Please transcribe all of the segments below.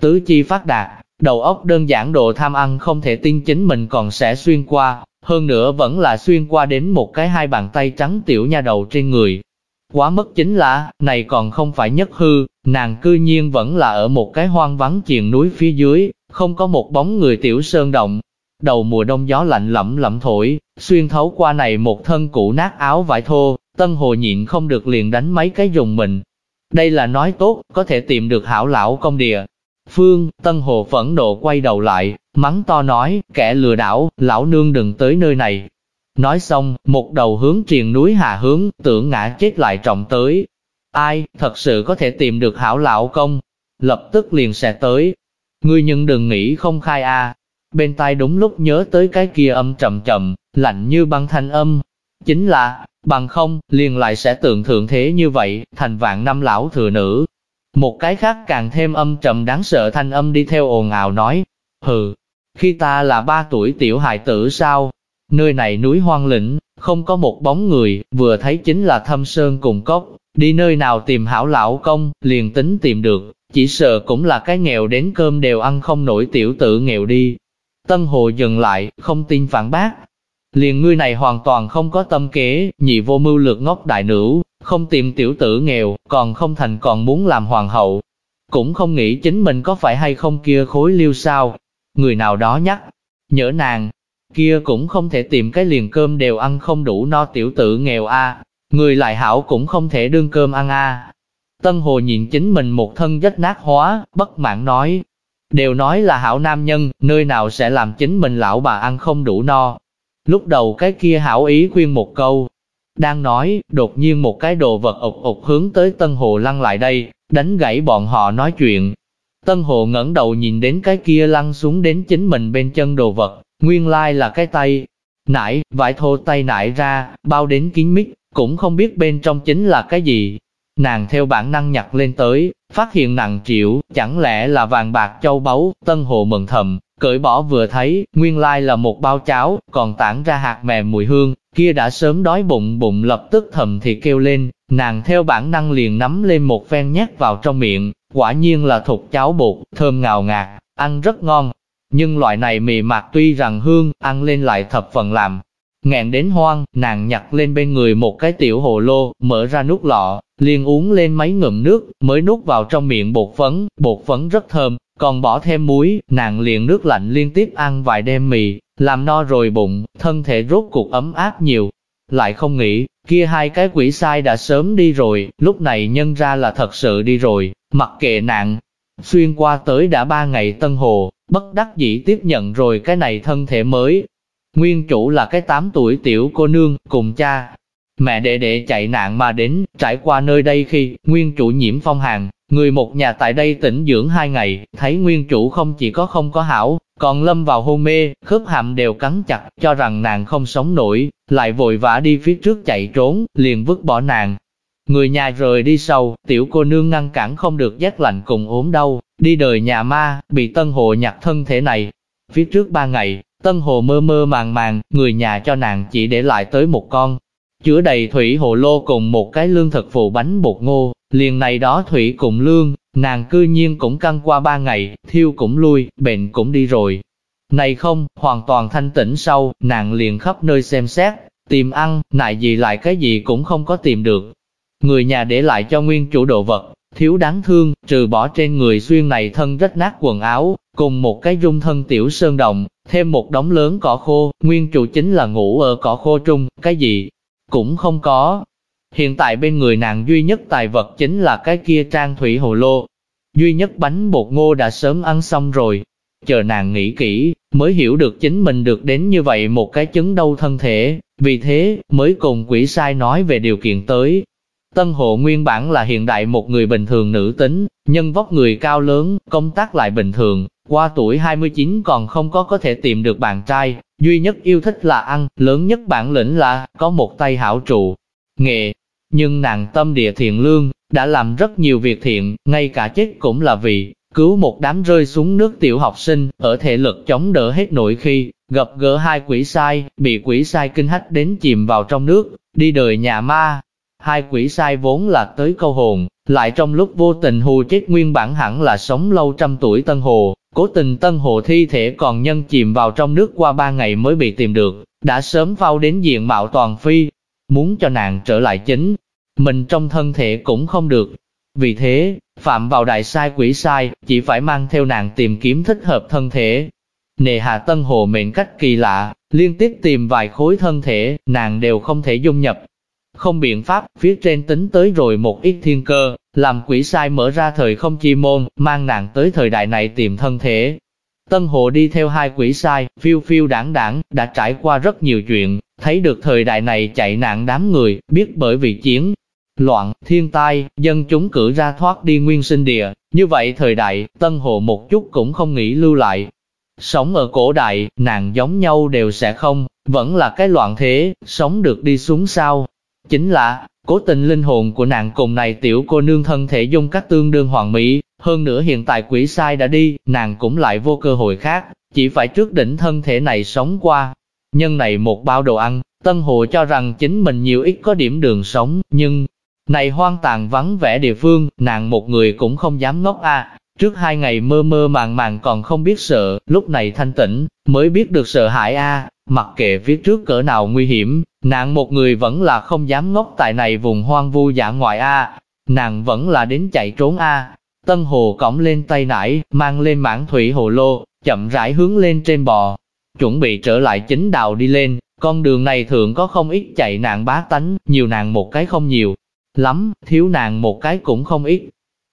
tứ chi phát đạt, đầu óc đơn giản độ tham ăn không thể tin chính mình còn sẽ xuyên qua, hơn nữa vẫn là xuyên qua đến một cái hai bàn tay trắng tiểu nha đầu trên người. Quá mất chính là, này còn không phải nhất hư, nàng cư nhiên vẫn là ở một cái hoang vắng chiền núi phía dưới, không có một bóng người tiểu sơn động. Đầu mùa đông gió lạnh lẫm lẫm thổi, xuyên thấu qua này một thân cũ nát áo vải thô, tân hồ nhịn không được liền đánh mấy cái dùng mình. Đây là nói tốt, có thể tìm được hảo lão công địa. Phương, tân hồ phẫn nộ quay đầu lại, mắng to nói, kẻ lừa đảo, lão nương đừng tới nơi này. Nói xong, một đầu hướng triền núi hạ hướng, tưởng ngã chết lại trọng tới. Ai, thật sự có thể tìm được hảo lão công, lập tức liền sẽ tới. Ngươi nhưng đừng nghĩ không khai a. Bên tai đúng lúc nhớ tới cái kia âm trầm trầm, lạnh như băng thanh âm. Chính là, bằng không, liền lại sẽ tưởng thượng thế như vậy, thành vạn năm lão thừa nữ. Một cái khác càng thêm âm trầm đáng sợ thanh âm đi theo ồn ào nói, hừ, khi ta là ba tuổi tiểu hài tử sao? Nơi này núi hoang lĩnh, không có một bóng người, vừa thấy chính là thâm sơn cùng cốc, đi nơi nào tìm hảo lão công, liền tính tìm được, chỉ sợ cũng là cái nghèo đến cơm đều ăn không nổi tiểu tử nghèo đi. Tân Hồ dừng lại, không tin phản bác. Liền ngươi này hoàn toàn không có tâm kế, nhị vô mưu lược ngốc đại nữ, không tìm tiểu tử nghèo, còn không thành còn muốn làm hoàng hậu. Cũng không nghĩ chính mình có phải hay không kia khối liêu sao, người nào đó nhắc, nhớ nàng, kia cũng không thể tìm cái liền cơm đều ăn không đủ no tiểu tử nghèo a người lại hảo cũng không thể đương cơm ăn a Tân Hồ nhìn chính mình một thân rách nát hóa, bất mãn nói, đều nói là hảo nam nhân, nơi nào sẽ làm chính mình lão bà ăn không đủ no. Lúc đầu cái kia hảo ý khuyên một câu, đang nói, đột nhiên một cái đồ vật ục ục hướng tới Tân Hồ lăn lại đây, đánh gãy bọn họ nói chuyện, Tân Hồ ngẩng đầu nhìn đến cái kia lăn xuống đến chính mình bên chân đồ vật, nguyên lai là cái tay. Nải, vải thô tay nải ra, bao đến kín mít, cũng không biết bên trong chính là cái gì. Nàng theo bản năng nhặt lên tới, phát hiện nặng triệu, chẳng lẽ là vàng bạc châu báu, Tân Hồ mừng thầm, cởi bỏ vừa thấy, nguyên lai là một bao cháo, còn tản ra hạt mềm mùi hương, kia đã sớm đói bụng bụng lập tức thầm thì kêu lên, nàng theo bản năng liền nắm lên một phen nhét vào trong miệng, Quả nhiên là thục cháo bột, thơm ngào ngạt, ăn rất ngon. Nhưng loại này mì mạc tuy rằng hương, ăn lên lại thập phần làm. Ngẹn đến hoang, nàng nhặt lên bên người một cái tiểu hồ lô, mở ra nút lọ, liền uống lên mấy ngụm nước, mới nút vào trong miệng bột phấn, bột phấn rất thơm, còn bỏ thêm muối, nàng liền nước lạnh liên tiếp ăn vài đêm mì, làm no rồi bụng, thân thể rốt cuộc ấm áp nhiều. Lại không nghĩ, kia hai cái quỷ sai đã sớm đi rồi, lúc này nhân ra là thật sự đi rồi, Mặc kệ nạn, xuyên qua tới đã ba ngày tân hồ, bất đắc dĩ tiếp nhận rồi cái này thân thể mới. Nguyên chủ là cái tám tuổi tiểu cô nương, cùng cha, mẹ đệ đệ chạy nạn mà đến, trải qua nơi đây khi nguyên chủ nhiễm phong hàn, người một nhà tại đây tỉnh dưỡng hai ngày, thấy nguyên chủ không chỉ có không có hảo, còn lâm vào hôn mê, khớp hàm đều cắn chặt, cho rằng nàng không sống nổi, lại vội vã đi phía trước chạy trốn, liền vứt bỏ nàng, Người nhà rời đi sâu, tiểu cô nương ngăn cản không được giác lạnh cùng ốm đau, đi đời nhà ma, bị Tân Hồ nhặt thân thể này. Phía trước ba ngày, Tân Hồ mơ mơ màng màng, người nhà cho nàng chỉ để lại tới một con. Chứa đầy thủy hồ lô cùng một cái lương thực phụ bánh bột ngô, liền này đó thủy cùng lương, nàng cư nhiên cũng căng qua ba ngày, thiêu cũng lui, bệnh cũng đi rồi. Này không, hoàn toàn thanh tĩnh sau, nàng liền khắp nơi xem xét, tìm ăn, nại gì lại cái gì cũng không có tìm được, Người nhà để lại cho nguyên chủ đồ vật, thiếu đáng thương, trừ bỏ trên người xuyên này thân rách nát quần áo, cùng một cái dung thân tiểu sơn đồng, thêm một đống lớn cỏ khô, nguyên chủ chính là ngủ ở cỏ khô trung, cái gì cũng không có. Hiện tại bên người nàng duy nhất tài vật chính là cái kia trang thủy hồ lô. Duy nhất bánh bột ngô đã sớm ăn xong rồi. Chờ nàng nghĩ kỹ, mới hiểu được chính mình được đến như vậy một cái chứng đâu thân thể, vì thế, mới cùng quỷ sai nói về điều kiện tới, Tân hộ nguyên bản là hiện đại một người bình thường nữ tính, nhân vóc người cao lớn, công tác lại bình thường, qua tuổi 29 còn không có có thể tìm được bạn trai, duy nhất yêu thích là ăn, lớn nhất bản lĩnh là có một tay hảo trụ, nghệ. Nhưng nàng tâm địa thiện lương, đã làm rất nhiều việc thiện, ngay cả chết cũng là vì cứu một đám rơi xuống nước tiểu học sinh, ở thể lực chống đỡ hết nổi khi gặp gỡ hai quỷ sai, bị quỷ sai kinh hách đến chìm vào trong nước, đi đời nhà ma, Hai quỷ sai vốn là tới câu hồn, lại trong lúc vô tình hù chết nguyên bản hẳn là sống lâu trăm tuổi Tân Hồ, cố tình Tân Hồ thi thể còn nhân chìm vào trong nước qua ba ngày mới bị tìm được, đã sớm phao đến diện mạo toàn phi, muốn cho nàng trở lại chính, mình trong thân thể cũng không được. Vì thế, phạm vào đại sai quỷ sai, chỉ phải mang theo nàng tìm kiếm thích hợp thân thể. Nề hạ Tân Hồ mệnh cách kỳ lạ, liên tiếp tìm vài khối thân thể, nàng đều không thể dung nhập, không biện pháp, phía trên tính tới rồi một ít thiên cơ, làm quỷ sai mở ra thời không chi môn, mang nàng tới thời đại này tìm thân thể. Tân Hồ đi theo hai quỷ sai, phiêu phiêu đảng đảng, đã trải qua rất nhiều chuyện, thấy được thời đại này chạy nạn đám người, biết bởi vì chiến, loạn, thiên tai, dân chúng cử ra thoát đi nguyên sinh địa, như vậy thời đại, Tân Hồ một chút cũng không nghĩ lưu lại. Sống ở cổ đại, nàng giống nhau đều sẽ không, vẫn là cái loạn thế, sống được đi xuống sao, Chính là, cố tình linh hồn của nàng cùng này tiểu cô nương thân thể dung các tương đương hoàng mỹ, hơn nữa hiện tại quỷ sai đã đi, nàng cũng lại vô cơ hội khác, chỉ phải trước đỉnh thân thể này sống qua. Nhân này một bao đồ ăn, Tân Hồ cho rằng chính mình nhiều ít có điểm đường sống, nhưng này hoang tàn vắng vẻ địa phương, nàng một người cũng không dám ngốc a. Trước hai ngày mơ mơ màng màng còn không biết sợ, lúc này thanh tĩnh, mới biết được sợ hãi a. Mặc kệ phía trước cỡ nào nguy hiểm, nàng một người vẫn là không dám ngốc tại này vùng hoang vu dã ngoại a. Nàng vẫn là đến chạy trốn a. Tân hồ cõng lên tay nải, mang lên mảng thủy hồ lô, chậm rãi hướng lên trên bò. Chuẩn bị trở lại chính đạo đi lên, con đường này thường có không ít chạy nạn bá tánh, nhiều nàng một cái không nhiều. Lắm, thiếu nàng một cái cũng không ít.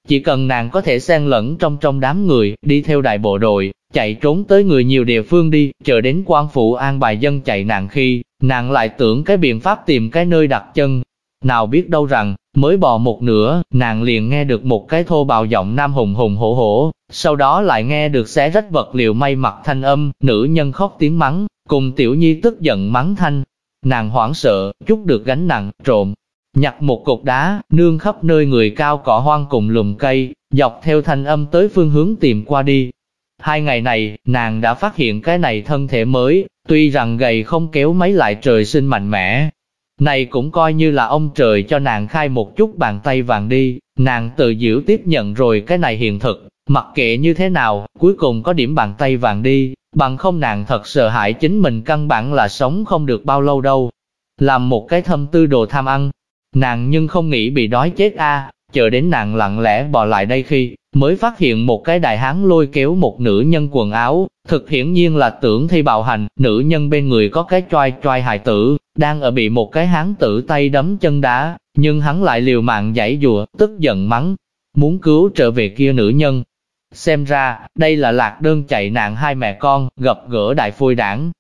Chỉ cần nàng có thể xen lẫn trong trong đám người, đi theo đại bộ đội, chạy trốn tới người nhiều địa phương đi, chờ đến quan phụ an bài dân chạy nạn khi, nàng lại tưởng cái biện pháp tìm cái nơi đặt chân. Nào biết đâu rằng, mới bò một nửa, nàng liền nghe được một cái thô bạo giọng nam hùng hùng hổ hổ, sau đó lại nghe được xé rách vật liệu may mặc thanh âm, nữ nhân khóc tiếng mắng, cùng tiểu nhi tức giận mắng thanh. Nàng hoảng sợ, chút được gánh nặng, trộm, nhặt một cục đá, nương khắp nơi người cao cỏ hoang cùng lùm cây, dọc theo thanh âm tới phương hướng tìm qua đi. Hai ngày này, nàng đã phát hiện cái này thân thể mới, tuy rằng gầy không kéo mấy lại trời sinh mạnh mẽ. Này cũng coi như là ông trời cho nàng khai một chút bàn tay vàng đi, nàng tự diễu tiếp nhận rồi cái này hiện thực, mặc kệ như thế nào, cuối cùng có điểm bàn tay vàng đi, bằng không nàng thật sợ hãi chính mình căn bản là sống không được bao lâu đâu. Làm một cái thâm tư đồ tham ăn, Nàng nhưng không nghĩ bị đói chết a, chờ đến nàng lặng lẽ bò lại đây khi, mới phát hiện một cái đại hán lôi kéo một nữ nhân quần áo, thực hiển nhiên là tưởng thi bạo hành, nữ nhân bên người có cái choai choai hài tử, đang ở bị một cái hán tử tay đấm chân đá, nhưng hắn lại liều mạng giải dùa, tức giận mắng, muốn cứu trở về kia nữ nhân. Xem ra, đây là lạc đơn chạy nạn hai mẹ con, gặp gỡ đại phôi đảng.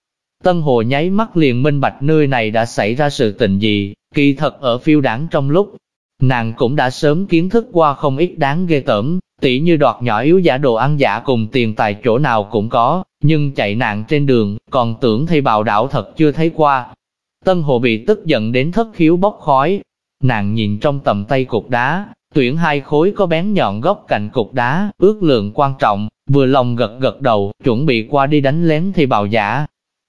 Tân Hồ nháy mắt liền minh bạch nơi này đã xảy ra sự tình gì, Kỳ thật ở phiêu đảng trong lúc, nàng cũng đã sớm kiến thức qua không ít đáng ghê tởm, tỉ như đoạt nhỏ yếu giả đồ ăn giả cùng tiền tài chỗ nào cũng có, nhưng chạy nạn trên đường, còn tưởng thay bào đảo thật chưa thấy qua. Tân Hồ bị tức giận đến thất khiếu bốc khói, nàng nhìn trong tầm tay cục đá, tuyển hai khối có bén nhọn góc cạnh cục đá, ước lượng quan trọng, vừa lòng gật gật đầu, chuẩn bị qua đi đánh lén thì bào giả,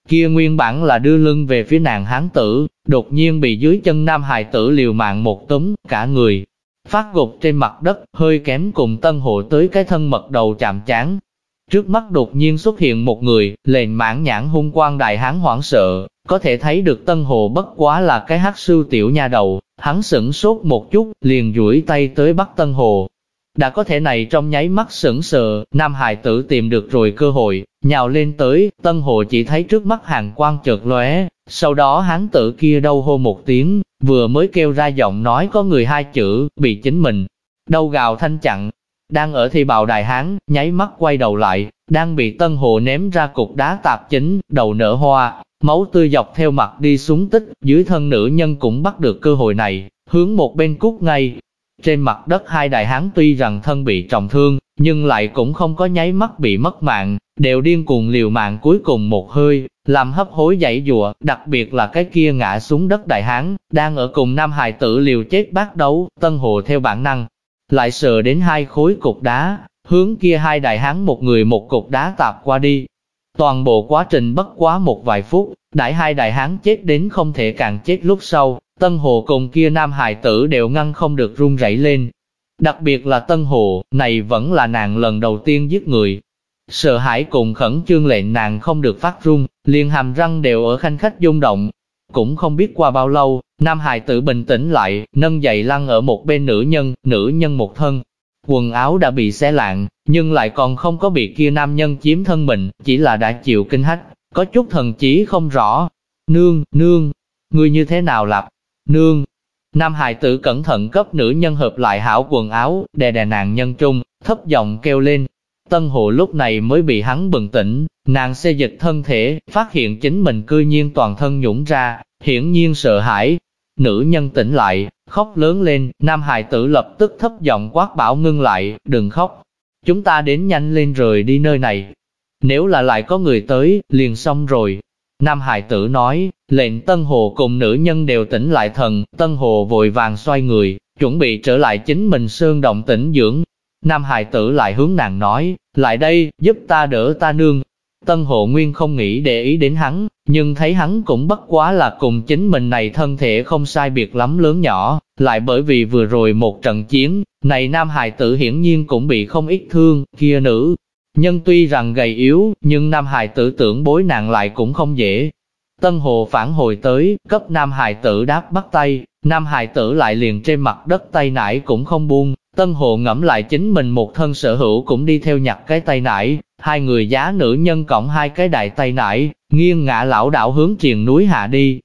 kia nguyên bản là đưa lưng về phía nàng hán tử, đột nhiên bị dưới chân nam hài tử liều mạng một túm, cả người, phát gục trên mặt đất, hơi kém cùng tân hộ tới cái thân mật đầu chạm chán. Trước mắt đột nhiên xuất hiện một người, lệnh mãn nhãn hung quang đại hán hoảng sợ, có thể thấy được tân hồ bất quá là cái hắc sư tiểu nha đầu, hắn sửng sốt một chút, liền duỗi tay tới bắt tân hồ, đã có thể này trong nháy mắt sững sờ, nam hài tử tìm được rồi cơ hội, nhào lên tới, tân hồ chỉ thấy trước mắt hàng quang chợt lóe, sau đó hắn tử kia đâu hô một tiếng, vừa mới kêu ra giọng nói có người hai chữ, bị chính mình, đâu gào thanh chặn, đang ở thi bào đài hán, nháy mắt quay đầu lại, đang bị tân hồ ném ra cục đá tạp chính, đầu nở hoa, máu tươi dọc theo mặt đi xuống tích, dưới thân nữ nhân cũng bắt được cơ hội này, hướng một bên cút ngay, trên mặt đất hai đại hán tuy rằng thân bị trọng thương, nhưng lại cũng không có nháy mắt bị mất mạng, đều điên cuồng liều mạng cuối cùng một hơi, làm hấp hối dãy dùa, đặc biệt là cái kia ngã xuống đất đại hán, đang ở cùng nam hài tử liều chết bát đấu, tân hồ theo bản năng, lại sờ đến hai khối cục đá, hướng kia hai đại hán một người một cục đá tạp qua đi. Toàn bộ quá trình bất quá một vài phút, đại hai đại hán chết đến không thể càng chết lúc sau, Tân Hồ cùng kia nam hài tử đều ngăn không được run rẩy lên. Đặc biệt là Tân Hồ, này vẫn là nàng lần đầu tiên giết người. Sợ hãi cùng khẩn trương lệnh nàng không được phát run, liền hàm răng đều ở khanh khách rung động. Cũng không biết qua bao lâu, Nam Hải tử bình tĩnh lại, nâng dậy lăn ở một bên nữ nhân, nữ nhân một thân. Quần áo đã bị xé lạng, nhưng lại còn không có bị kia nam nhân chiếm thân mình, chỉ là đã chịu kinh hách, có chút thần chí không rõ. Nương, nương, ngươi như thế nào lặp? Nương, Nam hài tử cẩn thận cấp nữ nhân hợp lại hảo quần áo, đè đè nàng nhân trung, thấp giọng kêu lên. Tân hồ lúc này mới bị hắn bừng tỉnh, nàng xê dịch thân thể, phát hiện chính mình cư nhiên toàn thân nhũng ra, hiển nhiên sợ hãi. Nữ nhân tỉnh lại, khóc lớn lên, nam hài tử lập tức thấp giọng quát bảo ngưng lại, đừng khóc. Chúng ta đến nhanh lên rồi đi nơi này. Nếu là lại có người tới, liền xong rồi, Nam Hải tử nói, lệnh Tân Hồ cùng nữ nhân đều tỉnh lại thần, Tân Hồ vội vàng xoay người, chuẩn bị trở lại chính mình sơn động tĩnh dưỡng. Nam Hải tử lại hướng nàng nói, lại đây, giúp ta đỡ ta nương. Tân Hồ Nguyên không nghĩ để ý đến hắn, nhưng thấy hắn cũng bất quá là cùng chính mình này thân thể không sai biệt lắm lớn nhỏ, lại bởi vì vừa rồi một trận chiến, này Nam Hải tử hiển nhiên cũng bị không ít thương, kia nữ, Nhân tuy rằng gầy yếu, nhưng Nam Hải tử tưởng bối nàng lại cũng không dễ. Tân Hồ phản hồi tới, cấp Nam Hải tử đáp bắt tay, Nam Hải tử lại liền trên mặt đất tay nải cũng không buông. Tân Hồ ngẫm lại chính mình một thân sở hữu cũng đi theo nhặt cái tay nải, hai người giá nữ nhân cộng hai cái đại tay nải, nghiêng ngã lão đảo hướng triền núi hạ đi.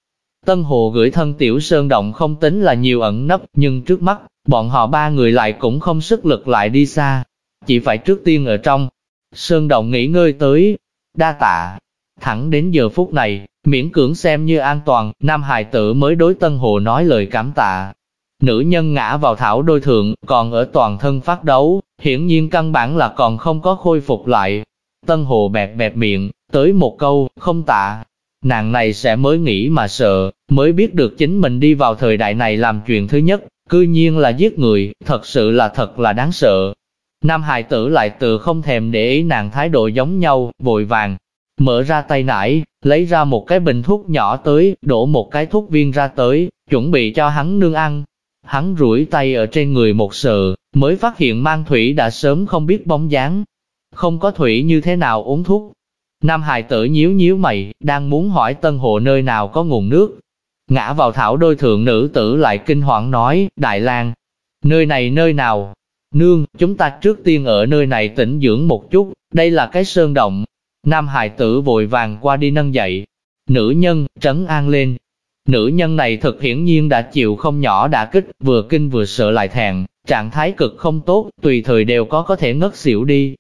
Tân Hồ gửi thân tiểu sơn động không tính là nhiều ẩn nấp, nhưng trước mắt, bọn họ ba người lại cũng không sức lực lại đi xa. Chỉ phải trước tiên ở trong, Sơn Động nghỉ ngơi tới, đa tạ. Thẳng đến giờ phút này, miễn cưỡng xem như an toàn, Nam Hải tử mới đối Tân Hồ nói lời cảm tạ. Nữ nhân ngã vào thảo đôi thượng, còn ở toàn thân phát đấu, hiển nhiên căn bản là còn không có khôi phục lại. Tân Hồ bẹp bẹp miệng, tới một câu, không tạ. Nàng này sẽ mới nghĩ mà sợ, mới biết được chính mình đi vào thời đại này làm chuyện thứ nhất, cư nhiên là giết người, thật sự là thật là đáng sợ. Nam hài tử lại từ không thèm để ý nàng thái độ giống nhau, vội vàng, mở ra tay nải, lấy ra một cái bình thuốc nhỏ tới, đổ một cái thuốc viên ra tới, chuẩn bị cho hắn nương ăn. Hắn rủi tay ở trên người một sờ, mới phát hiện mang thủy đã sớm không biết bóng dáng. Không có thủy như thế nào uống thuốc. Nam hài tử nhíu nhíu mày, đang muốn hỏi tân hộ nơi nào có nguồn nước. Ngã vào thảo đôi thượng nữ tử lại kinh hoàng nói, Đại lang nơi này nơi nào, Nương, chúng ta trước tiên ở nơi này tĩnh dưỡng một chút, đây là cái sơn động. Nam hài tử vội vàng qua đi nâng dậy. Nữ nhân, trấn an lên. Nữ nhân này thực hiển nhiên đã chịu không nhỏ đã kích, vừa kinh vừa sợ lại thẹn, trạng thái cực không tốt, tùy thời đều có có thể ngất xỉu đi.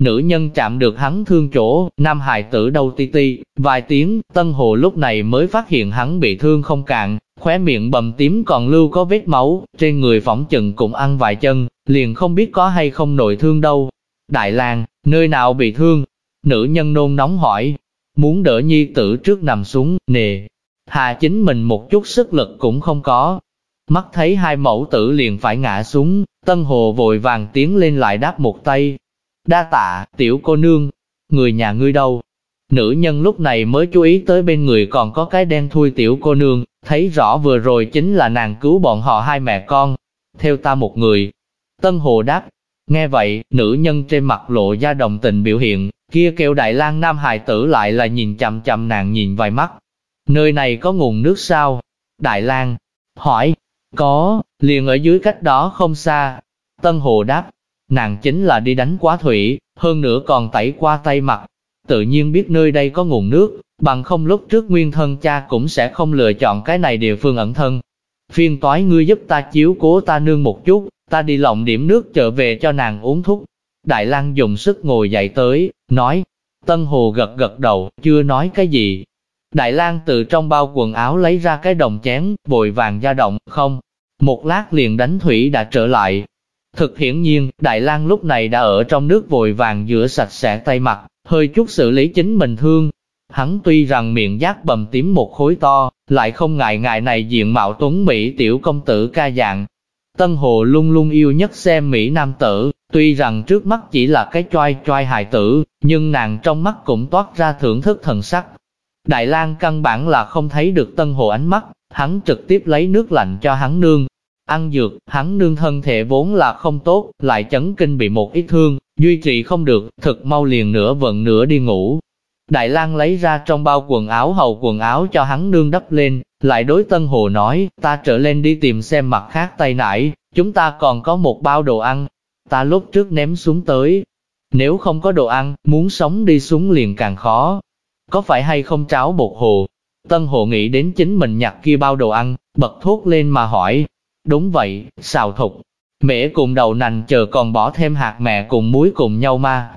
Nữ nhân chạm được hắn thương chỗ, nam hài tử đau ti ti, vài tiếng, tân hồ lúc này mới phát hiện hắn bị thương không cạn, khóe miệng bầm tím còn lưu có vết máu, trên người phỏng chừng cũng ăn vài chân, liền không biết có hay không nội thương đâu. Đại lang, nơi nào bị thương? Nữ nhân nôn nóng hỏi, muốn đỡ nhi tử trước nằm xuống, nề. Hà chính mình một chút sức lực cũng không có. Mắt thấy hai mẫu tử liền phải ngã xuống, Tân Hồ vội vàng tiến lên lại đáp một tay. Đa tạ, tiểu cô nương, người nhà ngươi đâu? Nữ nhân lúc này mới chú ý tới bên người còn có cái đen thui tiểu cô nương, thấy rõ vừa rồi chính là nàng cứu bọn họ hai mẹ con. Theo ta một người, Tân Hồ đáp, nghe vậy, nữ nhân trên mặt lộ ra đồng tình biểu hiện, kia kêu Đại lang Nam hài tử lại là nhìn chằm chằm nàng nhìn vài mắt. Nơi này có nguồn nước sao? Đại lang hỏi, có, liền ở dưới cách đó không xa. Tân Hồ đáp, nàng chính là đi đánh quá thủy, hơn nữa còn tẩy qua tay mặt. Tự nhiên biết nơi đây có nguồn nước, bằng không lúc trước nguyên thân cha cũng sẽ không lựa chọn cái này địa phương ẩn thân. Phiên toái ngươi giúp ta chiếu cố ta nương một chút, ta đi lộng điểm nước trở về cho nàng uống thuốc. Đại lang dùng sức ngồi dậy tới, nói, Tân Hồ gật gật đầu, chưa nói cái gì. Đại lang từ trong bao quần áo lấy ra cái đồng chén, vội vàng ra động, không. Một lát liền đánh thủy đã trở lại. Thực hiển nhiên, Đại lang lúc này đã ở trong nước vội vàng rửa sạch sẽ tay mặt, hơi chút xử lý chính mình thương. Hắn tuy rằng miệng giác bầm tím một khối to, lại không ngại ngại này diện mạo tuấn Mỹ tiểu công tử ca dạng, Tân Hồ luôn luôn yêu nhất xem Mỹ Nam tử, tuy rằng trước mắt chỉ là cái choai choai hài tử, nhưng nàng trong mắt cũng toát ra thưởng thức thần sắc. Đại lang căn bản là không thấy được Tân Hồ ánh mắt, hắn trực tiếp lấy nước lạnh cho hắn nương. Ăn dược, hắn nương thân thể vốn là không tốt, lại chấn kinh bị một ít thương, duy trì không được, thật mau liền nửa vận nửa đi ngủ. Đại lang lấy ra trong bao quần áo hầu quần áo cho hắn nương đắp lên, lại đối Tân Hồ nói, ta trở lên đi tìm xem mặt khác tay nải, chúng ta còn có một bao đồ ăn. Ta lúc trước ném xuống tới. Nếu không có đồ ăn, muốn sống đi xuống liền càng khó. Có phải hay không tráo bột hồ? Tân Hồ nghĩ đến chính mình nhặt kia bao đồ ăn, bật thốt lên mà hỏi. Đúng vậy, xào thục. Mẹ cùng đầu nành chờ còn bỏ thêm hạt mẹ cùng muối cùng nhau ma.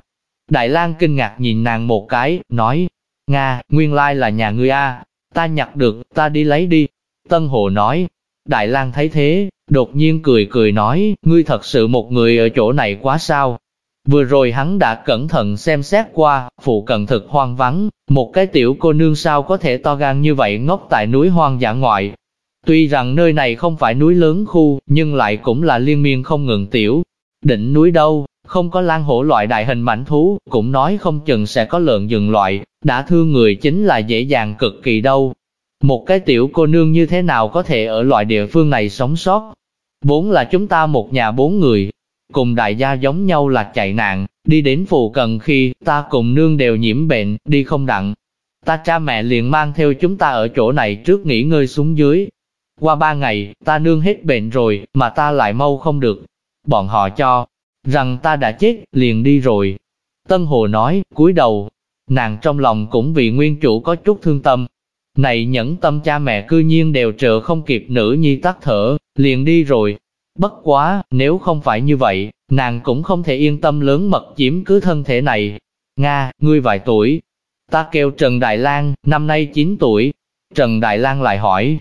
Đại lang kinh ngạc nhìn nàng một cái, nói, Nga, nguyên lai là nhà ngươi a, ta nhặt được, ta đi lấy đi. Tân Hồ nói, Đại lang thấy thế, đột nhiên cười cười nói, ngươi thật sự một người ở chỗ này quá sao. Vừa rồi hắn đã cẩn thận xem xét qua, phụ cận thực hoang vắng, một cái tiểu cô nương sao có thể to gan như vậy ngốc tại núi hoang dã ngoại. Tuy rằng nơi này không phải núi lớn khu, nhưng lại cũng là liên miên không ngừng tiểu. Đỉnh núi đâu, không có lan hổ loại đại hình mảnh thú, cũng nói không chừng sẽ có lợn rừng loại, đã thương người chính là dễ dàng cực kỳ đâu. Một cái tiểu cô nương như thế nào có thể ở loại địa phương này sống sót? Vốn là chúng ta một nhà bốn người, cùng đại gia giống nhau là chạy nạn, đi đến phù cần khi ta cùng nương đều nhiễm bệnh, đi không đặng. Ta cha mẹ liền mang theo chúng ta ở chỗ này trước nghỉ ngơi xuống dưới. Qua ba ngày, ta nương hết bệnh rồi, mà ta lại mau không được. Bọn họ cho, rằng ta đã chết, liền đi rồi. Tân Hồ nói, cúi đầu, nàng trong lòng cũng vì nguyên chủ có chút thương tâm. Này nhẫn tâm cha mẹ cư nhiên đều trợ không kịp nữ nhi tắt thở, liền đi rồi. Bất quá, nếu không phải như vậy, nàng cũng không thể yên tâm lớn mật chiếm cứ thân thể này. Nga, ngươi vài tuổi. Ta kêu Trần Đại Lang, năm nay 9 tuổi. Trần Đại Lang lại hỏi.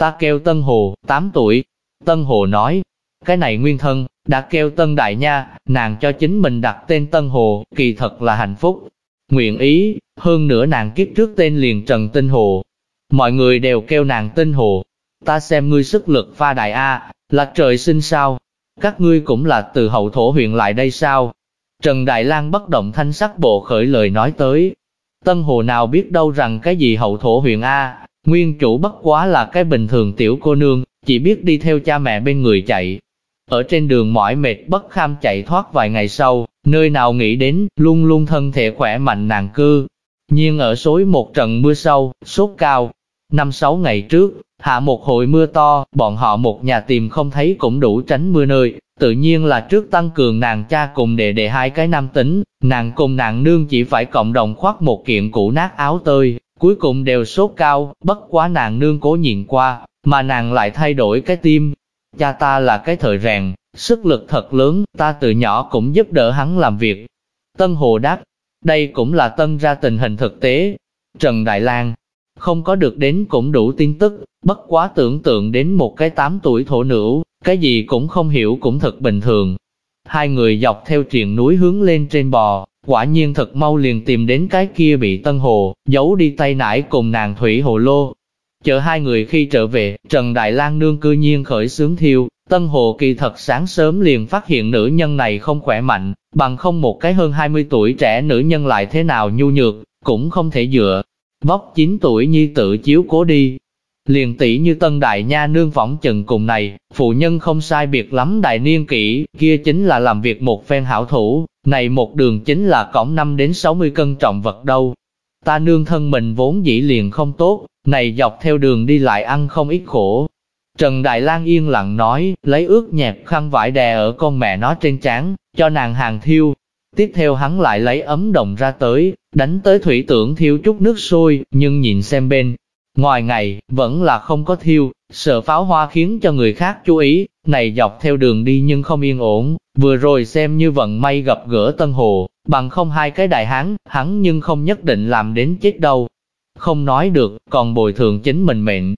Ta kêu Tân Hồ, 8 tuổi. Tân Hồ nói, cái này nguyên thân, đã kêu Tân Đại Nha, nàng cho chính mình đặt tên Tân Hồ, kỳ thật là hạnh phúc. Nguyện ý, hơn nữa nàng kiếp trước tên liền Trần Tinh Hồ. Mọi người đều kêu nàng Tinh Hồ. Ta xem ngươi sức lực pha đại A, là trời sinh sao? Các ngươi cũng là từ hậu thổ huyện lại đây sao? Trần Đại Lang bất động thanh sắc bộ khởi lời nói tới. Tân Hồ nào biết đâu rằng cái gì hậu thổ huyện A, nguyên chủ bất quá là cái bình thường tiểu cô nương, chỉ biết đi theo cha mẹ bên người chạy, ở trên đường mỏi mệt bất kham chạy thoát vài ngày sau, nơi nào nghĩ đến, luôn luôn thân thể khỏe mạnh nàng cư. Nhưng ở suối một trận mưa sâu, sốt cao. Năm sáu ngày trước, hạ một hồi mưa to, bọn họ một nhà tìm không thấy cũng đủ tránh mưa nơi, tự nhiên là trước tăng cường nàng cha cùng đệ đệ hai cái nam tính, nàng cùng nàng nương chỉ phải cộng đồng khoác một kiện cũ nát áo tơi, cuối cùng đều sốt cao, bất quá nàng nương cố nhịn qua, mà nàng lại thay đổi cái tim, Cha ta là cái thời rèn, sức lực thật lớn, ta từ nhỏ cũng giúp đỡ hắn làm việc. Tân Hồ đáp, đây cũng là tân ra tình hình thực tế. Trần Đại Lang không có được đến cũng đủ tin tức, bất quá tưởng tượng đến một cái tám tuổi thổ nữ, cái gì cũng không hiểu cũng thật bình thường. Hai người dọc theo triền núi hướng lên trên bò, quả nhiên thật mau liền tìm đến cái kia bị Tân Hồ, giấu đi tay nải cùng nàng thủy hồ lô, Chờ hai người khi trở về, Trần Đại Lang nương cư nhiên khởi sướng thiêu, Tân Hồ kỳ thật sáng sớm liền phát hiện nữ nhân này không khỏe mạnh, bằng không một cái hơn 20 tuổi trẻ nữ nhân lại thế nào nhu nhược, cũng không thể dựa. Vóc 9 tuổi nhi tự chiếu cố đi. Liền tỷ như Tân Đại Nha nương phỏng chừng cùng này, phụ nhân không sai biệt lắm đại niên kỷ, kia chính là làm việc một phen hảo thủ, này một đường chính là cổng 5 đến 60 cân trọng vật đâu. Ta nương thân mình vốn dĩ liền không tốt, này dọc theo đường đi lại ăn không ít khổ. Trần Đại Lang yên lặng nói, lấy ướt nhẹp khăn vải đè ở con mẹ nó trên trán, cho nàng hàng thiêu. Tiếp theo hắn lại lấy ấm đồng ra tới, đánh tới thủy tưởng thiêu chút nước sôi, nhưng nhìn xem bên. Ngoài ngày, vẫn là không có thiêu, sợ pháo hoa khiến cho người khác chú ý, này dọc theo đường đi nhưng không yên ổn, vừa rồi xem như vận may gặp gỡ Tân Hồ, bằng không hai cái đại hán, hắn nhưng không nhất định làm đến chết đâu không nói được, còn bồi thường chính mình mệnh.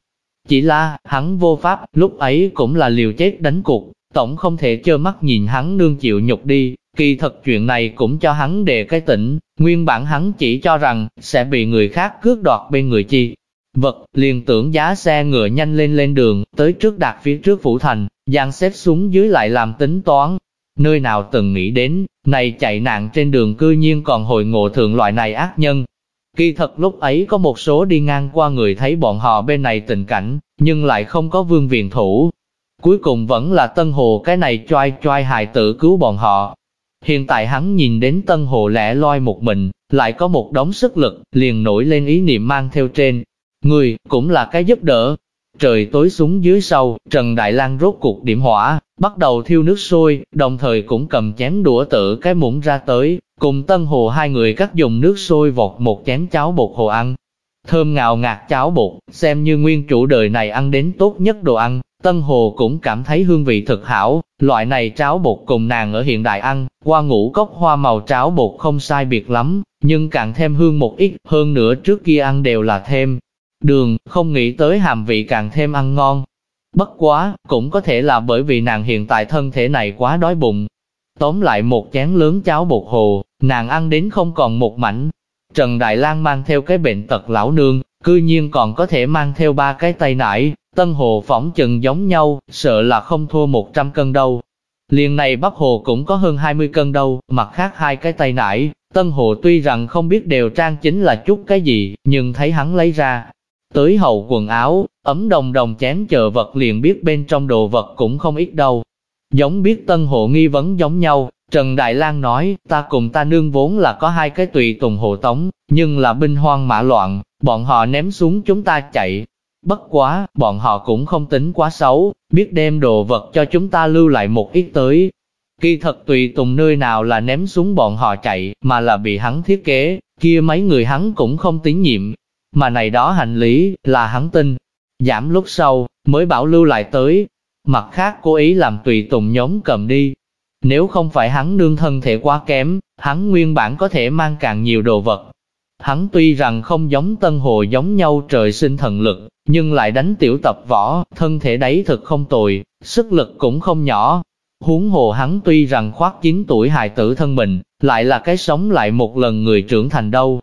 Chỉ là, hắn vô pháp, lúc ấy cũng là liều chết đánh cuộc, tổng không thể trơ mắt nhìn hắn nương chịu nhục đi, kỳ thật chuyện này cũng cho hắn đề cái tỉnh, nguyên bản hắn chỉ cho rằng, sẽ bị người khác cướp đoạt bên người chi. Vật, liền tưởng giá xe ngựa nhanh lên lên đường, tới trước đạt phía trước phủ thành, dàn xếp xuống dưới lại làm tính toán. Nơi nào từng nghĩ đến, này chạy nạn trên đường cư nhiên còn hồi ngộ thượng loại này ác nhân, Kỳ thật lúc ấy có một số đi ngang qua người thấy bọn họ bên này tình cảnh, nhưng lại không có vương viện thủ. cuối cùng vẫn là Tân Hồ cái này choai choai hài tử cứu bọn họ. Hiện tại hắn nhìn đến Tân Hồ lẻ loi một mình, lại có một đống sức lực, liền nổi lên ý niệm mang theo trên. Người, cũng là cái giúp đỡ. Trời tối xuống dưới sâu, Trần Đại Lang rốt cuộc điểm hỏa, bắt đầu thiêu nước sôi, đồng thời cũng cầm chén đũa tự cái muỗng ra tới, cùng Tân Hồ hai người cắt dùng nước sôi vọt một chén cháo bột hồ ăn. Thơm ngào ngạt cháo bột, xem như nguyên chủ đời này ăn đến tốt nhất đồ ăn, Tân Hồ cũng cảm thấy hương vị thật hảo, loại này cháo bột cùng nàng ở hiện đại ăn, qua ngũ cốc hoa màu cháo bột không sai biệt lắm, nhưng càng thêm hương một ít, hơn nữa trước kia ăn đều là thêm đường, không nghĩ tới hàm vị càng thêm ăn ngon. Bất quá, cũng có thể là bởi vì nàng hiện tại thân thể này quá đói bụng. Tóm lại một chén lớn cháo bột hồ, nàng ăn đến không còn một mảnh. Trần Đại Lang mang theo cái bệnh tật lão nương, cư nhiên còn có thể mang theo ba cái tay nải, Tân Hồ phỏng chừng giống nhau, sợ là không thua 100 cân đâu. Liền này bắp Hồ cũng có hơn 20 cân đâu, mặt khác hai cái tay nải, Tân Hồ tuy rằng không biết đều trang chính là chút cái gì, nhưng thấy hắn lấy ra. Tới hậu quần áo, ấm đồng đồng chén chờ vật liền biết bên trong đồ vật cũng không ít đâu. Giống biết Tân hộ nghi vấn giống nhau, Trần Đại Lang nói, ta cùng ta nương vốn là có hai cái tùy tùng hộ tống, nhưng là binh hoang mã loạn, bọn họ ném xuống chúng ta chạy, Bất quá, bọn họ cũng không tính quá xấu, biết đem đồ vật cho chúng ta lưu lại một ít tới. Kỳ thật tùy tùng nơi nào là ném xuống bọn họ chạy, mà là bị hắn thiết kế, kia mấy người hắn cũng không tín nhiệm. Mà này đó hành lý, là hắn tin. Giảm lúc sau, mới bảo lưu lại tới. Mặt khác cố ý làm tùy tùng nhóm cầm đi. Nếu không phải hắn nương thân thể quá kém, hắn nguyên bản có thể mang càng nhiều đồ vật, Hắn tuy rằng không giống Tân Hồ giống nhau trời sinh thần lực, nhưng lại đánh tiểu tập võ, thân thể đấy thật không tồi, sức lực cũng không nhỏ. Huống hồ hắn tuy rằng khoác 9 tuổi hài tử thân mình, lại là cái sống lại một lần người trưởng thành đâu.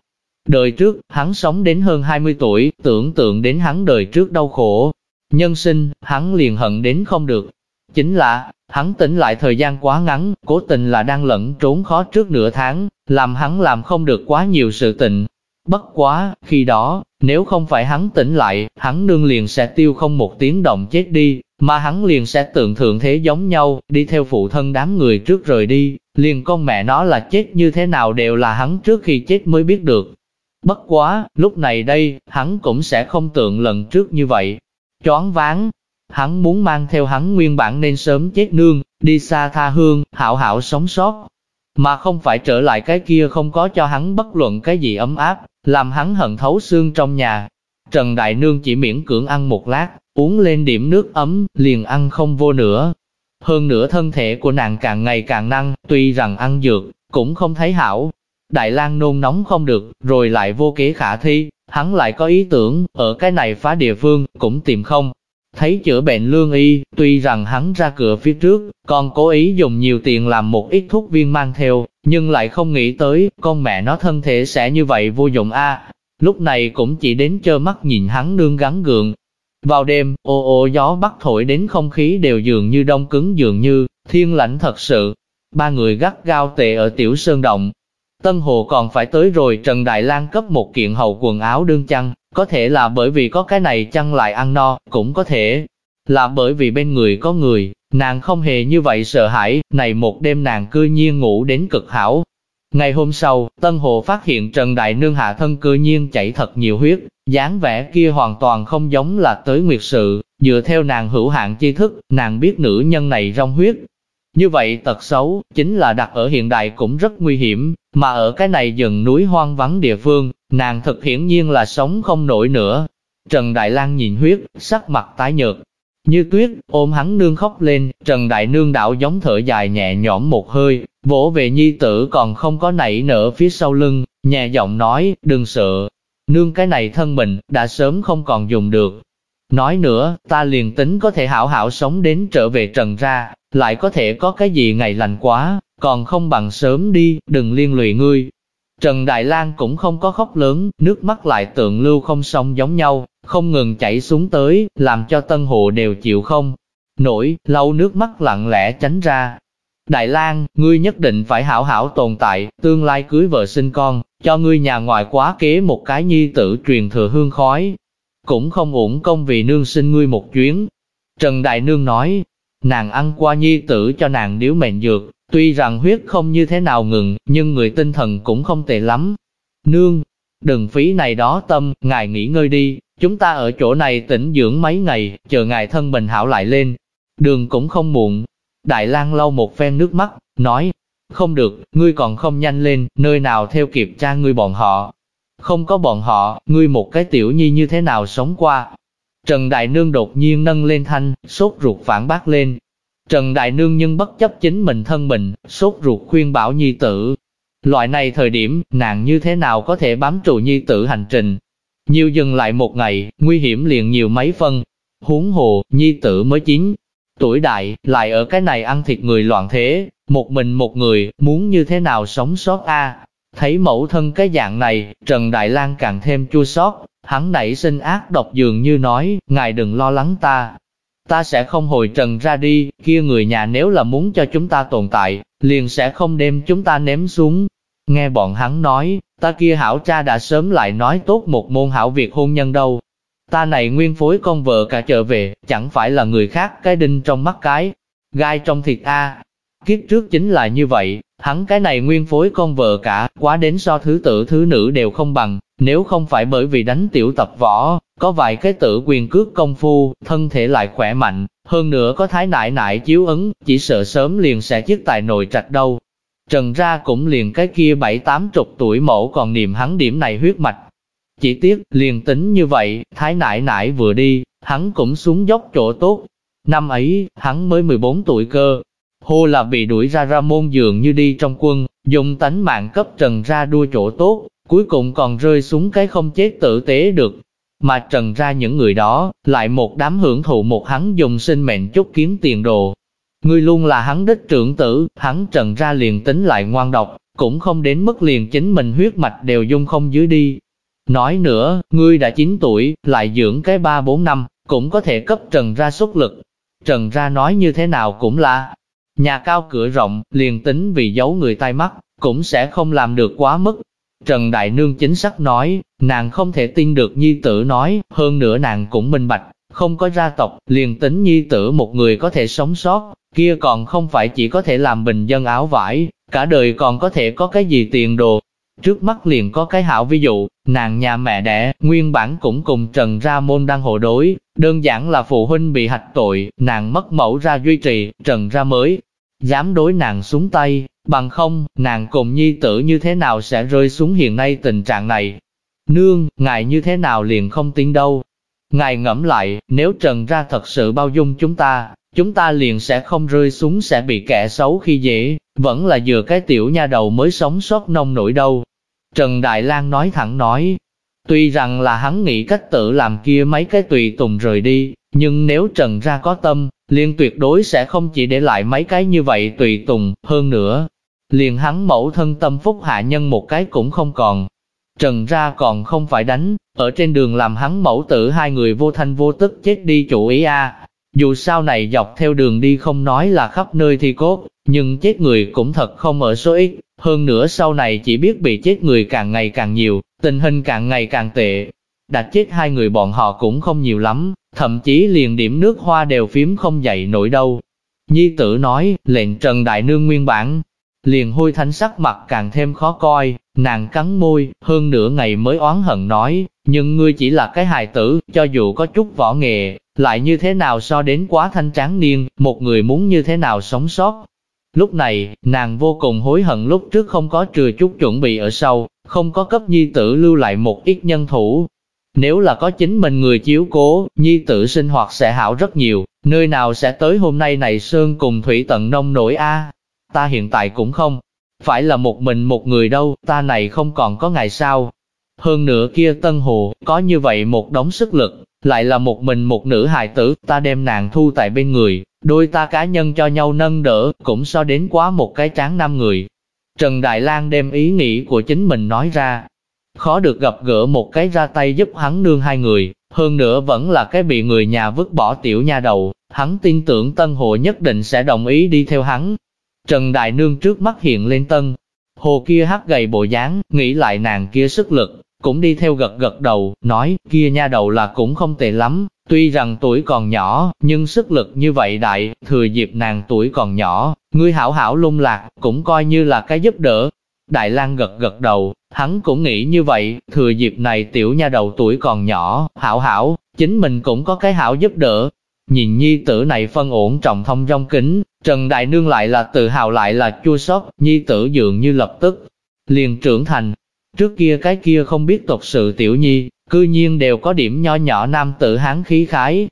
Đời trước, hắn sống đến hơn 20 tuổi, tưởng tượng đến hắn đời trước đau khổ. Nhân sinh, hắn liền hận đến không được. Chính là, hắn tỉnh lại thời gian quá ngắn, cố tình là đang lẫn trốn khó trước nửa tháng, làm hắn làm không được quá nhiều sự tình. Bất quá, khi đó, nếu không phải hắn tỉnh lại, hắn nương liền sẽ tiêu không một tiếng động chết đi, mà hắn liền sẽ tượng thượng thế giống nhau, đi theo phụ thân đám người trước rời đi, liền con mẹ nó là chết như thế nào đều là hắn trước khi chết mới biết được. Bất quá, lúc này đây, hắn cũng sẽ không tượng lần trước như vậy. Choáng váng, hắn muốn mang theo hắn nguyên bản nên sớm chết nương, đi xa tha hương, hảo hảo sống sót, mà không phải trở lại cái kia không có cho hắn bất luận cái gì ấm áp, làm hắn hận thấu xương trong nhà. Trần Đại Nương chỉ miễn cưỡng ăn một lát, uống lên điểm nước ấm, liền ăn không vô nữa. Hơn nữa thân thể của nàng càng ngày càng năng, tuy rằng ăn dược, cũng không thấy hảo. Đại lang nôn nóng không được, rồi lại vô kế khả thi, hắn lại có ý tưởng, ở cái này phá địa phương, cũng tìm không. Thấy chữa bệnh lương y, tuy rằng hắn ra cửa phía trước, còn cố ý dùng nhiều tiền làm một ít thuốc viên mang theo, nhưng lại không nghĩ tới, con mẹ nó thân thể sẽ như vậy vô dụng a. Lúc này cũng chỉ đến trơ mắt nhìn hắn nương gắn gượng. Vào đêm, ô ô gió bắt thổi đến không khí đều dường như đông cứng dường như, thiên lãnh thật sự. Ba người gắt gao tệ ở tiểu sơn động. Tân Hồ còn phải tới rồi Trần Đại Lang cấp một kiện hậu quần áo đương chăn, có thể là bởi vì có cái này chăn lại ăn no, cũng có thể là bởi vì bên người có người, nàng không hề như vậy sợ hãi, này một đêm nàng cư nhiên ngủ đến cực hảo. Ngày hôm sau, Tân Hồ phát hiện Trần Đại Nương hạ thân cư nhiên chảy thật nhiều huyết, dáng vẻ kia hoàn toàn không giống là tới nguyệt sự, dựa theo nàng hữu hạn tri thức, nàng biết nữ nhân này rong huyết. Như vậy tật xấu, chính là đặt ở hiện đại cũng rất nguy hiểm, mà ở cái này dần núi hoang vắng địa phương, nàng thực hiển nhiên là sống không nổi nữa. Trần Đại Lang nhìn huyết, sắc mặt tái nhợt, như tuyết, ôm hắn nương khóc lên, Trần Đại Nương đảo giống thở dài nhẹ nhõm một hơi, vỗ về nhi tử còn không có nảy nở phía sau lưng, nhẹ giọng nói, đừng sợ, nương cái này thân mình, đã sớm không còn dùng được. Nói nữa, ta liền tính có thể hảo hảo sống đến trở về trần ra, lại có thể có cái gì ngày lành quá, còn không bằng sớm đi, đừng liên lụy ngươi. Trần Đại Lang cũng không có khóc lớn, nước mắt lại tượng lưu không song giống nhau, không ngừng chảy xuống tới, làm cho tân hộ đều chịu không. Nổi, lau nước mắt lặng lẽ tránh ra. Đại lang, ngươi nhất định phải hảo hảo tồn tại, tương lai cưới vợ sinh con, cho ngươi nhà ngoại quá kế một cái nhi tử truyền thừa hương khói. Cũng không uổng công vì nương xin ngươi một chuyến. Trần Đại Nương nói, nàng ăn qua nhi tử cho nàng điếu mệnh dược, tuy rằng huyết không như thế nào ngừng, nhưng người tinh thần cũng không tệ lắm. Nương, đừng phí này đó tâm, ngài nghỉ ngơi đi, chúng ta ở chỗ này tĩnh dưỡng mấy ngày, chờ ngài thân mình hảo lại lên. Đường cũng không muộn. Đại lang lau một phen nước mắt, nói, không được, ngươi còn không nhanh lên, nơi nào theo kịp cha ngươi bọn họ. Không có bọn họ, ngươi một cái tiểu nhi như thế nào sống qua. Trần Đại Nương đột nhiên nâng lên thanh, sốt ruột phản bác lên. Trần Đại Nương nhưng bất chấp chính mình thân mình, sốt ruột khuyên bảo nhi tử. Loại này thời điểm, nàng như thế nào có thể bám trụ nhi tử hành trình. Nhiều dừng lại một ngày, nguy hiểm liền nhiều mấy phân. Huống hồ, nhi tử mới chín, tuổi đại, lại ở cái này ăn thịt người loạn thế, một mình một người, muốn như thế nào sống sót a? Thấy mẫu thân cái dạng này, Trần Đại Lang càng thêm chua xót, hắn nảy sinh ác độc dường như nói, ngài đừng lo lắng ta. Ta sẽ không hồi trần ra đi, kia người nhà nếu là muốn cho chúng ta tồn tại, liền sẽ không đem chúng ta ném xuống. Nghe bọn hắn nói, ta kia hảo cha đã sớm lại nói tốt một môn hảo việc hôn nhân đâu. Ta này nguyên phối con vợ cả trở về, chẳng phải là người khác cái đinh trong mắt cái, gai trong thịt A. Kiếp trước chính là như vậy, hắn cái này nguyên phối con vợ cả, quá đến so thứ tử thứ nữ đều không bằng, nếu không phải bởi vì đánh tiểu tập võ, có vài cái tử quyền cước công phu, thân thể lại khỏe mạnh, hơn nữa có thái nại nại chiếu ứng, chỉ sợ sớm liền sẽ chiếc tài nội trạch đâu. Trần ra cũng liền cái kia bảy tám chục tuổi mẫu còn niềm hắn điểm này huyết mạch. Chỉ tiếc, liền tính như vậy, thái nại nại vừa đi, hắn cũng xuống dốc chỗ tốt. Năm ấy, hắn mới 14 tuổi cơ, hô là bị đuổi ra ra môn dường như đi trong quân, dùng tánh mạng cấp trần ra đua chỗ tốt, cuối cùng còn rơi xuống cái không chết tử tế được. Mà trần ra những người đó, lại một đám hưởng thụ một hắn dùng sinh mệnh chút kiếm tiền đồ. Ngươi luôn là hắn đích trưởng tử, hắn trần ra liền tính lại ngoan độc, cũng không đến mức liền chính mình huyết mạch đều dung không dưới đi. Nói nữa, ngươi đã 9 tuổi, lại dưỡng cái 3-4 năm, cũng có thể cấp trần ra xuất lực. Trần ra nói như thế nào cũng là, nhà cao cửa rộng, liền tính vì giấu người tai mắt, cũng sẽ không làm được quá mức. Trần Đại Nương chính xác nói, nàng không thể tin được nhi tử nói, hơn nữa nàng cũng minh bạch, không có gia tộc, liền tính nhi tử một người có thể sống sót, kia còn không phải chỉ có thể làm bình dân áo vải, cả đời còn có thể có cái gì tiền đồ. Trước mắt liền có cái hảo ví dụ, nàng nhà mẹ đẻ, nguyên bản cũng cùng Trần Ra Môn đang hộ đối, đơn giản là phụ huynh bị hạch tội, nàng mất mẫu ra duy trì, Trần Ra mới, dám đối nàng xuống tay, bằng không, nàng cùng nhi tử như thế nào sẽ rơi xuống hiện nay tình trạng này. Nương, ngài như thế nào liền không tin đâu. Ngài ngẫm lại, nếu trần ra thật sự bao dung chúng ta, chúng ta liền sẽ không rơi xuống sẽ bị kẻ xấu khi dễ, vẫn là vừa cái tiểu nha đầu mới sống sót nông nổi đâu. Trần Đại Lang nói thẳng nói, tuy rằng là hắn nghĩ cách tự làm kia mấy cái tùy tùng rời đi, nhưng nếu Trần ra có tâm, liền tuyệt đối sẽ không chỉ để lại mấy cái như vậy tùy tùng, hơn nữa, liền hắn mẫu thân tâm phúc hạ nhân một cái cũng không còn. Trần ra còn không phải đánh, ở trên đường làm hắn mẫu tử hai người vô thanh vô tức chết đi chủ ý a. Dù sao này dọc theo đường đi không nói là khắp nơi thi cốt, nhưng chết người cũng thật không ở số ít, hơn nữa sau này chỉ biết bị chết người càng ngày càng nhiều, tình hình càng ngày càng tệ đạt chết hai người bọn họ cũng không nhiều lắm, thậm chí liền điểm nước hoa đều phím không dậy nổi đâu. Nhi tử nói, lệnh Trần Đại Nương nguyên bản, liền hôi thánh sắc mặt càng thêm khó coi, nàng cắn môi, hơn nửa ngày mới oán hận nói, nhưng ngươi chỉ là cái hài tử, cho dù có chút võ nghệ, lại như thế nào so đến quá thanh tráng niên, một người muốn như thế nào sống sót. Lúc này, nàng vô cùng hối hận lúc trước không có trừ chút chuẩn bị ở sau, không có cấp nhi tử lưu lại một ít nhân thủ, nếu là có chính mình người chiếu cố, nhi tử sinh hoạt sẽ hảo rất nhiều, nơi nào sẽ tới hôm nay này Sơn cùng Thủy tận nông nổi a Ta hiện tại cũng không, phải là một mình một người đâu, ta này không còn có ngày sao. Hơn nữa kia Tân Hồ, có như vậy một đống sức lực, lại là một mình một nữ hài tử, ta đem nàng thu tại bên người, đôi ta cá nhân cho nhau nâng đỡ, cũng so đến quá một cái tráng năm người. Trần Đại Lang đem ý nghĩ của chính mình nói ra, khó được gặp gỡ một cái ra tay giúp hắn nương hai người, hơn nữa vẫn là cái bị người nhà vứt bỏ tiểu nha đầu, hắn tin tưởng Tân Hồ nhất định sẽ đồng ý đi theo hắn. Trần Đại Nương trước mắt hiện lên Tân, Hồ kia hắc gầy bộ dáng, nghĩ lại nàng kia sức lực, cũng đi theo gật gật đầu, nói, kia nha đầu là cũng không tệ lắm, Tuy rằng tuổi còn nhỏ, nhưng sức lực như vậy đại, thừa dịp nàng tuổi còn nhỏ, ngươi hảo hảo lung lạc, cũng coi như là cái giúp đỡ. Đại lang gật gật đầu, hắn cũng nghĩ như vậy, thừa dịp này tiểu nha đầu tuổi còn nhỏ, hảo hảo, chính mình cũng có cái hảo giúp đỡ. Nhìn nhi tử này phân ổn trọng thông trong kính, Trần Đại Nương lại là tự hào lại là chua xót, nhi tử dường như lập tức, liền trưởng thành. Trước kia cái kia không biết tục sự tiểu nhi, cư nhiên đều có điểm nho nhỏ nam tử hán khí khái.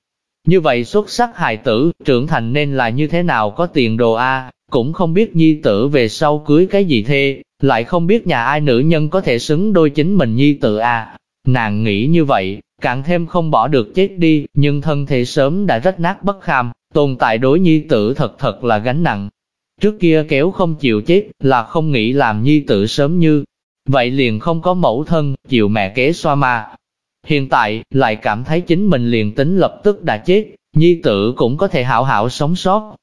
Như vậy xuất sắc hài tử, trưởng thành nên là như thế nào có tiền đồ a cũng không biết nhi tử về sau cưới cái gì thê, lại không biết nhà ai nữ nhân có thể xứng đôi chính mình nhi tử a Nàng nghĩ như vậy, càng thêm không bỏ được chết đi, nhưng thân thể sớm đã rách nát bất kham, tồn tại đối nhi tử thật thật là gánh nặng. Trước kia kéo không chịu chết, là không nghĩ làm nhi tử sớm như, vậy liền không có mẫu thân, chịu mẹ kế xoa ma. Hiện tại, lại cảm thấy chính mình liền tính lập tức đã chết, nhi tử cũng có thể hảo hảo sống sót.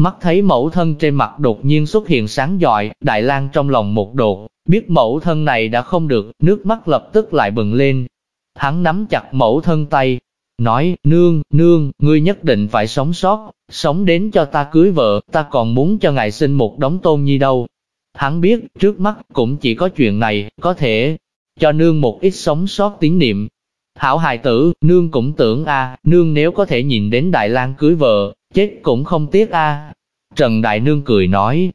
Mắt thấy mẫu thân trên mặt đột nhiên xuất hiện sáng giỏi, Đại lang trong lòng một đột, biết mẫu thân này đã không được, nước mắt lập tức lại bừng lên. Hắn nắm chặt mẫu thân tay, nói, nương, nương, ngươi nhất định phải sống sót, sống đến cho ta cưới vợ, ta còn muốn cho ngài sinh một đống tôn nhi đâu. Hắn biết, trước mắt, cũng chỉ có chuyện này, có thể cho nương một ít sống sót tín niệm. Hảo hài tử, nương cũng tưởng a nương nếu có thể nhìn đến Đại lang cưới vợ, chết cũng không tiếc a Trần Đại Nương cười nói,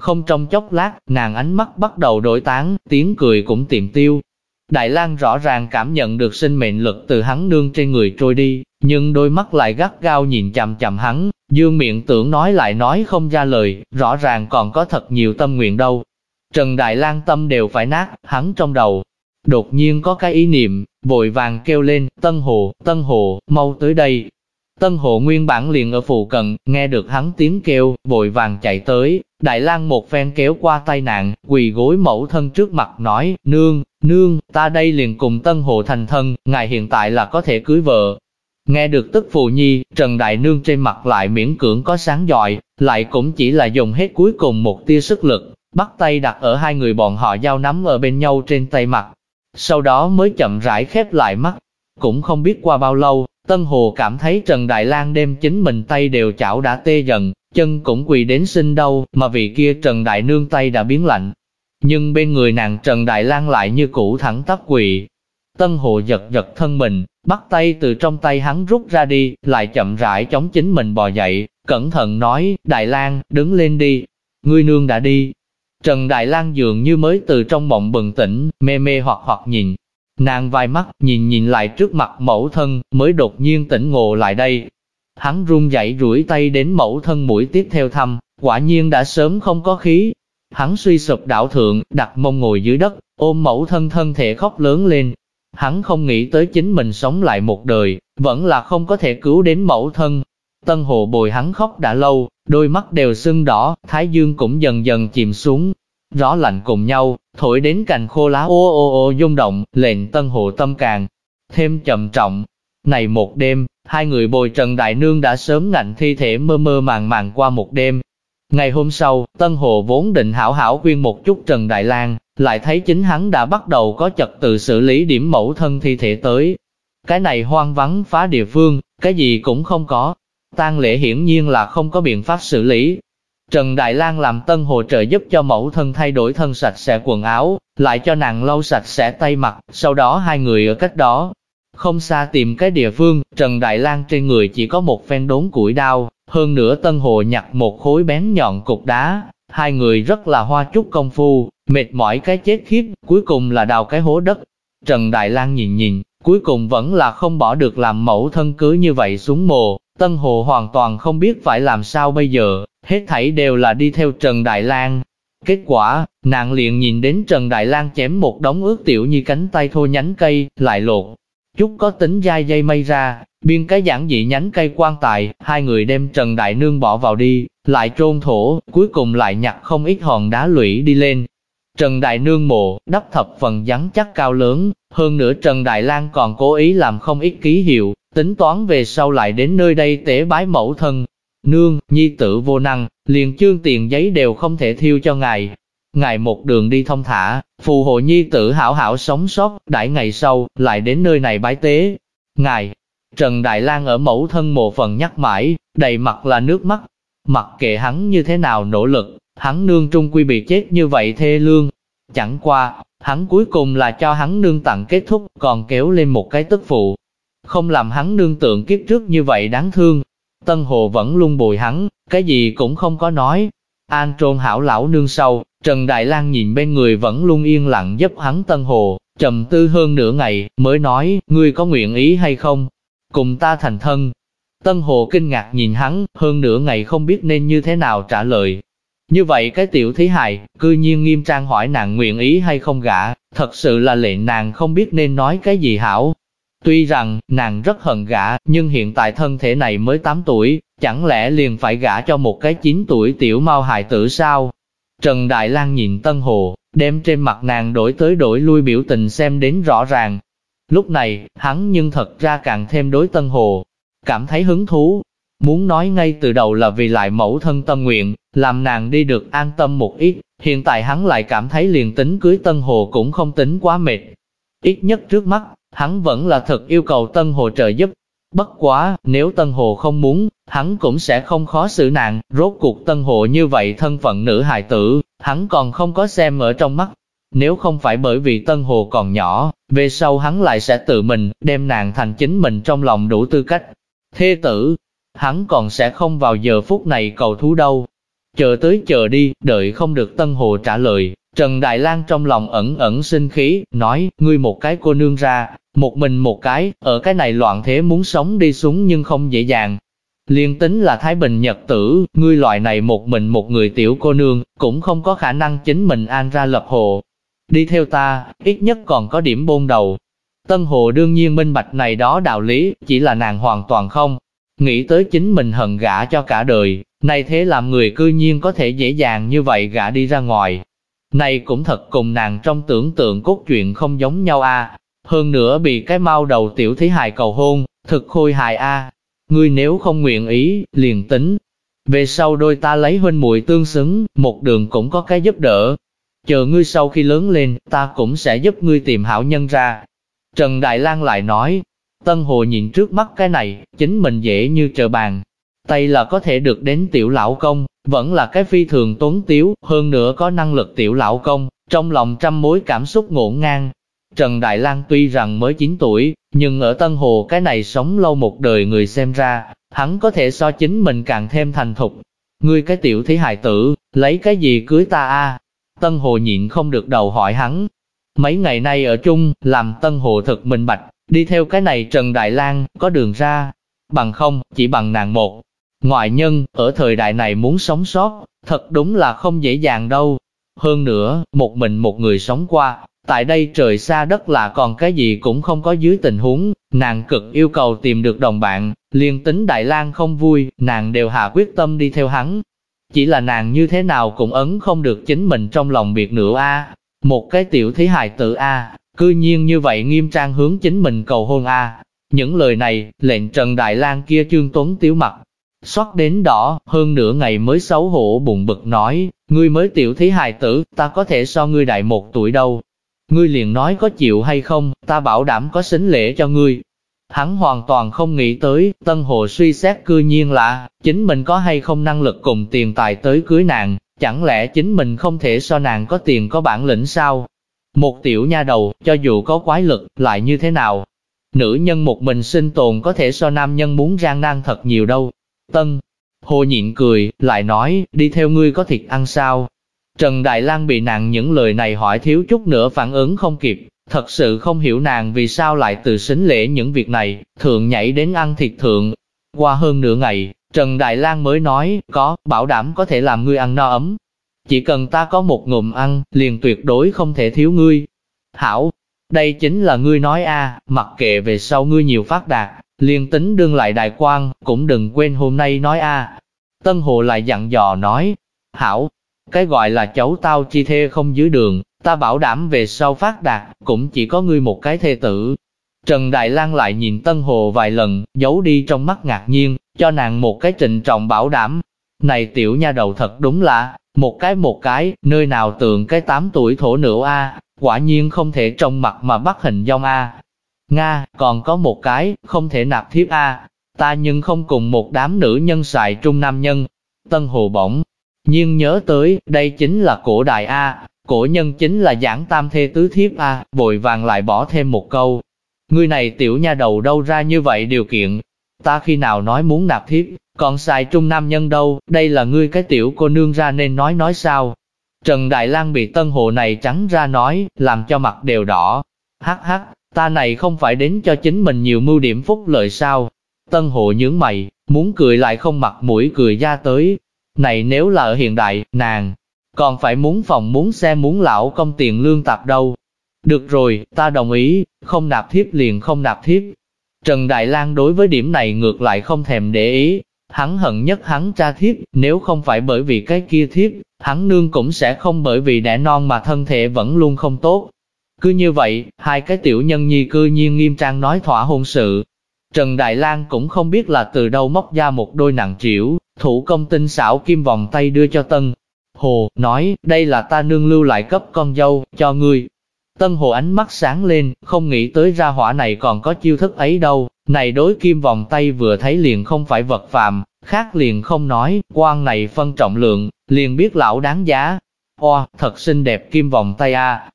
không trong chốc lát, nàng ánh mắt bắt đầu đổi tán, tiếng cười cũng tiệm tiêu, Đại lang rõ ràng cảm nhận được sinh mệnh lực từ hắn nương trên người trôi đi, nhưng đôi mắt lại gắt gao nhìn chằm chằm hắn, dương miệng tưởng nói lại nói không ra lời, rõ ràng còn có thật nhiều tâm nguyện đâu. Trần Đại lang tâm đều phải nát, hắn trong đầu. Đột nhiên có cái ý niệm, vội vàng kêu lên, Tân Hồ, Tân Hồ, mau tới đây. Tân Hồ nguyên bản liền ở phụ cận, nghe được hắn tiếng kêu, vội vàng chạy tới, Đại lang một phen kéo qua tay nạn, quỳ gối mẫu thân trước mặt nói, nương, nương, ta đây liền cùng Tân Hồ thành thân, ngài hiện tại là có thể cưới vợ. Nghe được tức phù nhi, Trần Đại Nương trên mặt lại miễn cưỡng có sáng giỏi, lại cũng chỉ là dùng hết cuối cùng một tia sức lực, bắt tay đặt ở hai người bọn họ giao nắm ở bên nhau trên tay mặt. Sau đó mới chậm rãi khép lại mắt. Cũng không biết qua bao lâu, Tân Hồ cảm thấy Trần Đại Lang đem chính mình tay đều chảo đã tê dần, chân cũng quỳ đến sinh đâu, mà vị kia Trần Đại Nương tay đã biến lạnh. Nhưng bên người nàng Trần Đại Lang lại như cũ thẳng tắp quỳ. Tân Hồ giật giật thân mình, bắt tay từ trong tay hắn rút ra đi, lại chậm rãi chống chính mình bò dậy, cẩn thận nói, Đại Lang, đứng lên đi, ngươi nương đã đi. Trần Đại Lang dường như mới từ trong mộng bừng tỉnh, mê mê hoặc hoặc nhìn. Nàng vai mắt, nhìn nhìn lại trước mặt mẫu thân, mới đột nhiên tỉnh ngộ lại đây, Hắn run dậy rủi tay đến mẫu thân mũi tiếp theo thăm, quả nhiên đã sớm không có khí. Hắn suy sụp đảo thượng, đặt mông ngồi dưới đất, ôm mẫu thân thân thể khóc lớn lên. Hắn không nghĩ tới chính mình sống lại một đời, vẫn là không có thể cứu đến mẫu thân. Tân hồ bồi hắn khóc đã lâu, đôi mắt đều sưng đỏ, thái dương cũng dần dần chìm xuống. Gió lạnh cùng nhau, thổi đến cành khô lá ô ô ô rung động, lệnh tân hồ tâm càng thêm trầm trọng. Này một đêm, Hai người bồi Trần Đại Nương đã sớm ngạnh thi thể mơ mơ màng màng qua một đêm. Ngày hôm sau, Tân Hồ vốn định hảo hảo khuyên một chút Trần Đại Lang, lại thấy chính hắn đã bắt đầu có trật tự xử lý điểm mẫu thân thi thể tới. Cái này hoang vắng phá địa phương, cái gì cũng không có tang lễ hiển nhiên là không có biện pháp xử lý. Trần Đại Lang làm Tân Hồ trợ giúp cho mẫu thân thay đổi thân sạch sẽ quần áo, lại cho nàng lau sạch sẽ tay mặt, sau đó hai người ở cách đó, không xa tìm cái địa phương, Trần Đại Lang trên người chỉ có một phen đốn củi đao, hơn nữa Tân Hồ nhặt một khối bén nhọn cục đá. Hai người rất là hoa chút công phu, mệt mỏi cái chết khiếp, cuối cùng là đào cái hố đất. Trần Đại Lang nhìn nhìn, cuối cùng vẫn là không bỏ được làm mẫu thân cứ như vậy xuống mồ. Tân Hồ hoàn toàn không biết phải làm sao bây giờ, hết thảy đều là đi theo Trần Đại Lang. Kết quả, nàng liền nhìn đến Trần Đại Lang chém một đống ướt tiểu như cánh tay thô nhánh cây, lại lột, chút có tính dai dây mây ra, biên cái giản dị nhánh cây quan tài, hai người đem Trần Đại Nương bỏ vào đi, lại trôn thổ, cuối cùng lại nhặt không ít hòn đá lũy đi lên. Trần Đại Nương mộ, đắp thập phần rắn chắc cao lớn, hơn nữa Trần Đại Lang còn cố ý làm không ít ký hiệu, tính toán về sau lại đến nơi đây tế bái mẫu thân. Nương, nhi tử vô năng, liền chương tiền giấy đều không thể thiêu cho ngài, Ngài một đường đi thông thả, phù hộ nhi tử hảo hảo sống sót, đãi ngày sau, lại đến nơi này bái tế. Ngài, Trần Đại Lang ở mẫu thân mộ phần nhắc mãi, đầy mặt là nước mắt. Mặc kệ hắn như thế nào nỗ lực, hắn nương trung quy bị chết như vậy thê lương. Chẳng qua, hắn cuối cùng là cho hắn nương tặng kết thúc, còn kéo lên một cái tức phụ. Không làm hắn nương tượng kiếp trước như vậy đáng thương. Tân Hồ vẫn luôn bồi hắn, cái gì cũng không có nói. An trôn hảo lão nương sau, Trần Đại Lang nhìn bên người vẫn luôn yên lặng giúp hắn Tân Hồ, trầm tư hơn nửa ngày, mới nói, ngươi có nguyện ý hay không? Cùng ta thành thân. Tân Hồ kinh ngạc nhìn hắn, hơn nửa ngày không biết nên như thế nào trả lời. Như vậy cái tiểu thí hài, cư nhiên nghiêm trang hỏi nàng nguyện ý hay không gả, thật sự là lệ nàng không biết nên nói cái gì hảo. Tuy rằng, nàng rất hận gả, nhưng hiện tại thân thể này mới 8 tuổi, chẳng lẽ liền phải gả cho một cái 9 tuổi tiểu mau hài tử sao? Trần Đại Lang nhìn Tân Hồ, đem trên mặt nàng đổi tới đổi lui biểu tình xem đến rõ ràng. Lúc này, hắn nhưng thật ra càng thêm đối Tân Hồ, cảm thấy hứng thú. Muốn nói ngay từ đầu là vì lại mẫu thân tâm nguyện, làm nàng đi được an tâm một ít, hiện tại hắn lại cảm thấy liền tính cưới Tân Hồ cũng không tính quá mệt. Ít nhất trước mắt, hắn vẫn là thật yêu cầu Tân Hồ trợ giúp. Bất quá, nếu Tân Hồ không muốn, hắn cũng sẽ không khó xử nàng, rốt cuộc Tân Hồ như vậy thân phận nữ hài tử, hắn còn không có xem ở trong mắt. Nếu không phải bởi vì Tân Hồ còn nhỏ, về sau hắn lại sẽ tự mình, đem nàng thành chính mình trong lòng đủ tư cách. Thê tử, hắn còn sẽ không vào giờ phút này cầu thú đâu. Chờ tới chờ đi, đợi không được Tân Hồ trả lời, Trần Đại Lang trong lòng ẩn ẩn sinh khí, nói, ngươi một cái cô nương ra, một mình một cái, ở cái này loạn thế muốn sống đi xuống nhưng không dễ dàng. Liên tính là Thái Bình Nhật tử, ngươi loại này một mình một người tiểu cô nương, cũng không có khả năng chính mình an ra lập hồ. Đi theo ta, ít nhất còn có điểm bôn đầu. Tân Hồ đương nhiên minh bạch này đó đạo lý, chỉ là nàng hoàn toàn không. Nghĩ tới chính mình hận gã cho cả đời, này thế làm người cư nhiên có thể dễ dàng như vậy gã đi ra ngoài. Này cũng thật cùng nàng trong tưởng tượng cốt truyện không giống nhau a. Hơn nữa bị cái mau đầu tiểu thí hài cầu hôn, thực khôi hài a. Ngươi nếu không nguyện ý, liền tính. Về sau đôi ta lấy huynh muội tương xứng, một đường cũng có cái giúp đỡ. Chờ ngươi sau khi lớn lên, ta cũng sẽ giúp ngươi tìm hảo nhân ra. Trần Đại Lang lại nói, Tân Hồ nhìn trước mắt cái này, chính mình dễ như trở bàn. Tay là có thể được đến tiểu lão công, vẫn là cái phi thường tuấn tiếu, hơn nữa có năng lực tiểu lão công, trong lòng trăm mối cảm xúc ngổn ngang. Trần Đại Lang tuy rằng mới 9 tuổi, nhưng ở Tân Hồ cái này sống lâu một đời người xem ra, hắn có thể so chính mình càng thêm thành thục. Ngươi cái tiểu thí hài tử, lấy cái gì cưới ta a? Tân Hồ nhịn không được đầu hỏi hắn. Mấy ngày nay ở chung, làm Tân Hồ thật minh bạch, đi theo cái này Trần Đại Lang có đường ra. Bằng không, chỉ bằng nàng một. Ngoại nhân, ở thời đại này muốn sống sót, thật đúng là không dễ dàng đâu. Hơn nữa, một mình một người sống qua, tại đây trời xa đất lạ còn cái gì cũng không có dưới tình huống, nàng cực yêu cầu tìm được đồng bạn, liên tính Đại lang không vui, nàng đều hạ quyết tâm đi theo hắn. Chỉ là nàng như thế nào cũng ấn không được chính mình trong lòng biệt nữa a Một cái tiểu thí hài tử a cư nhiên như vậy nghiêm trang hướng chính mình cầu hôn a Những lời này, lệnh Trần Đại lang kia trương tuấn tiếu mặt, xót đến đỏ, hơn nửa ngày mới xấu hổ bụng bực nói, ngươi mới tiểu thí hài tử, ta có thể so ngươi đại một tuổi đâu. Ngươi liền nói có chịu hay không, ta bảo đảm có xính lễ cho ngươi. Hắn hoàn toàn không nghĩ tới, Tân Hồ suy xét cư nhiên là, chính mình có hay không năng lực cùng tiền tài tới cưới nàng, chẳng lẽ chính mình không thể so nàng có tiền có bản lĩnh sao? Một tiểu nha đầu, cho dù có quái lực, lại như thế nào? Nữ nhân một mình sinh tồn có thể so nam nhân muốn gian nan thật nhiều đâu. Tân, Hồ nhịn cười, lại nói, đi theo ngươi có thịt ăn sao? Trần Đại Lang bị nàng những lời này hỏi thiếu chút nữa phản ứng không kịp, thật sự không hiểu nàng vì sao lại từ xính lễ những việc này, thường nhảy đến ăn thịt thượng. Qua hơn nửa ngày, Trần Đại Lang mới nói, có, bảo đảm có thể làm ngươi ăn no ấm. Chỉ cần ta có một ngụm ăn, liền tuyệt đối không thể thiếu ngươi. Hảo, đây chính là ngươi nói a, mặc kệ về sau ngươi nhiều phát đạt, liền tính đương lại đại quan, cũng đừng quên hôm nay nói a. Tân Hồ lại dặn dò nói, Hảo, cái gọi là cháu tao chi thê không dưới đường, ta bảo đảm về sau phát đạt, cũng chỉ có ngươi một cái thê tử. Trần Đại Lang lại nhìn Tân Hồ vài lần, giấu đi trong mắt ngạc nhiên, cho nàng một cái trịnh trọng bảo đảm. Này tiểu nha đầu thật đúng là, một cái một cái, nơi nào tượng cái tám tuổi thổ nữ a, quả nhiên không thể trong mặt mà bắt hình dong a. Nga, còn có một cái, không thể nạp thiếp A, ta nhưng không cùng một đám nữ nhân xài trung nam nhân. Tân Hồ bỗng nhiên nhớ tới, đây chính là cổ đại A, cổ nhân chính là giảng tam thê tứ thiếp A, vội vàng lại bỏ thêm một câu. Ngươi này tiểu nha đầu đâu ra như vậy điều kiện, ta khi nào nói muốn nạp thiếp, còn xài trung nam nhân đâu, đây là ngươi cái tiểu cô nương ra nên nói nói sao. Trần Đại Lang bị tân hồ này trắng ra nói, làm cho mặt đều đỏ. Hắc hắc, ta này không phải đến cho chính mình nhiều mưu điểm phúc lợi sao. Tân hồ nhướng mày, muốn cười lại không mặt mũi cười ra tới. Này nếu là ở hiện đại, nàng, còn phải muốn phòng muốn xe muốn lão công tiền lương tạp đâu. Được rồi, ta đồng ý, không nạp thiếp liền không nạp thiếp. Trần Đại Lang đối với điểm này ngược lại không thèm để ý, hắn hận nhất hắn cha thiếp, nếu không phải bởi vì cái kia thiếp, hắn nương cũng sẽ không bởi vì đẻ non mà thân thể vẫn luôn không tốt. Cứ như vậy, hai cái tiểu nhân nhi cư nhiên nghiêm trang nói thỏa hôn sự. Trần Đại Lang cũng không biết là từ đâu móc ra một đôi nặng triểu, thủ công tinh xảo kim vòng tay đưa cho Tân. Hồ, nói, đây là ta nương lưu lại cấp con dâu, cho ngươi. Tân Hồ ánh mắt sáng lên, không nghĩ tới ra hỏa này còn có chiêu thức ấy đâu, này đối kim vòng tay vừa thấy liền không phải vật phàm, khác liền không nói, quan này phân trọng lượng, liền biết lão đáng giá. Oa, thật xinh đẹp kim vòng tay a.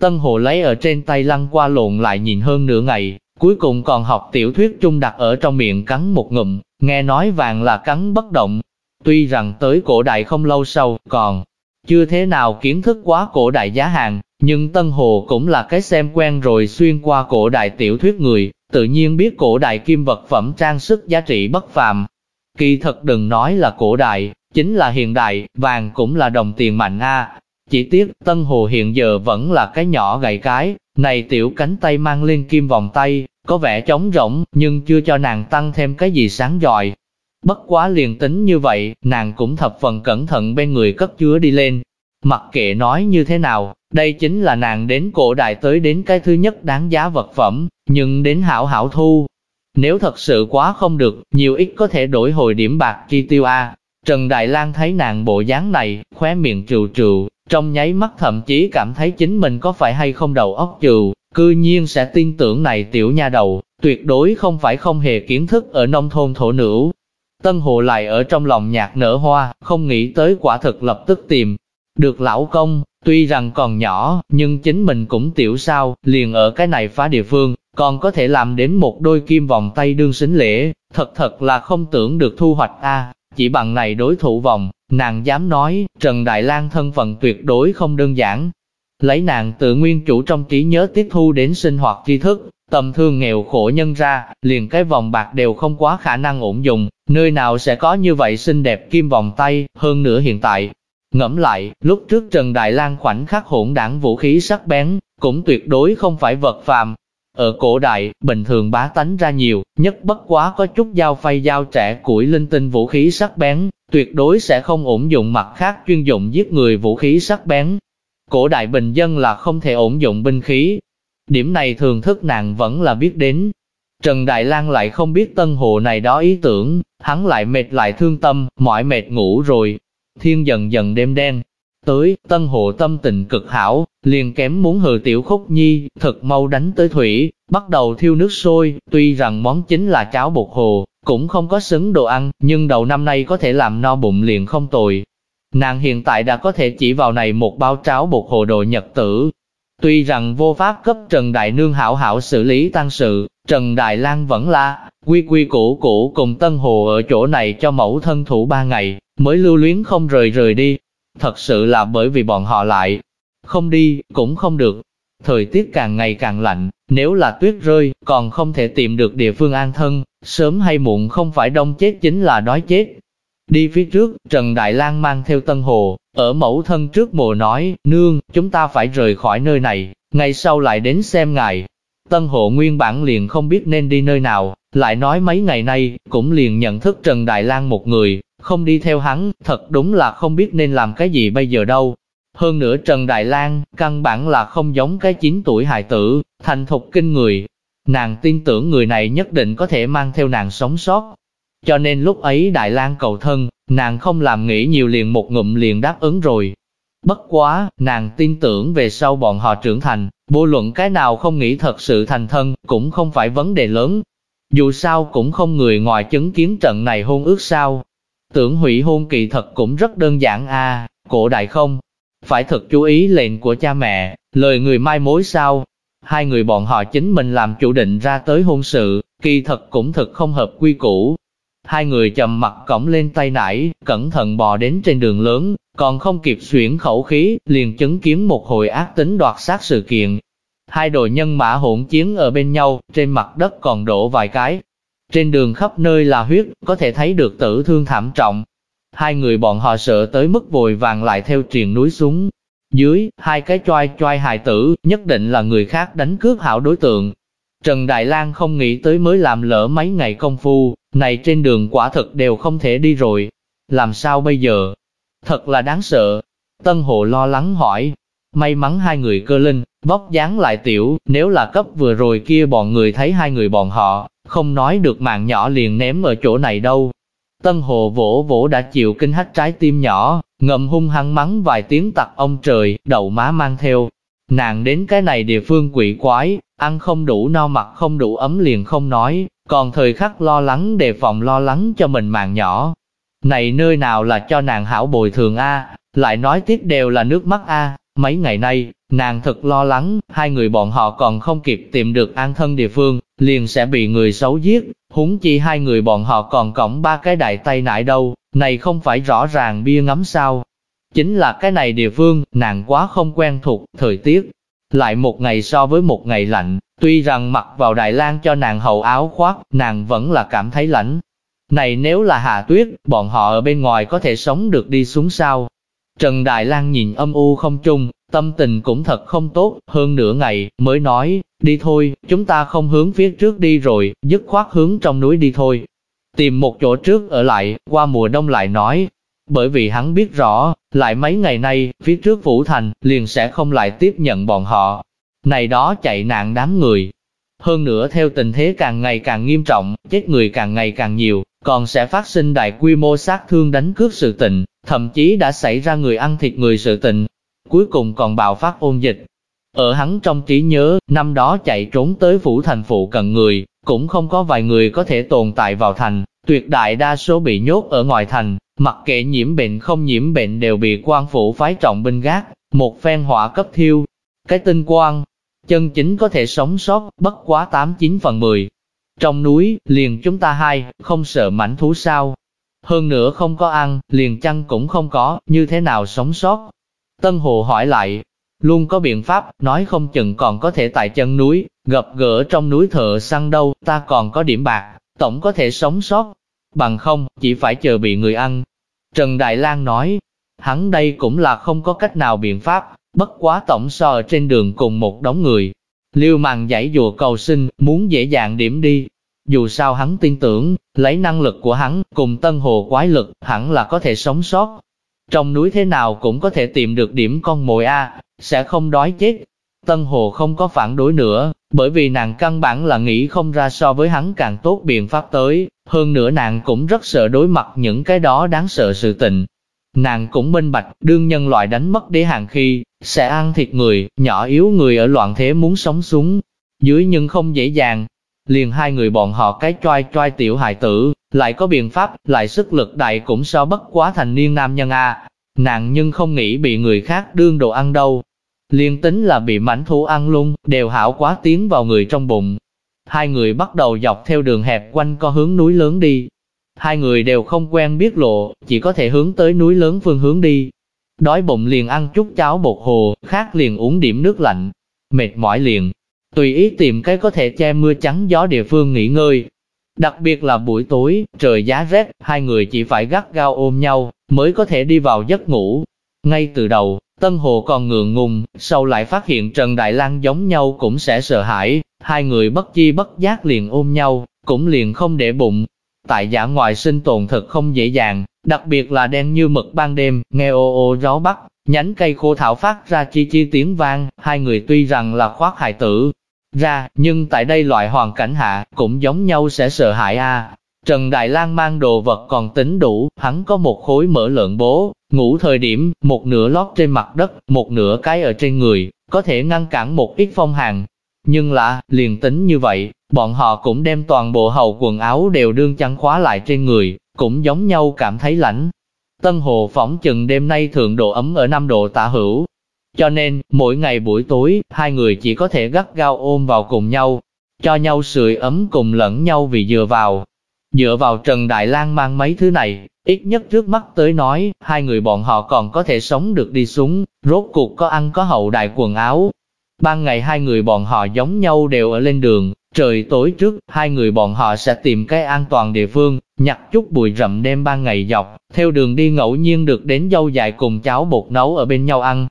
Tân Hồ lấy ở trên tay lăn qua lộn lại nhìn hơn nửa ngày, cuối cùng còn học tiểu thuyết trung đặt ở trong miệng cắn một ngụm, nghe nói vàng là cắn bất động. Tuy rằng tới cổ đại không lâu sau, còn chưa thế nào kiến thức quá cổ đại giá hàng, nhưng Tân Hồ cũng là cái xem quen rồi xuyên qua cổ đại tiểu thuyết người, tự nhiên biết cổ đại kim vật phẩm trang sức giá trị bất phàm. Kỳ thật đừng nói là cổ đại, chính là hiện đại, vàng cũng là đồng tiền mạnh a. Chỉ tiếc, Tân Hồ hiện giờ vẫn là cái nhỏ gầy cái, này tiểu cánh tay mang lên kim vòng tay, có vẻ trống rỗng, nhưng chưa cho nàng tăng thêm cái gì sáng giỏi. Bất quá liền tính như vậy, nàng cũng thập phần cẩn thận bên người cất chứa đi lên. Mặc kệ nói như thế nào, đây chính là nàng đến cổ đại tới đến cái thứ nhất đáng giá vật phẩm, nhưng đến hảo hảo thu. Nếu thật sự quá không được, nhiều ít có thể đổi hồi điểm bạc chi tiêu A. Trần Đại Lang thấy nàng bộ dáng này, khóe miệng trừ trừ, trong nháy mắt thậm chí cảm thấy chính mình có phải hay không đầu óc trừ, cư nhiên sẽ tin tưởng này tiểu nha đầu, tuyệt đối không phải không hề kiến thức ở nông thôn thổ nữ. Tân Hồ lại ở trong lòng nhạc nở hoa, không nghĩ tới quả thực lập tức tìm. Được lão công, tuy rằng còn nhỏ, nhưng chính mình cũng tiểu sao, liền ở cái này phá địa phương, còn có thể làm đến một đôi kim vòng tay đương xính lễ, thật thật là không tưởng được thu hoạch a. chỉ bằng này đối thủ vòng, nàng dám nói, Trần Đại Lang thân phận tuyệt đối không đơn giản. Lấy nàng tự nguyên chủ trong trí nhớ tiếp thu đến sinh hoạt tri thức, tầm thương nghèo khổ nhân ra, liền cái vòng bạc đều không quá khả năng ổn dùng, nơi nào sẽ có như vậy xinh đẹp kim vòng tay, hơn nữa hiện tại. Ngẫm lại, lúc trước Trần Đại Lang khoảnh khắc hỗn đảng vũ khí sắc bén, cũng tuyệt đối không phải vật phàm, ở cổ đại, bình thường bá tánh ra nhiều, nhất bất quá có chút dao phay dao trẻ củi linh tinh vũ khí sắc bén, tuyệt đối sẽ không ổn dụng mặt khác chuyên dụng giết người vũ khí sắc bén. Cổ đại bình dân là không thể ổn dụng binh khí. Điểm này thường thức nàng vẫn là biết đến. Trần Đại Lang lại không biết tân hồ này đó ý tưởng, hắn lại mệt lại thương tâm, mỏi mệt ngủ rồi. Thiên dần dần đêm đen, Tới, tân hộ tâm tình cực hảo, liền kém muốn hừ tiểu khúc nhi, thật mau đánh tới thủy, bắt đầu thiêu nước sôi, tuy rằng món chính là cháo bột hồ, cũng không có xứng đồ ăn, nhưng đầu năm nay có thể làm no bụng liền không tồi. Nàng hiện tại đã có thể chỉ vào này một bao cháo bột hồ đồ nhật tử. Tuy rằng vô pháp cấp Trần Đại Nương hảo hảo xử lý tăng sự, Trần Đại Lang vẫn là quy quy củ củ cùng Tân Hồ ở chỗ này cho mẫu thân thủ ba ngày, mới lưu luyến không rời rời đi, Thật sự là bởi vì bọn họ lại không đi, cũng không được. Thời tiết càng ngày càng lạnh, nếu là tuyết rơi, còn không thể tìm được địa phương an thân, sớm hay muộn không phải đông chết chính là đói chết. Đi phía trước, Trần Đại Lang mang theo Tân Hồ, ở mẫu thân trước mồ nói, nương, chúng ta phải rời khỏi nơi này, ngày sau lại đến xem ngài. Tân Hồ nguyên bản liền không biết nên đi nơi nào, lại nói mấy ngày nay, cũng liền nhận thức Trần Đại Lang một người, không đi theo hắn, thật đúng là không biết nên làm cái gì bây giờ đâu. Hơn nữa Trần Đại Lang căn bản là không giống cái 9 tuổi hài tử, thành thục kinh người. Nàng tin tưởng người này nhất định có thể mang theo nàng sống sót. Cho nên lúc ấy Đại Lang cầu thân, nàng không làm nghĩ nhiều liền một ngụm liền đáp ứng rồi. Bất quá, nàng tin tưởng về sau bọn họ trưởng thành, Vô luận cái nào không nghĩ thật sự thành thân, cũng không phải vấn đề lớn. Dù sao cũng không người ngoài chứng kiến trận này hôn ước sao. Tưởng hủy hôn kỳ thật cũng rất đơn giản a cổ đại không. Phải thật chú ý lệnh của cha mẹ, lời người mai mối sao. Hai người bọn họ chính mình làm chủ định ra tới hôn sự, kỳ thật cũng thật không hợp quy củ. Hai người chầm mặt cổng lên tay nải, cẩn thận bò đến trên đường lớn, còn không kịp xuyển khẩu khí, liền chứng kiến một hồi ác tính đoạt sát sự kiện. Hai đội nhân mã hỗn chiến ở bên nhau, trên mặt đất còn đổ vài cái. Trên đường khắp nơi là huyết, có thể thấy được tử thương thảm trọng. Hai người bọn họ sợ tới mức vội vàng lại theo triền núi xuống. Dưới, hai cái choai choai hài tử, nhất định là người khác đánh cướp hảo đối tượng. Trần Đại Lang không nghĩ tới mới làm lỡ mấy ngày công phu, này trên đường quả thực đều không thể đi rồi. Làm sao bây giờ? Thật là đáng sợ. Tân Hồ lo lắng hỏi. May mắn hai người cơ linh, vóc dáng lại tiểu, nếu là cấp vừa rồi kia bọn người thấy hai người bọn họ, không nói được mạng nhỏ liền ném ở chỗ này đâu. Tân Hồ vỗ vỗ đã chịu kinh hách trái tim nhỏ, ngầm hung hăng mắng vài tiếng tặc ông trời, đầu má mang theo. Nàng đến cái này địa phương quỷ quái, ăn không đủ no mặc không đủ ấm liền không nói, còn thời khắc lo lắng đề phòng lo lắng cho mình mạng nhỏ. Này nơi nào là cho nàng hảo bồi thường a lại nói tiếp đều là nước mắt a mấy ngày nay, nàng thật lo lắng, hai người bọn họ còn không kịp tìm được an thân địa phương, liền sẽ bị người xấu giết, húng chi hai người bọn họ còn cõng ba cái đại tay nại đâu, này không phải rõ ràng bia ngắm sao. Chính là cái này địa phương, nàng quá không quen thuộc, thời tiết, lại một ngày so với một ngày lạnh, tuy rằng mặc vào Đài lang cho nàng hậu áo khoác, nàng vẫn là cảm thấy lạnh. Này nếu là hạ tuyết, bọn họ ở bên ngoài có thể sống được đi xuống sao? Trần Đại Lang nhìn âm u không trung, tâm tình cũng thật không tốt, hơn nửa ngày, mới nói, đi thôi, chúng ta không hướng phía trước đi rồi, dứt khoát hướng trong núi đi thôi. Tìm một chỗ trước ở lại, qua mùa đông lại nói, bởi vì hắn biết rõ, lại mấy ngày nay, phía trước Vũ Thành, liền sẽ không lại tiếp nhận bọn họ. Này đó chạy nạn đám người. Hơn nữa theo tình thế càng ngày càng nghiêm trọng, chết người càng ngày càng nhiều, còn sẽ phát sinh đại quy mô sát thương đánh cướp sự tình, thậm chí đã xảy ra người ăn thịt người sự tình. Cuối cùng còn bạo phát ôn dịch. Ở hắn trong trí nhớ, năm đó chạy trốn tới phủ Thành phụ cận người, cũng không có vài người có thể tồn tại vào thành, tuyệt đại đa số bị nhốt ở ngoài thành, Mặc kệ nhiễm bệnh không nhiễm bệnh đều bị quan phủ phái trọng binh gác, một phen hỏa cấp thiêu. Cái tinh quan, chân chính có thể sống sót, bất quá 89 phần 10. Trong núi, liền chúng ta hai, không sợ mảnh thú sao. Hơn nữa không có ăn, liền chăn cũng không có, như thế nào sống sót. Tân Hồ hỏi lại, luôn có biện pháp, nói không chừng còn có thể tại chân núi, gặp gỡ trong núi thợ săn đâu, ta còn có điểm bạc, tổng có thể sống sót. Bằng không, chỉ phải chờ bị người ăn, Trần Đại Lang nói, hắn đây cũng là không có cách nào biện pháp, bất quá tổng so ở trên đường cùng một đống người. Liêu màng giải dùa cầu sinh, muốn dễ dàng điểm đi. Dù sao hắn tin tưởng, lấy năng lực của hắn, cùng tân hồ quái lực, hẳn là có thể sống sót. Trong núi thế nào cũng có thể tìm được điểm con mồi A, sẽ không đói chết. Tân hồ không có phản đối nữa, bởi vì nàng căn bản là nghĩ không ra so với hắn càng tốt biện pháp tới, hơn nữa nàng cũng rất sợ đối mặt những cái đó đáng sợ sự tình. Nàng cũng minh bạch, đương nhân loại đánh mất đế hàng khi, sẽ ăn thịt người, nhỏ yếu người ở loạn thế muốn sống xuống, dưới nhưng không dễ dàng. Liền hai người bọn họ cái choai choai tiểu hài tử, lại có biện pháp, lại sức lực đại cũng so bất quá thành niên nam nhân a. Nàng nhưng không nghĩ bị người khác đương đồ ăn đâu. Liên tính là bị mảnh thú ăn luôn, đều hảo quá tiến vào người trong bụng, Hai người bắt đầu dọc theo đường hẹp quanh co hướng núi lớn đi. Hai người đều không quen biết lộ, chỉ có thể hướng tới núi lớn phương hướng đi. Đói bụng liền ăn chút cháo bột hồ, khác liền uống điểm nước lạnh. Mệt mỏi liền, tùy ý tìm cái có thể che mưa trắng gió địa phương nghỉ ngơi. Đặc biệt là buổi tối, trời giá rét, hai người chỉ phải gắt gao ôm nhau, mới có thể đi vào giấc ngủ. Ngay từ đầu, Tân Hồ còn ngượng ngùng, sau lại phát hiện Trần Đại Lang giống nhau cũng sẽ sợ hãi, hai người bất chi bất giác liền ôm nhau, cũng liền không để bụng. Tại giả ngoại sinh tồn thật không dễ dàng, đặc biệt là đen như mực ban đêm, nghe ô ô gió bắc, nhánh cây khô thảo phát ra chi chi tiếng vang, hai người tuy rằng là khoác hài tử ra, nhưng tại đây loại hoàn cảnh hạ, cũng giống nhau sẽ sợ hãi a. Trần Đại Lang mang đồ vật còn tính đủ, hắn có một khối mỡ lợn bố, Ngủ thời điểm, một nửa lót trên mặt đất, một nửa cái ở trên người, có thể ngăn cản một ít phong hàn. Nhưng là, liền tính như vậy, bọn họ cũng đem toàn bộ hầu quần áo đều đương chăn khóa lại trên người, cũng giống nhau cảm thấy lạnh. Tân Hồ phóng chừng đêm nay thượng độ ấm ở 5 độ tả hữu. Cho nên, mỗi ngày buổi tối, hai người chỉ có thể gắt gao ôm vào cùng nhau, cho nhau sưởi ấm cùng lẫn nhau vì dựa vào. Dựa vào Trần Đại Lang mang mấy thứ này, ít nhất trước mắt tới nói, hai người bọn họ còn có thể sống được đi xuống, rốt cuộc có ăn có hậu đại quần áo. Ban ngày hai người bọn họ giống nhau đều ở lên đường, trời tối trước, hai người bọn họ sẽ tìm cái an toàn địa phương, nhặt chút bụi rậm đem ban ngày dọc, theo đường đi ngẫu nhiên được đến dâu dài cùng cháo bột nấu ở bên nhau ăn.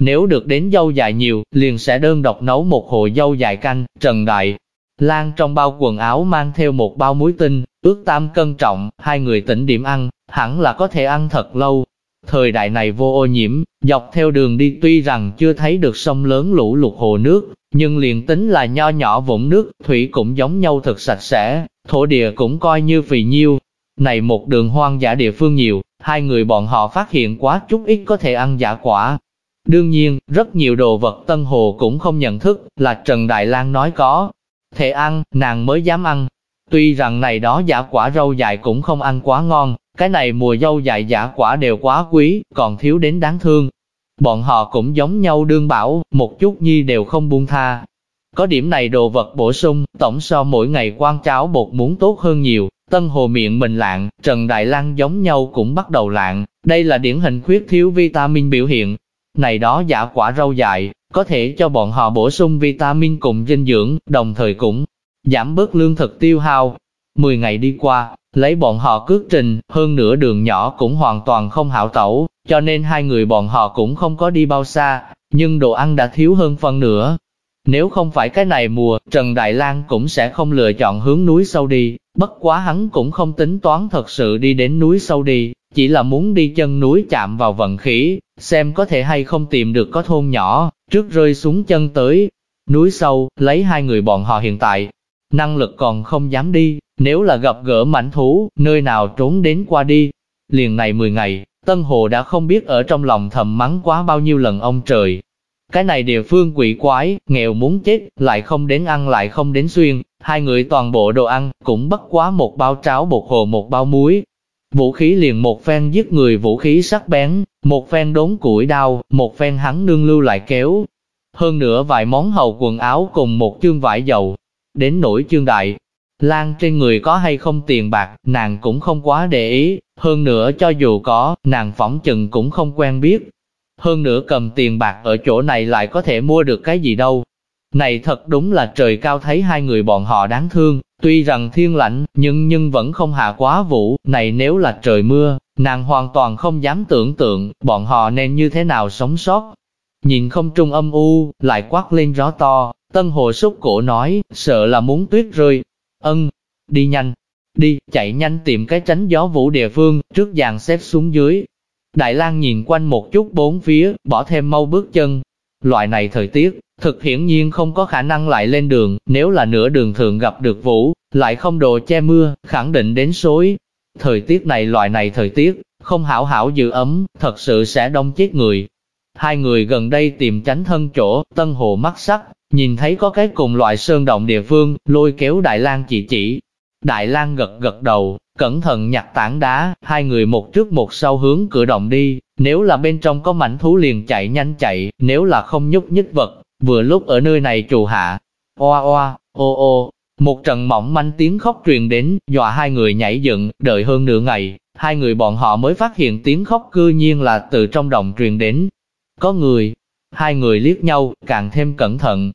Nếu được đến dâu dài nhiều, liền sẽ đơn độc nấu một hộ dâu dài canh, Trần Đại, Lan trong bao quần áo mang theo một bao muối tinh, ước tam cân trọng, hai người tỉnh điểm ăn, hẳn là có thể ăn thật lâu. Thời đại này vô ô nhiễm, dọc theo đường đi tuy rằng chưa thấy được sông lớn lũ lụt hồ nước, nhưng liền tính là nho nhỏ vũng nước, thủy cũng giống nhau thật sạch sẽ, thổ địa cũng coi như vì nhiêu. Này một đường hoang dã địa phương nhiều, hai người bọn họ phát hiện quá chút ít có thể ăn giả quả. Đương nhiên, rất nhiều đồ vật Tân Hồ cũng không nhận thức, là Trần Đại Lang nói có, thể ăn, nàng mới dám ăn. Tuy rằng này đó giả quả rau dại cũng không ăn quá ngon, cái này mùa dâu dại giả quả đều quá quý, còn thiếu đến đáng thương. Bọn họ cũng giống nhau đương bảo, một chút nhi đều không buông tha. Có điểm này đồ vật bổ sung, tổng so mỗi ngày quan cháo bột muốn tốt hơn nhiều. Tân hồ miệng mình lạng, Trần Đại Lang giống nhau cũng bắt đầu lạng, đây là điển hình khuyết thiếu vitamin biểu hiện. Này đó giả quả rau dại, có thể cho bọn họ bổ sung vitamin cùng dinh dưỡng, đồng thời cũng giảm bớt lương thực tiêu hao. 10 ngày đi qua, lấy bọn họ cước trình, hơn nửa đường nhỏ cũng hoàn toàn không hảo tẩu, cho nên hai người bọn họ cũng không có đi bao xa, nhưng đồ ăn đã thiếu hơn phần nữa. Nếu không phải cái này mùa, Trần Đại Lang cũng sẽ không lựa chọn hướng núi sâu đi, bất quá hắn cũng không tính toán thật sự đi đến núi sâu đi, chỉ là muốn đi chân núi chạm vào vận khí, xem có thể hay không tìm được có thôn nhỏ, trước rơi xuống chân tới. Núi sâu, lấy hai người bọn họ hiện tại, năng lực còn không dám đi, nếu là gặp gỡ mảnh thú, nơi nào trốn đến qua đi. Liền này 10 ngày, Tân Hồ đã không biết ở trong lòng thầm mắng quá bao nhiêu lần ông trời. Cái này địa phương quỷ quái, nghèo muốn chết, lại không đến ăn lại không đến xuyên, hai người toàn bộ đồ ăn, cũng bất quá một bao cháo bột hồ một bao muối, Vũ khí liền một phen giết người vũ khí sắc bén, một phen đốn củi đao, một phen hắn nương lưu lại kéo. Hơn nữa vài món hầu quần áo cùng một chương vải dầu. Đến nỗi chương đại, Lan trên người có hay không tiền bạc, nàng cũng không quá để ý, hơn nữa cho dù có, nàng phỏng chừng cũng không quen biết. Hơn nữa cầm tiền bạc ở chỗ này lại có thể mua được cái gì đâu. Này thật đúng là trời cao thấy hai người bọn họ đáng thương, Tuy rằng thiên lạnh, nhưng nhưng vẫn không hạ quá vũ, này nếu là trời mưa, nàng hoàn toàn không dám tưởng tượng, bọn họ nên như thế nào sống sót. Nhìn không trung âm u, lại quát lên gió to, tân hồ xúc cổ nói, sợ là muốn tuyết rơi. Ân, đi nhanh, đi, chạy nhanh tìm cái tránh gió vũ địa phương, trước dàn xếp xuống dưới. Đại lang nhìn quanh một chút bốn phía, bỏ thêm mau bước chân. Loại này thời tiết, Thực hiển nhiên không có khả năng lại lên đường, nếu là nửa đường thường gặp được vũ, lại không đồ che mưa, khẳng định đến sối. Thời tiết này loại này thời tiết, không hảo hảo giữ ấm, thật sự sẽ đông chết người. Hai người gần đây tìm tránh thân chỗ, tân hồ mắt sắc, nhìn thấy có cái cùng loại sơn động địa phương, lôi kéo Đại lang chỉ chỉ. Đại lang gật gật đầu, cẩn thận nhặt tảng đá, hai người một trước một sau hướng cửa động đi, nếu là bên trong có mảnh thú liền chạy nhanh chạy, nếu là không nhúc nhích vật, Vừa lúc ở nơi này trù hạ, oa oa, ô ô, một trận mỏng manh tiếng khóc truyền đến, dọa hai người nhảy dựng, đợi hơn nửa ngày, hai người bọn họ mới phát hiện tiếng khóc cư nhiên là từ trong đồng truyền đến. Có người, hai người liếc nhau, càng thêm cẩn thận.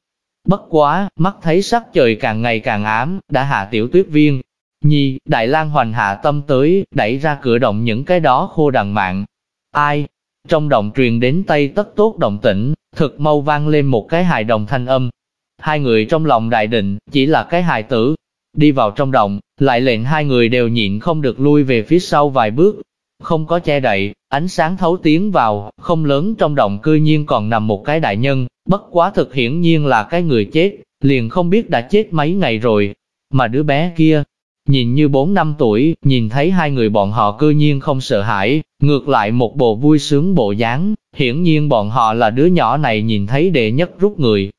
Bất quá, mắt thấy sắc trời càng ngày càng ám, đã hạ tiểu tuyết viên. Nhi, Đại lang hoành hạ tâm tới, đẩy ra cửa động những cái đó khô đằng mạng. Ai? Trong động truyền đến tay tất tốt động tĩnh, thực mau vang lên một cái hài đồng thanh âm. Hai người trong lòng đại định, chỉ là cái hài tử. Đi vào trong động, lại lệnh hai người đều nhịn không được lui về phía sau vài bước. Không có che đậy, ánh sáng thấu tiến vào, không lớn trong động cư nhiên còn nằm một cái đại nhân, bất quá thực hiển nhiên là cái người chết, liền không biết đã chết mấy ngày rồi. Mà đứa bé kia, nhìn như 4 năm tuổi, nhìn thấy hai người bọn họ cư nhiên không sợ hãi, ngược lại một bộ vui sướng bộ dáng, hiển nhiên bọn họ là đứa nhỏ này nhìn thấy đệ nhất rút người.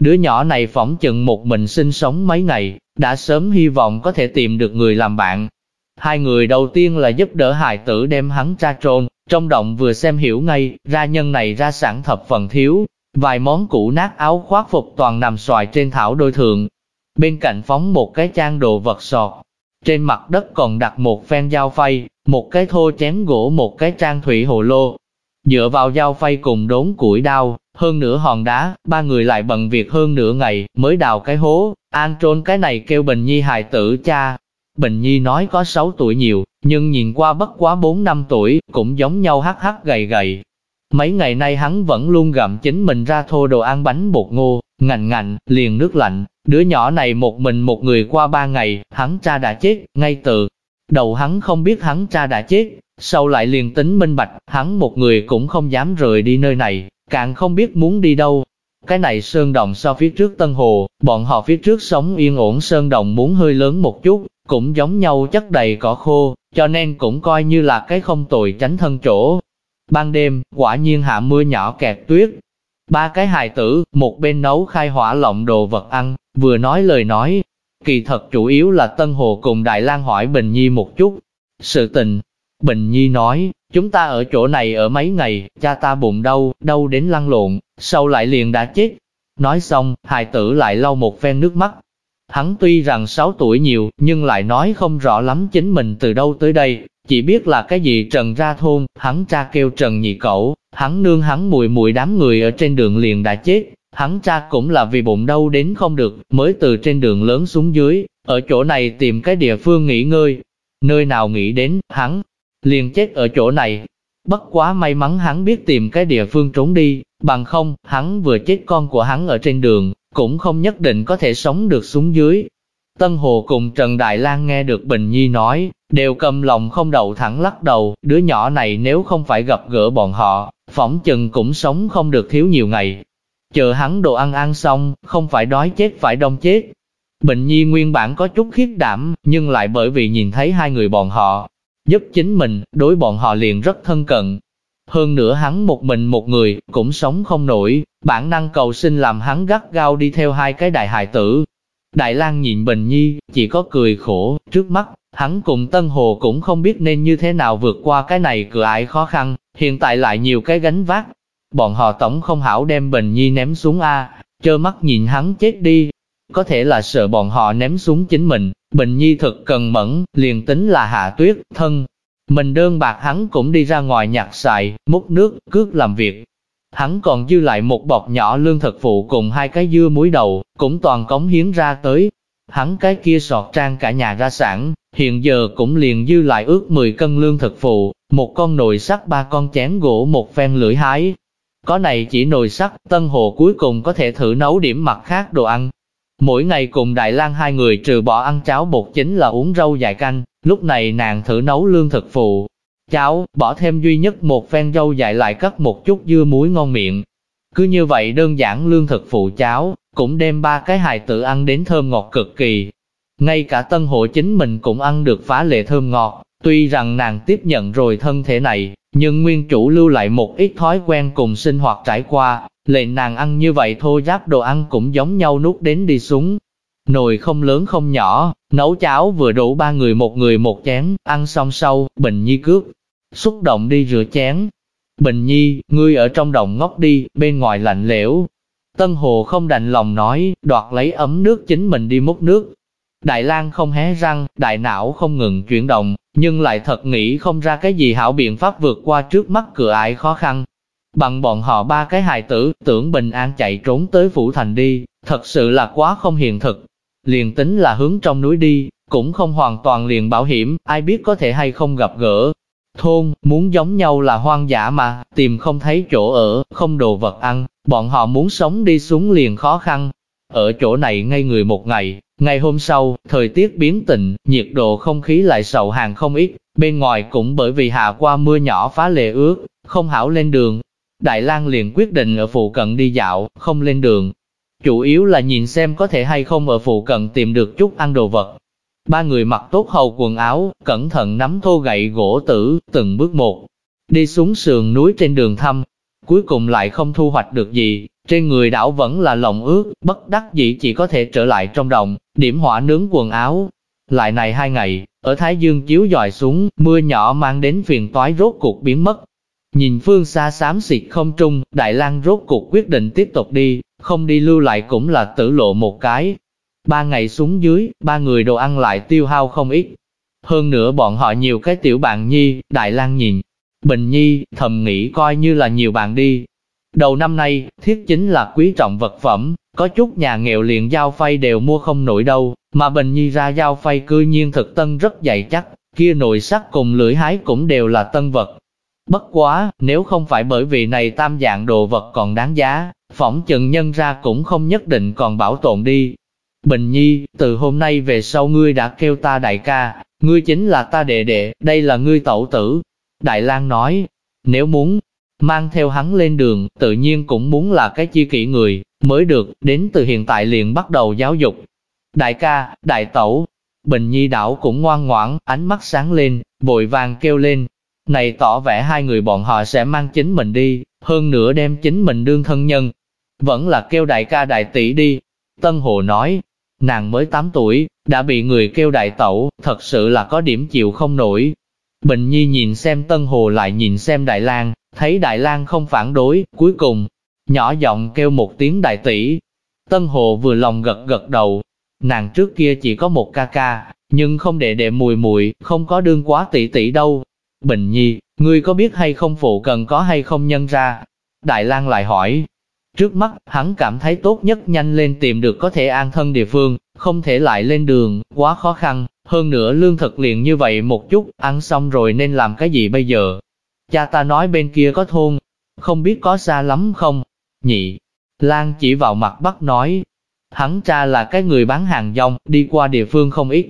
Đứa nhỏ này phỏng chừng một mình sinh sống mấy ngày, đã sớm hy vọng có thể tìm được người làm bạn. Hai người đầu tiên là giúp đỡ hài tử đem hắn ra trôn, trong động vừa xem hiểu ngay, ra nhân này ra sản thập phần thiếu, vài món cũ nát áo khoác phục toàn nằm xoài trên thảo đôi thượng. Bên cạnh phóng một cái trang đồ vật sọt, trên mặt đất còn đặt một phen dao phay, một cái thô chén gỗ một cái trang thủy hồ lô. Dựa vào dao phay cùng đốn củi đao, hơn nửa hòn đá, ba người lại bận việc hơn nửa ngày, mới đào cái hố, an trôn cái này kêu Bình Nhi hài tử cha. Bình Nhi nói có 6 tuổi nhiều, nhưng nhìn qua bất quá 4 năm tuổi, cũng giống nhau hắc hắc gầy gầy. Mấy ngày nay hắn vẫn luôn gặm chính mình ra thô đồ ăn bánh bột ngô, ngành ngành, liền nước lạnh, Đứa nhỏ này một mình một người qua ba ngày, hắn cha đã chết, ngay từ đầu hắn không biết hắn cha đã chết, sau lại liền tính minh bạch, hắn một người cũng không dám rời đi nơi này, càng không biết muốn đi đâu. Cái này sơn đồng so phía trước Tân Hồ, bọn họ phía trước sống yên ổn sơn đồng muốn hơi lớn một chút, cũng giống nhau chất đầy cỏ khô, cho nên cũng coi như là cái không tồi tránh thân chỗ. Ban đêm, quả nhiên hạ mưa nhỏ kẹt tuyết, Ba cái hài tử, một bên nấu khai hỏa lộng đồ vật ăn, vừa nói lời nói. Kỳ thật chủ yếu là Tân Hồ cùng Đại lang hỏi Bình Nhi một chút. Sự tình, Bình Nhi nói, chúng ta ở chỗ này ở mấy ngày, cha ta bụng đau, đau đến lăn lộn, sau lại liền đã chết. Nói xong, hài tử lại lau một phen nước mắt. Hắn tuy rằng 6 tuổi nhiều, nhưng lại nói không rõ lắm chính mình từ đâu tới đây, chỉ biết là cái gì trần ra thôn, hắn cha kêu trần nhị cẩu, hắn nương hắn mùi mùi đám người ở trên đường liền đã chết, hắn cha cũng là vì bụng đau đến không được, mới từ trên đường lớn xuống dưới, ở chỗ này tìm cái địa phương nghỉ ngơi. Nơi nào nghĩ đến, hắn liền chết ở chỗ này. Bất quá may mắn hắn biết tìm cái địa phương trốn đi, bằng không, hắn vừa chết con của hắn ở trên đường, cũng không nhất định có thể sống được xuống dưới. Tân Hồ cùng Trần Đại Lang nghe được Bình Nhi nói, đều cầm lòng không đậu thẳng lắc đầu, đứa nhỏ này nếu không phải gặp gỡ bọn họ, phỏng chừng cũng sống không được thiếu nhiều ngày. Chờ hắn đồ ăn ăn xong, không phải đói chết phải đông chết. Bình Nhi nguyên bản có chút khiết đảm, nhưng lại bởi vì nhìn thấy hai người bọn họ, giúp chính mình, đối bọn họ liền rất thân cận. Hơn nữa hắn một mình một người, cũng sống không nổi, bản năng cầu sinh làm hắn gắt gao đi theo hai cái đại hài tử. Đại lang nhìn Bình Nhi, chỉ có cười khổ, trước mắt, hắn cùng Tân Hồ cũng không biết nên như thế nào vượt qua cái này cửa ải khó khăn, hiện tại lại nhiều cái gánh vác. Bọn họ tổng không hảo đem Bình Nhi ném xuống A, trơ mắt nhìn hắn chết đi. Có thể là sợ bọn họ ném xuống chính mình, Bình Nhi thật cần mẫn, liền tính là hạ tuyết, thân. Mình đơn bạc hắn cũng đi ra ngoài nhặt xài, múc nước, cước làm việc. Hắn còn dư lại một bọc nhỏ lương thực phụ cùng hai cái dưa muối đầu, cũng toàn cống hiến ra tới. Hắn cái kia sọt trang cả nhà ra sản, hiện giờ cũng liền dư lại ước 10 cân lương thực phụ, một con nồi sắt ba con chén gỗ một phen lưỡi hái. Có này chỉ nồi sắt, Tân Hồ cuối cùng có thể thử nấu điểm mặt khác đồ ăn. Mỗi ngày cùng Đại lang hai người trừ bỏ ăn cháo bột chính là uống rau dài canh, lúc này nàng thử nấu lương thực phụ. Cháo, bỏ thêm duy nhất một phen rau dài lại cắt một chút dưa muối ngon miệng. Cứ như vậy đơn giản lương thực phụ cháo, cũng đem ba cái hài tử ăn đến thơm ngọt cực kỳ. Ngay cả tân hộ chính mình cũng ăn được phá lệ thơm ngọt, Tuy rằng nàng tiếp nhận rồi thân thể này, nhưng nguyên chủ lưu lại một ít thói quen cùng sinh hoạt trải qua, lệnh nàng ăn như vậy thô giáp đồ ăn cũng giống nhau nuốt đến đi xuống. Nồi không lớn không nhỏ, nấu cháo vừa đủ ba người một người một chén, ăn xong sau, Bình Nhi cướp, xúc động đi rửa chén. Bình Nhi, ngươi ở trong đồng ngốc đi, bên ngoài lạnh lẽo. Tân Hồ không đành lòng nói, đoạt lấy ấm nước chính mình đi múc nước, Đại lang không hé răng, đại não không ngừng chuyển động, nhưng lại thật nghĩ không ra cái gì hảo biện pháp vượt qua trước mắt cửa ải khó khăn. Bằng bọn họ ba cái hài tử, tưởng bình an chạy trốn tới phủ thành đi, thật sự là quá không hiện thực. Liền tính là hướng trong núi đi, cũng không hoàn toàn liền bảo hiểm, ai biết có thể hay không gặp gỡ. Thôn, muốn giống nhau là hoang dã mà, tìm không thấy chỗ ở, không đồ vật ăn, bọn họ muốn sống đi xuống liền khó khăn. Ở chỗ này ngay người một ngày, Ngày hôm sau, thời tiết biến tịnh, nhiệt độ không khí lại sầu hàng không ít, bên ngoài cũng bởi vì hạ qua mưa nhỏ phá lệ ướt, không hảo lên đường. Đại lang liền quyết định ở phụ cận đi dạo, không lên đường. Chủ yếu là nhìn xem có thể hay không ở phụ cận tìm được chút ăn đồ vật. Ba người mặc tốt hầu quần áo, cẩn thận nắm thô gậy gỗ tử, từng bước một. Đi xuống sườn núi trên đường thăm, cuối cùng lại không thu hoạch được gì, trên người đảo vẫn là lòng ướt, bất đắc dĩ chỉ có thể trở lại trong đồng, điểm hỏa nướng quần áo. Lại này hai ngày, ở Thái Dương chiếu dòi xuống, mưa nhỏ mang đến phiền toái rốt cuộc biến mất. Nhìn phương xa xám xịt không trung, Đại lang rốt cuộc quyết định tiếp tục đi, không đi lưu lại cũng là tử lộ một cái. Ba ngày xuống dưới, ba người đồ ăn lại tiêu hao không ít. Hơn nữa bọn họ nhiều cái tiểu bạn nhi, Đại lang nhìn. Bình nhi, thầm nghĩ coi như là nhiều bạn đi, Đầu năm nay, thiết chính là quý trọng vật phẩm, có chút nhà nghèo liền giao phay đều mua không nổi đâu, mà Bình Nhi ra giao phay cư nhiên thực tân rất dày chắc, kia nội sắt cùng lưỡi hái cũng đều là tân vật. Bất quá, nếu không phải bởi vì này tam dạng đồ vật còn đáng giá, phỏng chừng nhân ra cũng không nhất định còn bảo tồn đi. Bình Nhi, từ hôm nay về sau ngươi đã kêu ta đại ca, ngươi chính là ta đệ đệ, đây là ngươi tẩu tử. Đại lang nói, nếu muốn, mang theo hắn lên đường, tự nhiên cũng muốn là cái chi kỷ người, mới được, đến từ hiện tại liền bắt đầu giáo dục. Đại ca, đại tẩu, Bình Nhi đảo cũng ngoan ngoãn, ánh mắt sáng lên, vội vàng kêu lên. Này tỏ vẻ hai người bọn họ sẽ mang chính mình đi, hơn nữa đem chính mình đương thân nhân. Vẫn là kêu đại ca đại tỷ đi. Tân Hồ nói, nàng mới 8 tuổi, đã bị người kêu đại tẩu, thật sự là có điểm chịu không nổi. Bình Nhi nhìn xem Tân Hồ lại nhìn xem Đại lang Thấy Đại lang không phản đối, cuối cùng, nhỏ giọng kêu một tiếng đại tỷ. Tân Hồ vừa lòng gật gật đầu, nàng trước kia chỉ có một ca ca, nhưng không để đệ mùi mùi, không có đương quá tỷ tỷ đâu. Bình nhi, ngươi có biết hay không phụ cần có hay không nhân ra? Đại lang lại hỏi. Trước mắt, hắn cảm thấy tốt nhất nhanh lên tìm được có thể an thân địa phương, không thể lại lên đường, quá khó khăn. Hơn nữa lương thực liền như vậy một chút, ăn xong rồi nên làm cái gì bây giờ? Cha ta nói bên kia có thôn, không biết có xa lắm không? Nhị, Lan chỉ vào mặt bắt nói, hắn cha là cái người bán hàng rong, đi qua địa phương không ít.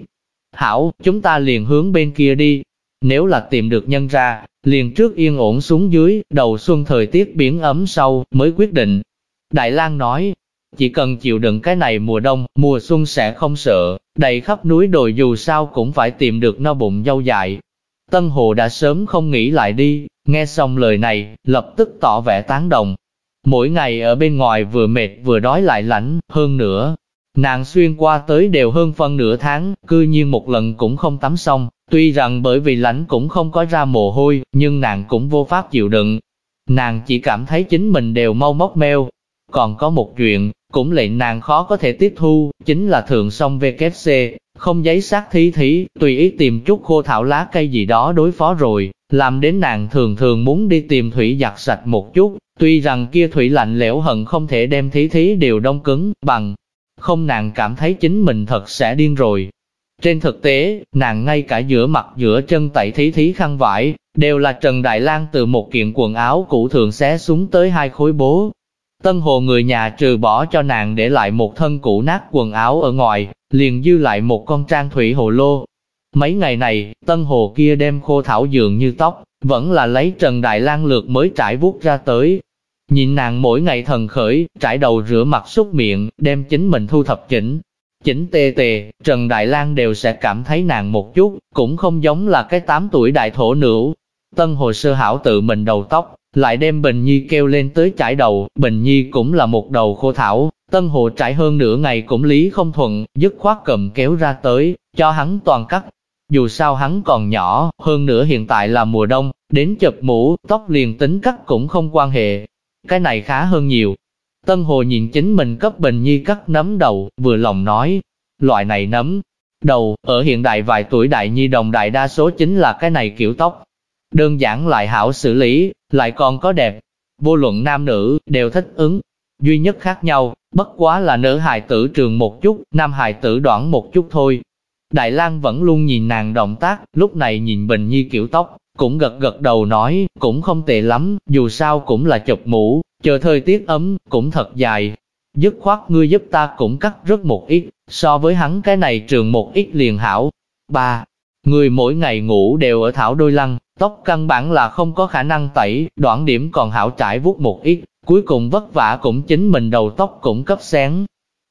Hảo, chúng ta liền hướng bên kia đi. Nếu là tìm được nhân ra, liền trước yên ổn xuống dưới, đầu xuân thời tiết biển ấm sâu, mới quyết định. Đại Lang nói, chỉ cần chịu đựng cái này mùa đông, mùa xuân sẽ không sợ, đầy khắp núi đồi dù sao cũng phải tìm được no bụng dâu dại, Tân Hồ đã sớm không nghĩ lại đi, nghe xong lời này, lập tức tỏ vẻ tán đồng. Mỗi ngày ở bên ngoài vừa mệt vừa đói lại lạnh, hơn nữa, nàng xuyên qua tới đều hơn phân nửa tháng, cư nhiên một lần cũng không tắm xong, tuy rằng bởi vì lạnh cũng không có ra mồ hôi, nhưng nàng cũng vô pháp chịu đựng. Nàng chỉ cảm thấy chính mình đều mau móc meo. Còn có một chuyện, cũng lệnh nàng khó có thể tiếp thu, chính là thường xong VKC, không giấy sát thí thí, tùy ý tìm chút khô thảo lá cây gì đó đối phó rồi, làm đến nàng thường thường muốn đi tìm thủy giặt sạch một chút, tuy rằng kia thủy lạnh lẽo hận không thể đem thí thí đều đông cứng, bằng, không nàng cảm thấy chính mình thật sẽ điên rồi. Trên thực tế, nàng ngay cả giữa mặt giữa chân tẩy thí thí khăn vải, đều là Trần Đại Lang từ một kiện quần áo cũ thường xé xuống tới hai khối bố, Tân hồ người nhà trừ bỏ cho nàng để lại một thân cũ nát quần áo ở ngoài, liền dư lại một con trang thủy hồ lô. Mấy ngày này, tân hồ kia đem khô thảo dường như tóc, vẫn là lấy Trần Đại Lang lược mới trải vuốt ra tới. Nhìn nàng mỗi ngày thần khởi, trải đầu rửa mặt xúc miệng, đem chính mình thu thập chỉnh. Chỉnh tê tề, Trần Đại Lang đều sẽ cảm thấy nàng một chút, cũng không giống là cái 8 tuổi đại thổ nữ. Tân hồ sơ hảo tự mình đầu tóc, lại đem Bình Nhi kêu lên tới trải đầu, Bình Nhi cũng là một đầu khô thảo, Tân Hồ trải hơn nửa ngày cũng lý không thuận, dứt khoát cầm kéo ra tới, cho hắn toàn cắt. Dù sao hắn còn nhỏ, hơn nữa hiện tại là mùa đông, đến chập mũ, tóc liền tính cắt cũng không quan hệ. Cái này khá hơn nhiều. Tân Hồ nhìn chính mình cấp Bình Nhi cắt nấm đầu, vừa lòng nói, loại này nấm đầu, ở hiện đại vài tuổi đại nhi đồng đại đa số chính là cái này kiểu tóc, đơn giản lại hảo xử lý, lại còn có đẹp. Vô luận nam nữ, đều thích ứng. Duy nhất khác nhau, bất quá là nữ hài tử trường một chút, nam hài tử đoạn một chút thôi. Đại lang vẫn luôn nhìn nàng động tác, lúc này nhìn Bình Nhi kiểu tóc, cũng gật gật đầu nói, cũng không tệ lắm, dù sao cũng là chụp mũ, chờ thời tiết ấm, cũng thật dài. Dứt khoát ngươi giúp ta cũng cắt rất một ít, so với hắn cái này trường một ít liền hảo. Ba, người mỗi ngày ngủ đều ở thảo đôi lăng, Tóc căn bản là không có khả năng tẩy, đoạn điểm còn hảo trải vuốt một ít, cuối cùng vất vả cũng chính mình đầu tóc cũng cấp xén.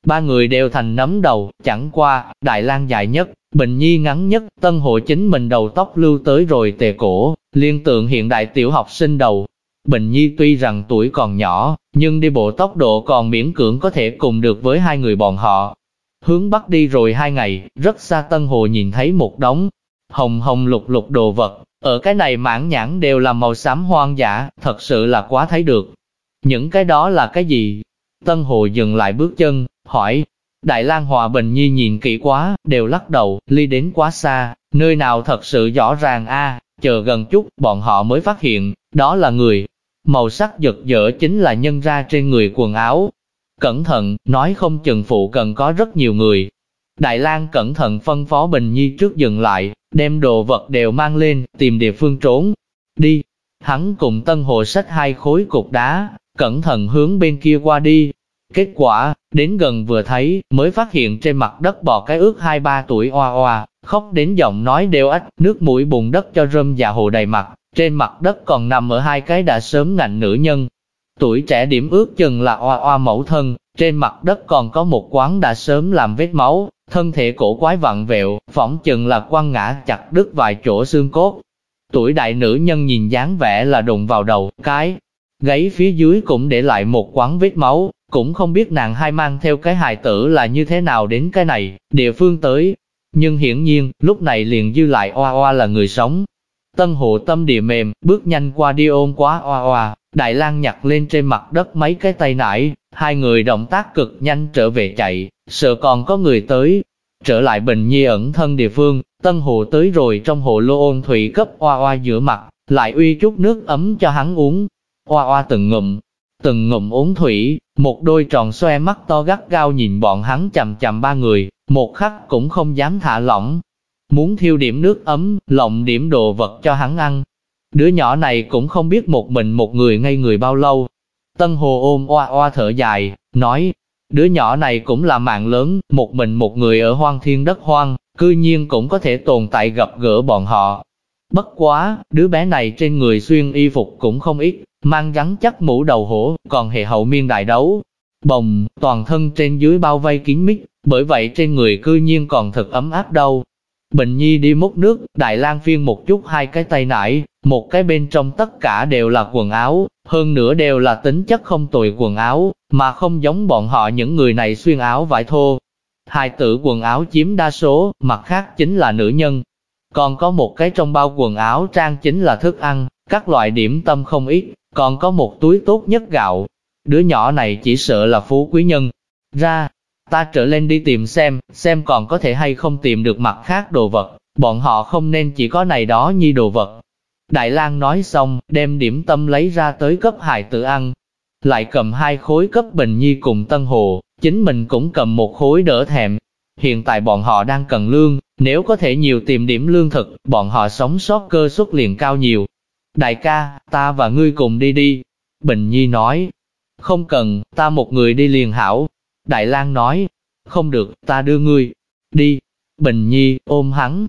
Ba người đều thành nấm đầu, chẳng qua, Đại lang dài nhất, Bình Nhi ngắn nhất, tân hội chính mình đầu tóc lưu tới rồi tề cổ, liên tượng hiện đại tiểu học sinh đầu. Bình Nhi tuy rằng tuổi còn nhỏ, nhưng đi bộ tốc độ còn miễn cưỡng có thể cùng được với hai người bọn họ. Hướng bắc đi rồi hai ngày, rất xa tân hồ nhìn thấy một đống hồng hồng lục lục đồ vật, ở cái này mãn nhãn đều là màu xám hoang dã, thật sự là quá thấy được. Những cái đó là cái gì? Tân hồ dừng lại bước chân, hỏi, Đại lang Hòa Bình Nhi nhìn kỹ quá, đều lắc đầu, ly đến quá xa, nơi nào thật sự rõ ràng a chờ gần chút, bọn họ mới phát hiện, đó là người. Màu sắc giật dở chính là nhân ra trên người quần áo. Cẩn thận, nói không chừng phụ cần có rất nhiều người. Đại lang cẩn thận phân phó Bình Nhi trước dừng lại, đem đồ vật đều mang lên, tìm địa phương trốn. Đi, hắn cùng Tân Hồ sách hai khối cục đá, cẩn thận hướng bên kia qua đi, Kết quả, đến gần vừa thấy, mới phát hiện trên mặt đất bò cái ước hai ba tuổi oa oa, khóc đến giọng nói đều ách, nước mũi bùn đất cho rơm dạ hồ đầy mặt, trên mặt đất còn nằm ở hai cái đã sớm ngạnh nữ nhân. Tuổi trẻ điểm ước chừng là oa oa mẫu thân, trên mặt đất còn có một quán đã sớm làm vết máu, thân thể cổ quái vặn vẹo, phỏng chừng là quăng ngã chặt đứt vài chỗ xương cốt. Tuổi đại nữ nhân nhìn dáng vẻ là đụng vào đầu, cái, gáy phía dưới cũng để lại một quán vết máu, cũng không biết nàng hai mang theo cái hài tử là như thế nào đến cái này, địa phương tới. Nhưng hiển nhiên, lúc này liền dư lại oa oa là người sống. Tân hộ tâm địa mềm, bước nhanh qua đi ôm quá oa oa, Đại lang nhặt lên trên mặt đất mấy cái tay nải, hai người động tác cực nhanh trở về chạy, sợ còn có người tới. Trở lại bình nhi ẩn thân địa phương, tân hồ tới rồi trong hồ lô ôn thủy cấp oa oa giữa mặt, lại uy chút nước ấm cho hắn uống. Oa oa từng ngụm, từng ngụm uống thủy, một đôi tròn xoe mắt to gắt gao nhìn bọn hắn chằm chằm ba người, một khắc cũng không dám thả lỏng. Muốn thiêu điểm nước ấm, lộng điểm đồ vật cho hắn ăn. Đứa nhỏ này cũng không biết một mình một người ngay người bao lâu. Tân Hồ ôm oa oa thở dài, nói, đứa nhỏ này cũng là mạng lớn, một mình một người ở hoang thiên đất hoang, cư nhiên cũng có thể tồn tại gặp gỡ bọn họ. Bất quá, đứa bé này trên người xuyên y phục cũng không ít, mang rắn chắc mũ đầu hổ, còn hệ hậu miên đại đấu. Bồng, toàn thân trên dưới bao vây kín mít, bởi vậy trên người cư nhiên còn thật ấm áp đâu. Bình Nhi đi múc nước, Đại lang phiên một chút hai cái tay nải, một cái bên trong tất cả đều là quần áo, hơn nữa đều là tính chất không tồi quần áo, mà không giống bọn họ những người này xuyên áo vải thô. Hai tử quần áo chiếm đa số, mặt khác chính là nữ nhân. Còn có một cái trong bao quần áo trang chính là thức ăn, các loại điểm tâm không ít, còn có một túi tốt nhất gạo. Đứa nhỏ này chỉ sợ là phú quý nhân. Ra, ta trở lên đi tìm xem, xem còn có thể hay không tìm được mặt khác đồ vật, bọn họ không nên chỉ có này đó nhi đồ vật. Đại lang nói xong, đem điểm tâm lấy ra tới cấp hài tử ăn, lại cầm hai khối cấp bình nhi cùng tân hồ, chính mình cũng cầm một khối đỡ thèm. Hiện tại bọn họ đang cần lương, nếu có thể nhiều tìm điểm lương thực, bọn họ sống sót cơ suất liền cao nhiều. Đại ca, ta và ngươi cùng đi đi. Bình Nhi nói, không cần, ta một người đi liền hảo. Đại lang nói, không được, ta đưa ngươi. Đi. Bình Nhi, ôm hắn.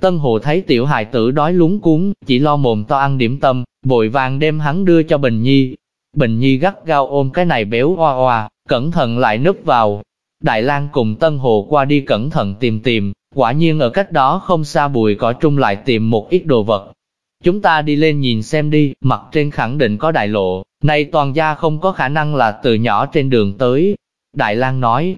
Tân Hồ thấy tiểu hài tử đói lúng cuốn, chỉ lo mồm to ăn điểm tâm, vội vàng đem hắn đưa cho Bình Nhi. Bình Nhi gắt gao ôm cái này béo oa oa, cẩn thận lại núp vào. Đại lang cùng Tân Hồ qua đi cẩn thận tìm tìm, quả nhiên ở cách đó không xa bùi cỏ trung lại tìm một ít đồ vật, Chúng ta đi lên nhìn xem đi, mặt trên khẳng định có đại lộ, này toàn gia không có khả năng là từ nhỏ trên đường tới. Đại lang nói,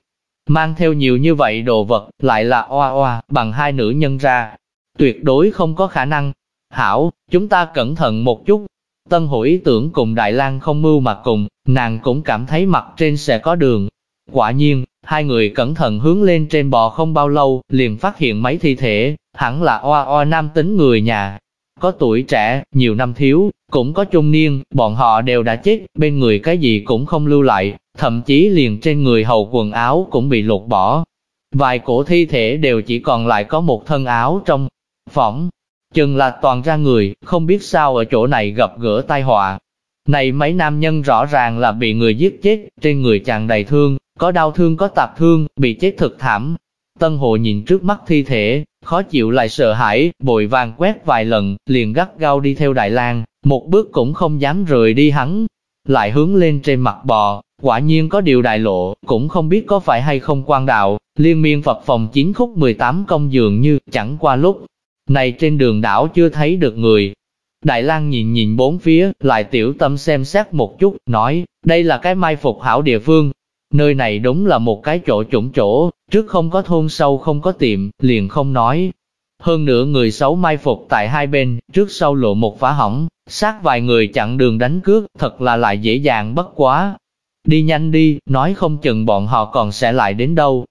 mang theo nhiều như vậy đồ vật, lại là oa oa, bằng hai nữ nhân ra. Tuyệt đối không có khả năng. Hảo, chúng ta cẩn thận một chút. Tân hữu ý tưởng cùng Đại lang không mưu mà cùng, nàng cũng cảm thấy mặt trên sẽ có đường. Quả nhiên, hai người cẩn thận hướng lên trên bò không bao lâu, liền phát hiện mấy thi thể, hẳn là oa oa nam tính người nhà, có tuổi trẻ, nhiều năm thiếu, cũng có trung niên, bọn họ đều đã chết, bên người cái gì cũng không lưu lại, thậm chí liền trên người hầu quần áo cũng bị lột bỏ. Vài cổ thi thể đều chỉ còn lại có một thân áo trong phỏng, chừng là toàn ra người, không biết sao ở chỗ này gặp gỡ tai họa. Này mấy nam nhân rõ ràng là bị người giết chết, trên người chàng đầy thương, có đau thương có tạp thương, bị chết thực thảm. Tân Hồ nhìn trước mắt thi thể, khó chịu lại sợ hãi, bội vàng quét vài lần, liền gắt gao đi theo Đại lang một bước cũng không dám rời đi hắn, lại hướng lên trên mặt bò, quả nhiên có điều đại lộ, cũng không biết có phải hay không quan đạo, liên miên Phật phòng 9 khúc 18 công dường như chẳng qua lúc. Này trên đường đảo chưa thấy được người. Đại lang nhìn nhìn bốn phía, lại tiểu tâm xem xét một chút, nói, đây là cái mai phục hảo địa phương. Nơi này đúng là một cái chỗ chủng chỗ, trước không có thôn sâu không có tiệm, liền không nói. Hơn nữa người xấu mai phục tại hai bên, trước sau lộ một phá hỏng, sát vài người chặn đường đánh cướp, thật là lại dễ dàng bất quá. Đi nhanh đi, nói không chừng bọn họ còn sẽ lại đến đâu,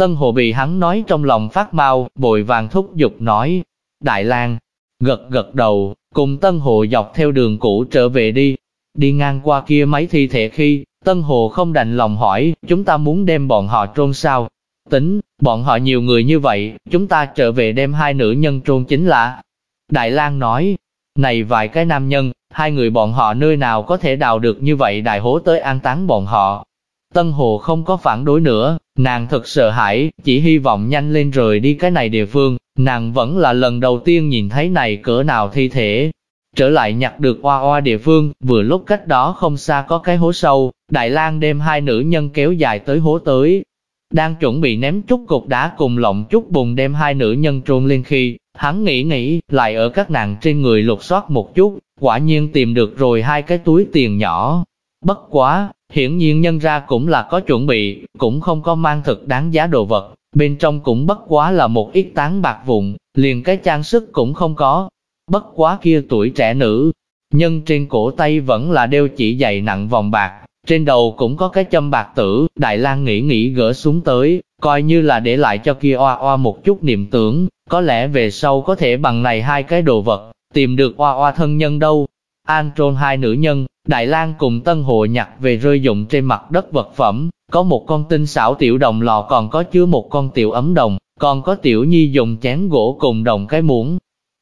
Tân Hồ bị hắn nói trong lòng phát mau, bồi vàng thúc giục nói. Đại lang gật gật đầu, cùng Tân Hồ dọc theo đường cũ trở về đi. Đi ngang qua kia mấy thi thể khi, Tân Hồ không đành lòng hỏi, chúng ta muốn đem bọn họ trôn sao? Tính, bọn họ nhiều người như vậy, chúng ta trở về đem hai nữ nhân trôn chính là. Đại lang nói, này vài cái nam nhân, hai người bọn họ nơi nào có thể đào được như vậy đại hố tới an táng bọn họ. Tân Hồ không có phản đối nữa, nàng thật sợ hãi, chỉ hy vọng nhanh lên rời đi cái này địa phương, nàng vẫn là lần đầu tiên nhìn thấy này cỡ nào thi thể. Trở lại nhặt được oa oa địa phương, vừa lúc cách đó không xa có cái hố sâu, Đại lang đem hai nữ nhân kéo dài tới hố tới. Đang chuẩn bị ném chút cục đá cùng lộng chút bùn đem hai nữ nhân trôn lên khi, hắn nghĩ nghĩ, lại ở các nàng trên người lục soát một chút, quả nhiên tìm được rồi hai cái túi tiền nhỏ. Bất quá, Hiển nhiên nhân ra cũng là có chuẩn bị, cũng không có mang thực đáng giá đồ vật, bên trong cũng bất quá là một ít tán bạc vụn, liền cái trang sức cũng không có. Bất quá kia tuổi trẻ nữ, nhân trên cổ tay vẫn là đeo chỉ dày nặng vòng bạc, trên đầu cũng có cái châm bạc tử, Đại lang nghĩ nghĩ gỡ xuống tới, coi như là để lại cho kia oa oa một chút niệm tưởng, có lẽ về sau có thể bằng này hai cái đồ vật, tìm được oa oa thân nhân đâu. An trôn hai nữ nhân, Đại lang cùng Tân Hồ nhặt về rơi dụng trên mặt đất vật phẩm, có một con tinh xảo tiểu đồng lò còn có chứa một con tiểu ấm đồng, còn có tiểu nhi dùng chén gỗ cùng đồng cái muỗng.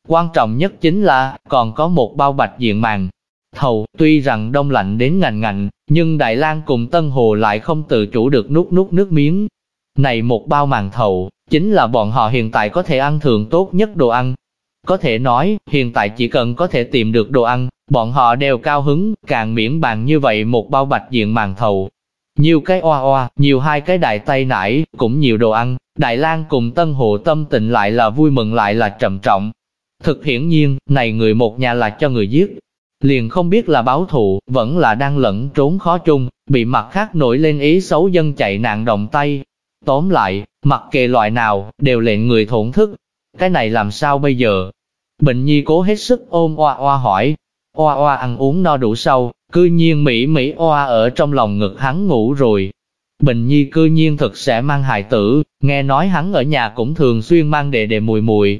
Quan trọng nhất chính là, còn có một bao bạch diện màng. Thầu, tuy rằng đông lạnh đến ngành ngạnh, nhưng Đại lang cùng Tân Hồ lại không tự chủ được nút nút nước miếng. Này một bao màng thầu, chính là bọn họ hiện tại có thể ăn thường tốt nhất đồ ăn. Có thể nói, hiện tại chỉ cần có thể tìm được đồ ăn, Bọn họ đều cao hứng, càng miễn bàn như vậy một bao bạch diện màng thầu. Nhiều cái oa oa, nhiều hai cái đại tay nải, cũng nhiều đồ ăn, Đại lang cùng Tân Hồ tâm tình lại là vui mừng lại là trầm trọng. Thực hiển nhiên, này người một nhà là cho người giết. Liền không biết là báo thù, vẫn là đang lẫn trốn khó chung, bị mặt khác nổi lên ý xấu dân chạy nạn động tay. Tóm lại, mặc kệ loại nào, đều lệnh người thổn thức. Cái này làm sao bây giờ? Bệnh nhi cố hết sức ôm oa oa hỏi, Oa oa ăn uống no đủ sau, cư nhiên Mỹ Mỹ oa ở trong lòng ngực hắn ngủ rồi. Bình Nhi cư nhiên thực sẽ mang hài tử, nghe nói hắn ở nhà cũng thường xuyên mang đệ đệ mùi mùi.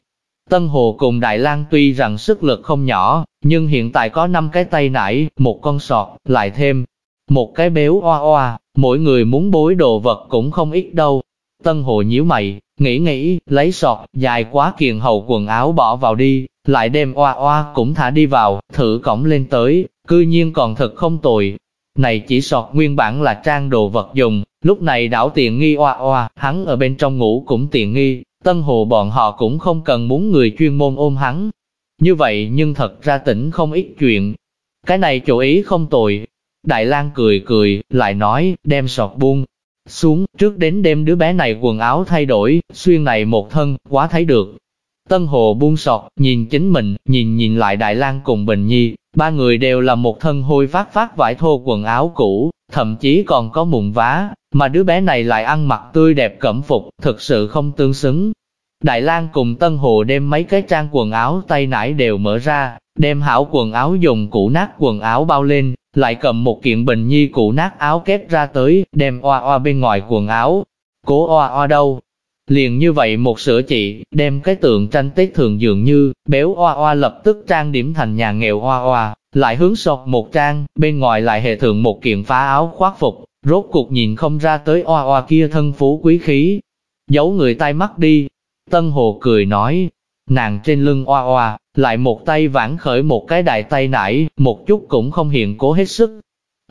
Tân Hồ cùng Đại lang tuy rằng sức lực không nhỏ, nhưng hiện tại có 5 cái tay nải, một con sọt, lại thêm một cái béo oa oa, mỗi người muốn bối đồ vật cũng không ít đâu. Tân Hồ nhíu mày, nghĩ nghĩ, lấy sọt, dài quá kiền hầu quần áo bỏ vào đi, lại đem oa oa cũng thả đi vào, thử cổng lên tới, cư nhiên còn thật không tồi. Này chỉ sọt nguyên bản là trang đồ vật dùng, lúc này đảo tiện nghi oa oa, hắn ở bên trong ngủ cũng tiện nghi, tân hồ bọn họ cũng không cần muốn người chuyên môn ôm hắn. Như vậy nhưng thật ra tỉnh không ít chuyện. Cái này chủ ý không tồi. Đại lang cười cười, lại nói, đem sọt buông xuống, trước đến đêm đứa bé này quần áo thay đổi, xuyên này một thân, quá thấy được, Tân Hồ buông sọt, nhìn chính mình, nhìn nhìn lại Đại lang cùng Bình Nhi, ba người đều là một thân hôi phát phát vải thô quần áo cũ, thậm chí còn có mụn vá, mà đứa bé này lại ăn mặc tươi đẹp cẩm phục, thực sự không tương xứng. Đại lang cùng Tân Hồ đem mấy cái trang quần áo tay nải đều mở ra, đem hảo quần áo dùng cũ nát quần áo bao lên, lại cầm một kiện Bình Nhi cũ nát áo kép ra tới, đem oa oa bên ngoài quần áo. Cố oa oa đâu, Liền như vậy một sửa chị, đem cái tượng tranh Tết thường dường như, béo oa oa lập tức trang điểm thành nhà nghèo oa oa, lại hướng sọt một trang, bên ngoài lại hệ thượng một kiện phá áo khoác phục, rốt cuộc nhìn không ra tới oa oa kia thân phú quý khí. Giấu người tay mắt đi, Tân Hồ cười nói, nàng trên lưng oa oa, lại một tay vãn khởi một cái đại tay nải, một chút cũng không hiện cố hết sức.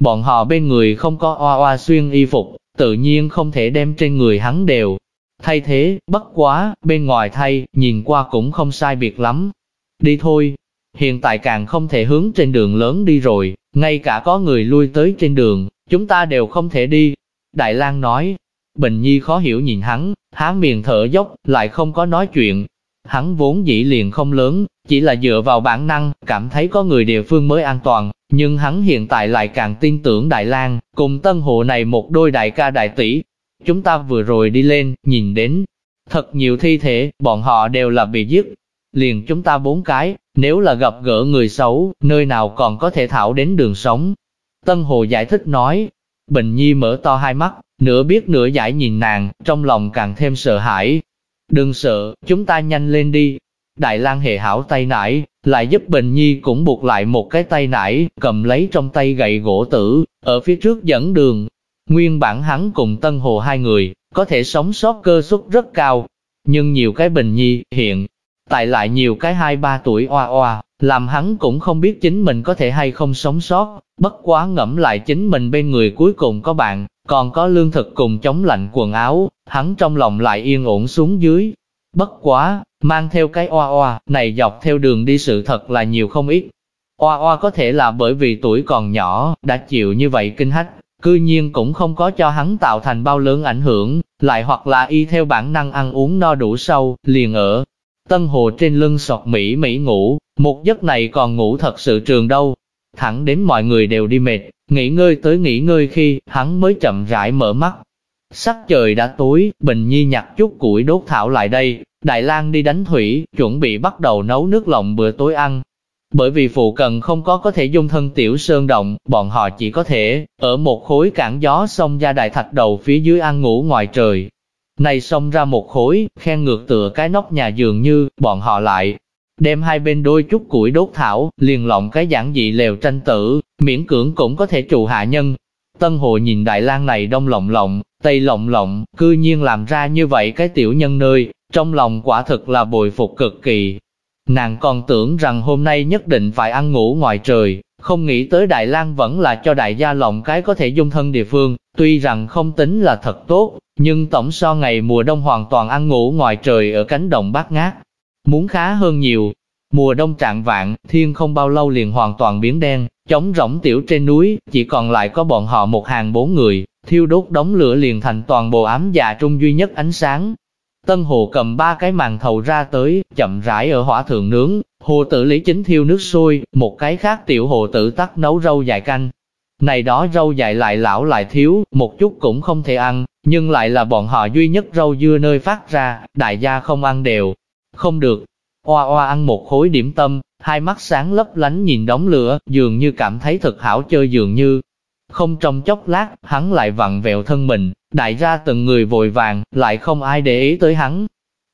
Bọn họ bên người không có oa oa xuyên y phục, tự nhiên không thể đem trên người hắn đều Thay thế, bất quá, bên ngoài thay, nhìn qua cũng không sai biệt lắm. Đi thôi, hiện tại càng không thể hướng trên đường lớn đi rồi, ngay cả có người lui tới trên đường, chúng ta đều không thể đi. Đại lang nói, Bình Nhi khó hiểu nhìn hắn, há miệng thở dốc, lại không có nói chuyện. Hắn vốn dĩ liền không lớn, chỉ là dựa vào bản năng, cảm thấy có người địa phương mới an toàn, nhưng hắn hiện tại lại càng tin tưởng Đại lang cùng tân hộ này một đôi đại ca đại tỷ. Chúng ta vừa rồi đi lên, nhìn đến, thật nhiều thi thể, bọn họ đều là bị giết. Liền chúng ta bốn cái, nếu là gặp gỡ người xấu, nơi nào còn có thể thảo đến đường sống. Tân Hồ giải thích nói, Bình Nhi mở to hai mắt, nửa biết nửa giải nhìn nàng, trong lòng càng thêm sợ hãi. Đừng sợ, chúng ta nhanh lên đi. Đại lang hệ hảo tay nải, lại giúp Bình Nhi cũng buộc lại một cái tay nải, cầm lấy trong tay gậy gỗ tử, ở phía trước dẫn đường. Nguyên bản hắn cùng Tân Hồ hai người, có thể sống sót cơ suất rất cao, nhưng nhiều cái Bình Nhi, hiện tại lại nhiều cái hai ba tuổi oa oa, làm hắn cũng không biết chính mình có thể hay không sống sót, bất quá ngẫm lại chính mình bên người cuối cùng có bạn, còn có lương thực cùng chống lạnh quần áo, hắn trong lòng lại yên ổn xuống dưới. Bất quá, mang theo cái oa oa, này dọc theo đường đi sự thật là nhiều không ít. Oa oa có thể là bởi vì tuổi còn nhỏ, đã chịu như vậy kinh hách, cư nhiên cũng không có cho hắn tạo thành bao lớn ảnh hưởng, lại hoặc là y theo bản năng ăn uống no đủ sâu, liền ở. Tân hồ trên lưng sọt Mỹ Mỹ ngủ, một giấc này còn ngủ thật sự trường đâu. Thẳng đến mọi người đều đi mệt, nghỉ ngơi tới nghỉ ngơi khi, hắn mới chậm rãi mở mắt. Sắc trời đã tối, Bình Nhi nhặt chút củi đốt thảo lại đây, Đại lang đi đánh thủy, chuẩn bị bắt đầu nấu nước lộng bữa tối ăn. Bởi vì phụ cận không có có thể dung thân tiểu sơn động, bọn họ chỉ có thể ở một khối cản gió sông ra đại thạch đầu phía dưới ăn ngủ ngoài trời. Này xông ra một khối, khen ngược tựa cái nóc nhà dường như, bọn họ lại đem hai bên đôi chút củi đốt thảo, liền lộng cái giản dị lều tranh tử, miễn cưỡng cũng có thể trụ hạ nhân. Tân Hồ nhìn Đại lang này đông lộng lộng, tây lộng lộng, cư nhiên làm ra như vậy cái tiểu nhân nơi, trong lòng quả thực là bồi phục cực kỳ. Nàng còn tưởng rằng hôm nay nhất định phải ăn ngủ ngoài trời, không nghĩ tới Đại lang vẫn là cho đại gia lộng cái có thể dung thân địa phương, tuy rằng không tính là thật tốt, nhưng tổng so ngày mùa đông hoàn toàn ăn ngủ ngoài trời ở cánh đồng bát ngát, muốn khá hơn nhiều. Mùa đông trạng vạn, thiên không bao lâu liền hoàn toàn biến đen, trống rỗng tiểu trên núi, chỉ còn lại có bọn họ một hàng bốn người, thiêu đốt đống lửa liền thành toàn bộ ám dạ trung duy nhất ánh sáng. Tân Hồ cầm ba cái màn thầu ra tới, chậm rãi ở hỏa thượng nướng, hồ tử lý chính thiêu nước sôi, một cái khác tiểu hồ tử tắt nấu rau dài canh. Này đó rau dài lại lão lại thiếu, một chút cũng không thể ăn, nhưng lại là bọn họ duy nhất rau dưa nơi phát ra, đại gia không ăn đều, không được. Oa oa ăn một khối điểm tâm, hai mắt sáng lấp lánh nhìn đống lửa, dường như cảm thấy thật hảo chơi dường như. Không trong chốc lát, hắn lại vặn vẹo thân mình, đại ra từng người vội vàng, lại không ai để ý tới hắn.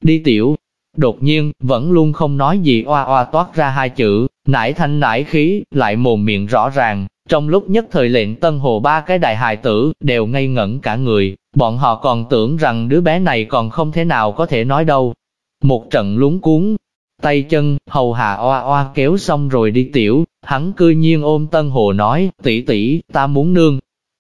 Đi tiểu, đột nhiên, vẫn luôn không nói gì oa oa toát ra hai chữ, nải thanh nải khí, lại mồm miệng rõ ràng. Trong lúc nhất thời lệnh tân hồ ba cái đại hài tử, đều ngây ngẩn cả người, bọn họ còn tưởng rằng đứa bé này còn không thể nào có thể nói đâu. Một trận lúng cuốn, tay chân, hầu hạ oa oa kéo xong rồi đi tiểu, hắn cư nhiên ôm Tân Hồ nói, tỷ tỷ, ta muốn nương.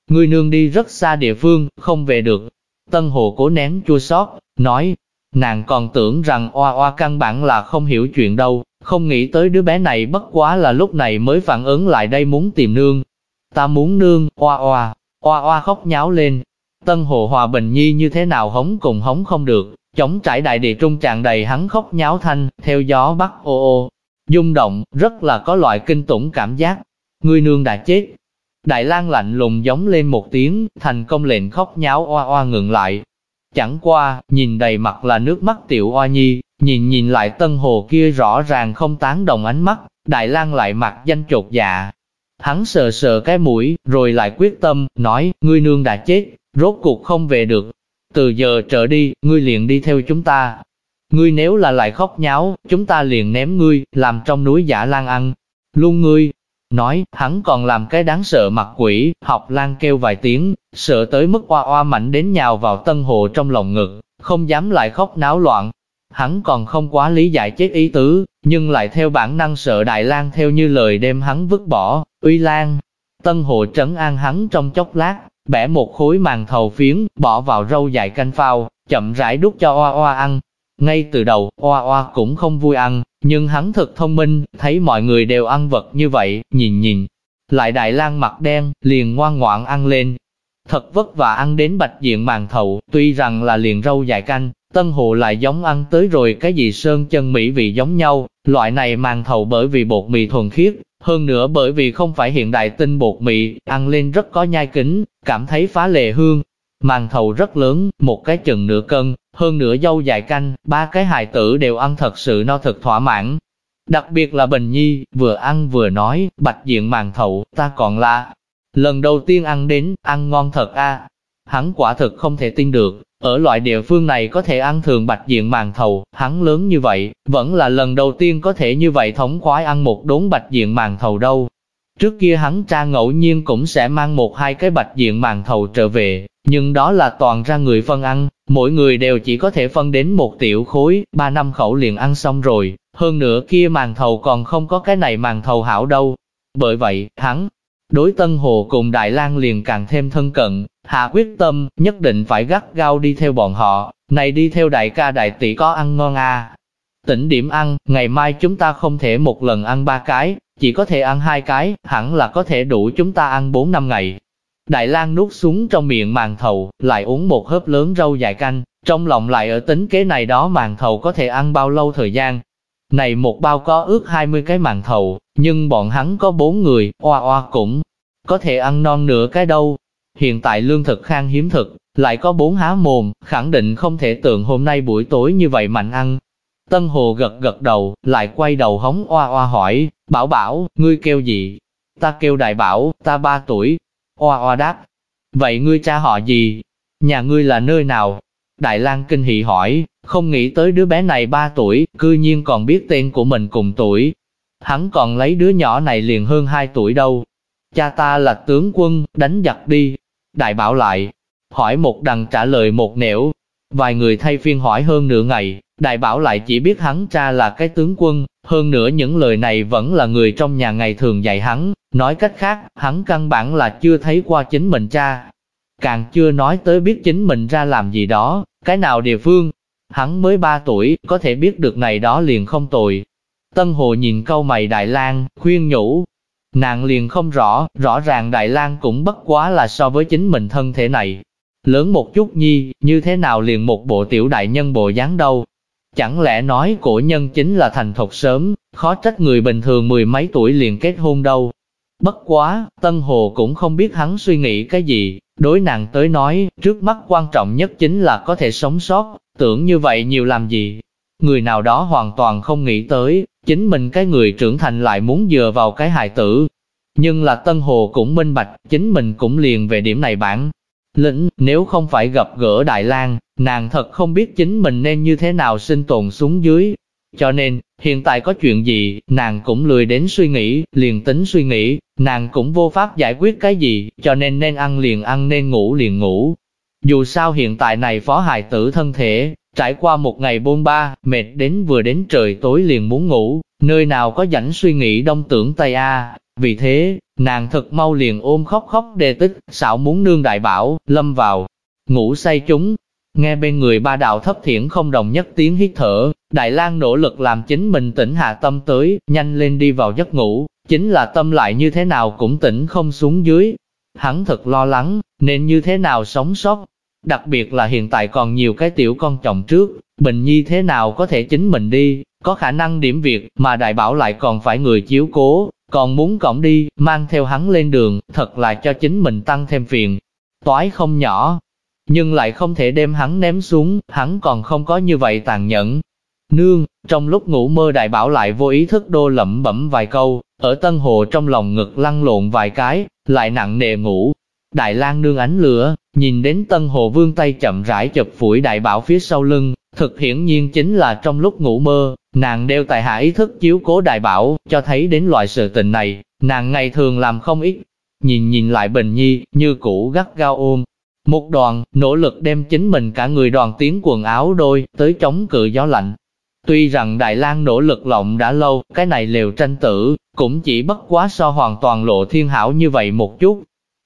Ngươi nương đi rất xa địa phương, không về được. Tân Hồ cố nén chua xót, nói, nàng còn tưởng rằng oa oa căn bản là không hiểu chuyện đâu, không nghĩ tới đứa bé này bất quá là lúc này mới phản ứng lại đây muốn tìm nương. Ta muốn nương, oa oa, oa oa khóc nháo lên. Tân Hồ Hòa Bình Nhi như thế nào hống cùng hống không được, Chống trải đại địa trung tràn đầy hắn khóc nháo thanh, theo gió bắc ô ô, rung động, rất là có loại kinh tủng cảm giác. Ngươi nương đã chết. Đại lang lạnh lùng giống lên một tiếng, thành công lệnh khóc nháo oa oa ngừng lại. Chẳng qua, nhìn đầy mặt là nước mắt tiểu oa nhi, nhìn nhìn lại tân hồ kia rõ ràng không tán đồng ánh mắt, đại lang lại mặt danh chột dạ. Hắn sờ sờ cái mũi, rồi lại quyết tâm, nói, ngươi nương đã chết, rốt cuộc không về được, từ giờ trở đi, ngươi liền đi theo chúng ta. Ngươi nếu là lại khóc nháo, chúng ta liền ném ngươi, làm trong núi giả lang ăn. Luôn ngươi, nói, hắn còn làm cái đáng sợ mặt quỷ, học lan kêu vài tiếng, sợ tới mức oa oa mạnh đến nhào vào tân hồ trong lòng ngực, không dám lại khóc náo loạn. Hắn còn không quá lý giải chết ý tứ, nhưng lại theo bản năng sợ Đại lang theo như lời đem hắn vứt bỏ, uy lan. Tân hồ trấn an hắn trong chốc lát, bẻ một khối màn thầu phiến, bỏ vào rau dài canh phao, chậm rãi đút cho oa oa ăn. Ngay từ đầu, oa oa cũng không vui ăn, nhưng hắn thật thông minh, thấy mọi người đều ăn vật như vậy, nhìn nhìn. Lại đại lang mặt đen, liền ngoan ngoãn ăn lên. Thật vất vả ăn đến bạch diện màn thầu, tuy rằng là liền rau dài canh, Tân Hồ lại giống ăn tới rồi cái gì sơn chân mỹ vị giống nhau, loại này màn thầu bởi vì bột mì thuần khiết, hơn nữa bởi vì không phải hiện đại tinh bột mì, ăn lên rất có nhai kính, cảm thấy phá lệ hương. Màn thầu rất lớn, một cái chừng nửa cân, hơn nửa dâu dài canh, ba cái hài tử đều ăn thật sự no thật thỏa mãn. Đặc biệt là Bình Nhi, vừa ăn vừa nói, bạch diện màng thầu, ta còn là lần đầu tiên ăn đến, ăn ngon thật a. Hắn quả thực không thể tin được, ở loại địa phương này có thể ăn thường bạch diện màng thầu, hắn lớn như vậy, vẫn là lần đầu tiên có thể như vậy thống khoái ăn một đốn bạch diện màng thầu đâu. Trước kia hắn cha ngẫu nhiên cũng sẽ mang một hai cái bạch diện màng thầu trở về, nhưng đó là toàn ra người phân ăn, mỗi người đều chỉ có thể phân đến một tiểu khối, ba năm khẩu liền ăn xong rồi, hơn nữa kia màn thầu còn không có cái này màn thầu hảo đâu. Bởi vậy, hắn, đối Tân Hồ cùng Đại lang liền càng thêm thân cận, hạ quyết tâm, nhất định phải gắt gao đi theo bọn họ, này đi theo đại ca đại tỷ có ăn ngon à. Tỉnh điểm ăn, ngày mai chúng ta không thể một lần ăn ba cái, chỉ có thể ăn hai cái, hẳn là có thể đủ chúng ta ăn bốn năm ngày. Đại lang nuốt xuống trong miệng màn thầu, lại uống một hớp lớn rau dài canh, trong lòng lại ở tính kế này đó màn thầu có thể ăn bao lâu thời gian. Này một bao có ước 20 cái màn thầu, nhưng bọn hắn có bốn người, oa oa cũng có thể ăn non nửa cái đâu. Hiện tại lương thực khan hiếm thực, lại có bốn há mồm, khẳng định không thể tượng hôm nay buổi tối như vậy mạnh ăn. Tân Hồ gật gật đầu, lại quay đầu hống oa oa hỏi, bảo bảo, ngươi kêu gì? Ta kêu đại bảo, ta ba tuổi. Oa oa đáp, vậy ngươi cha họ gì? Nhà ngươi là nơi nào? Đại lang kinh hỉ hỏi, không nghĩ tới đứa bé này ba tuổi, cư nhiên còn biết tên của mình cùng tuổi. Hắn còn lấy đứa nhỏ này liền hơn hai tuổi đâu. Cha ta là tướng quân, đánh giặc đi. Đại bảo lại, hỏi một đằng trả lời một nẻo. Vài người thay phiên hỏi hơn nửa ngày, đại bảo lại chỉ biết hắn cha là cái tướng quân, hơn nữa những lời này vẫn là người trong nhà ngày thường dạy hắn, nói cách khác, hắn căn bản là chưa thấy qua chính mình cha. Càng chưa nói tới biết chính mình ra làm gì đó, cái nào địa phương. Hắn mới 3 tuổi, có thể biết được này đó liền không tồi. Tân Hồ nhìn câu mày Đại lang khuyên nhủ, Nàng liền không rõ, rõ ràng Đại lang cũng bất quá là so với chính mình thân thể này. Lớn một chút nhi, như thế nào liền một bộ tiểu đại nhân bộ dáng đâu. Chẳng lẽ nói cổ nhân chính là thành thục sớm, khó trách người bình thường mười mấy tuổi liền kết hôn đâu. Bất quá, Tân Hồ cũng không biết hắn suy nghĩ cái gì, đối nàng tới nói, trước mắt quan trọng nhất chính là có thể sống sót, tưởng như vậy nhiều làm gì. Người nào đó hoàn toàn không nghĩ tới, chính mình cái người trưởng thành lại muốn dựa vào cái hài tử. Nhưng là Tân Hồ cũng minh bạch, chính mình cũng liền về điểm này bản. Lĩnh, nếu không phải gặp gỡ Đại lang nàng thật không biết chính mình nên như thế nào sinh tồn xuống dưới. Cho nên, hiện tại có chuyện gì, nàng cũng lười đến suy nghĩ, liền tính suy nghĩ, nàng cũng vô pháp giải quyết cái gì, cho nên nên ăn liền ăn nên ngủ liền ngủ. Dù sao hiện tại này phó hài tử thân thể, Trải qua một ngày bôn ba, mệt đến vừa đến trời tối liền muốn ngủ, nơi nào có rảnh suy nghĩ đông tưởng Tây A. Vì thế, nàng thật mau liền ôm khóc khóc đề tích, xạo muốn nương đại bảo, lâm vào, ngủ say chúng. Nghe bên người ba đạo thấp thiển không đồng nhất tiếng hít thở, Đại lang nỗ lực làm chính mình tỉnh hạ tâm tới, nhanh lên đi vào giấc ngủ, chính là tâm lại như thế nào cũng tỉnh không xuống dưới. Hắn thật lo lắng, nên như thế nào sống sót, Đặc biệt là hiện tại còn nhiều cái tiểu con chồng trước, Bình Nhi thế nào có thể chính mình đi, có khả năng điểm việc, mà đại bảo lại còn phải người chiếu cố, còn muốn cổng đi, mang theo hắn lên đường, thật là cho chính mình tăng thêm phiền. Toái không nhỏ, nhưng lại không thể đem hắn ném xuống, hắn còn không có như vậy tàn nhẫn. Nương, trong lúc ngủ mơ đại bảo lại vô ý thức đô lẩm bẩm vài câu, ở tân hồ trong lòng ngực lăn lộn vài cái, lại nặng nề ngủ, Đại lang nương ánh lửa, nhìn đến Tân Hồ Vương tay chậm rãi chụp phủi đại bảo phía sau lưng, thực hiển nhiên chính là trong lúc ngủ mơ, nàng đeo tài hạ ý thức chiếu cố đại bảo, cho thấy đến loại sự tình này, nàng ngày thường làm không ít. Nhìn nhìn lại Bình Nhi, như cũ gắt gao ôm. Một đoàn, nỗ lực đem chính mình cả người đoàn tiến quần áo đôi, tới chống cự gió lạnh. Tuy rằng Đại lang nỗ lực lộng đã lâu, cái này liều tranh tử, cũng chỉ bất quá so hoàn toàn lộ thiên hảo như vậy một chút,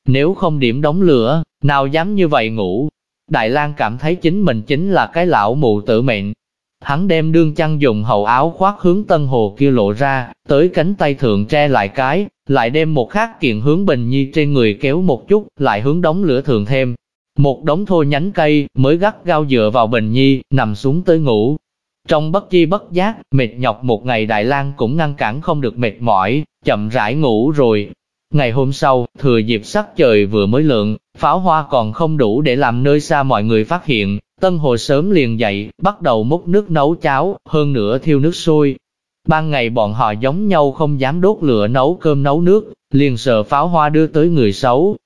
nếu không điểm đóng lửa, nào dám như vậy ngủ. Đại lang cảm thấy chính mình chính là cái lão mụ tử mệnh. Hắn đem đương chăn dùng hậu áo khoác hướng tân hồ kia lộ ra, tới cánh tay thượng tre lại cái, lại đem một khác kiện hướng bình nhi trên người kéo một chút, lại hướng đóng lửa thường thêm. Một đống thô nhánh cây, mới gắt gao dựa vào bình nhi, nằm xuống tới ngủ. Trong bất chi bất giác, mệt nhọc một ngày Đại lang cũng ngăn cản không được mệt mỏi, chậm rãi ngủ rồi. Ngày hôm sau, thừa dịp sắc trời vừa mới lượng, pháo hoa còn không đủ để làm nơi xa mọi người phát hiện, Tân Hồ sớm liền dậy, bắt đầu múc nước nấu cháo, hơn nữa thiêu nước sôi. Ban ngày bọn họ giống nhau không dám đốt lửa nấu cơm nấu nước, liền sợ pháo hoa đưa tới người xấu.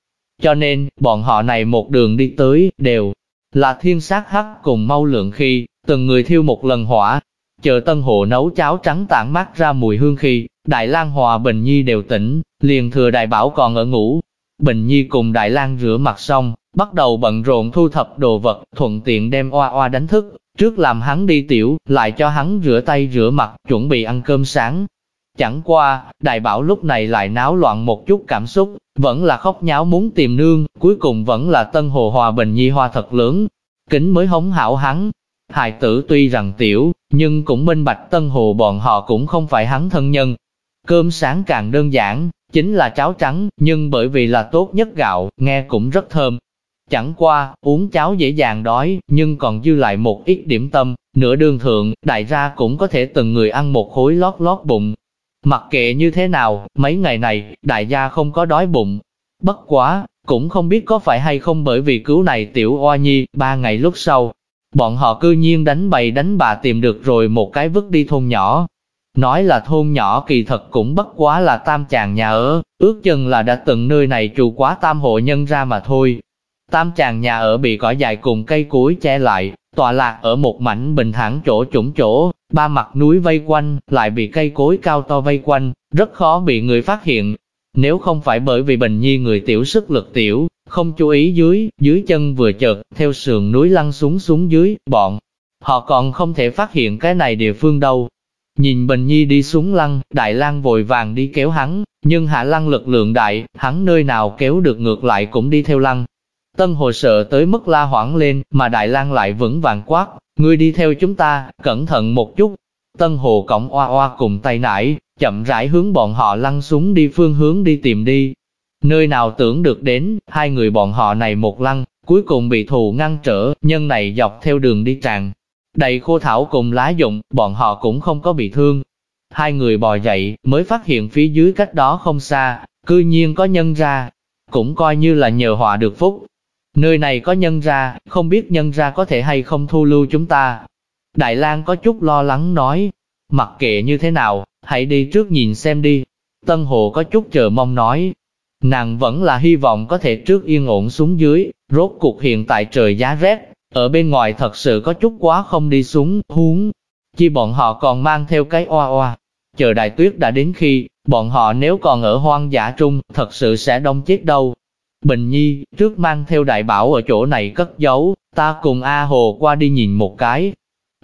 Cho nên, bọn họ này một đường đi tới, đều là thiên sát hắc cùng mau lượng khi, từng người thiêu một lần hỏa. Chờ Tân Hồ nấu cháo trắng tản mát ra mùi hương khi, Đại lang Hòa Bình Nhi đều tỉnh, liền thừa Đại Bảo còn ở ngủ. Bình Nhi cùng Đại lang rửa mặt xong, bắt đầu bận rộn thu thập đồ vật, thuận tiện đem oa oa đánh thức, trước làm hắn đi tiểu, lại cho hắn rửa tay rửa mặt, chuẩn bị ăn cơm sáng. Chẳng qua, đại bảo lúc này lại náo loạn một chút cảm xúc, vẫn là khóc nháo muốn tìm nương, cuối cùng vẫn là tân hồ hòa bình nhi hoa thật lớn, kính mới hống hảo hắn. Hài tử tuy rằng tiểu, nhưng cũng minh bạch tân hồ bọn họ cũng không phải hắn thân nhân. Cơm sáng càng đơn giản, chính là cháo trắng, nhưng bởi vì là tốt nhất gạo, nghe cũng rất thơm, Chẳng qua, uống cháo dễ dàng đói, nhưng còn dư lại một ít điểm tâm, nửa đường thượng, đại gia cũng có thể từng người ăn một khối lót lót bụng. Mặc kệ như thế nào, mấy ngày này, đại gia không có đói bụng. Bất quá, cũng không biết có phải hay không bởi vì cứu này tiểu oa nhi, ba ngày lúc sau, bọn họ cư nhiên đánh bày đánh bà tìm được rồi một cái vứt đi thôn nhỏ. Nói là thôn nhỏ kỳ thật cũng bất quá là tam chàng nhà ở, ước chừng là đã từng nơi này trụ quá tam hộ nhân ra mà thôi, Tam chàng nhà ở bị cỏ dài cùng cây cối che lại, tọa lạc ở một mảnh bình thản chỗ trũng chỗ, ba mặt núi vây quanh, lại bị cây cối cao to vây quanh, rất khó bị người phát hiện. Nếu không phải bởi vì bình nhi người tiểu sức lực tiểu, không chú ý dưới, dưới chân vừa chợt, theo sườn núi lăn xuống xuống dưới, bọn, họ còn không thể phát hiện cái này địa phương đâu. Nhìn Bình Nhi đi xuống lăng, Đại lang vội vàng đi kéo hắn, nhưng hạ lăng lực lượng đại, hắn nơi nào kéo được ngược lại cũng đi theo lăng, Tân hồ sợ tới mức la hoảng lên, mà Đại lang lại vững vàng quát, ngươi đi theo chúng ta, cẩn thận một chút. Tân hồ cổng oa oa cùng tay nải, chậm rãi hướng bọn họ lăn xuống đi phương hướng đi tìm đi. Nơi nào tưởng được đến, hai người bọn họ này một lăn, cuối cùng bị thù ngăn trở, nhân này dọc theo đường đi tràn. Đầy khô thảo cùng lá dụng, bọn họ cũng không có bị thương. Hai người bò dậy, mới phát hiện phía dưới cách đó không xa, cư nhiên có nhân ra, cũng coi như là nhờ họa được phúc. Nơi này có nhân ra, không biết nhân ra có thể hay không thu lưu chúng ta. Đại lang có chút lo lắng nói, mặc kệ như thế nào, hãy đi trước nhìn xem đi. Tân Hồ có chút chờ mong nói, nàng vẫn là hy vọng có thể trước yên ổn xuống dưới, rốt cuộc hiện tại trời giá rét, ở bên ngoài thật sự có chút quá không đi xuống, huống. Chi bọn họ còn mang theo cái oa oa. Chờ đại tuyết đã đến khi, bọn họ nếu còn ở hoang dã trung, thật sự sẽ đông chết đâu. Bình Nhi, trước mang theo đại bảo ở chỗ này cất giấu, ta cùng A Hồ qua đi nhìn một cái.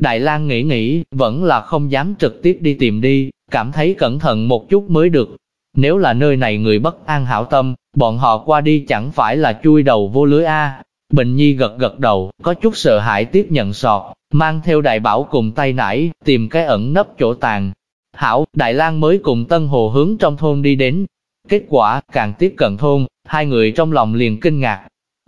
Đại lang nghĩ nghĩ, vẫn là không dám trực tiếp đi tìm đi, cảm thấy cẩn thận một chút mới được. Nếu là nơi này người bất an hảo tâm, bọn họ qua đi chẳng phải là chui đầu vô lưới A. Bình Nhi gật gật đầu, có chút sợ hãi tiếp nhận sọt, mang theo đại bảo cùng tay nải, tìm cái ẩn nấp chỗ tàn. Hảo, Đại lang mới cùng Tân Hồ hướng trong thôn đi đến. Kết quả, càng tiếp cận thôn, Hai người trong lòng liền kinh ngạc,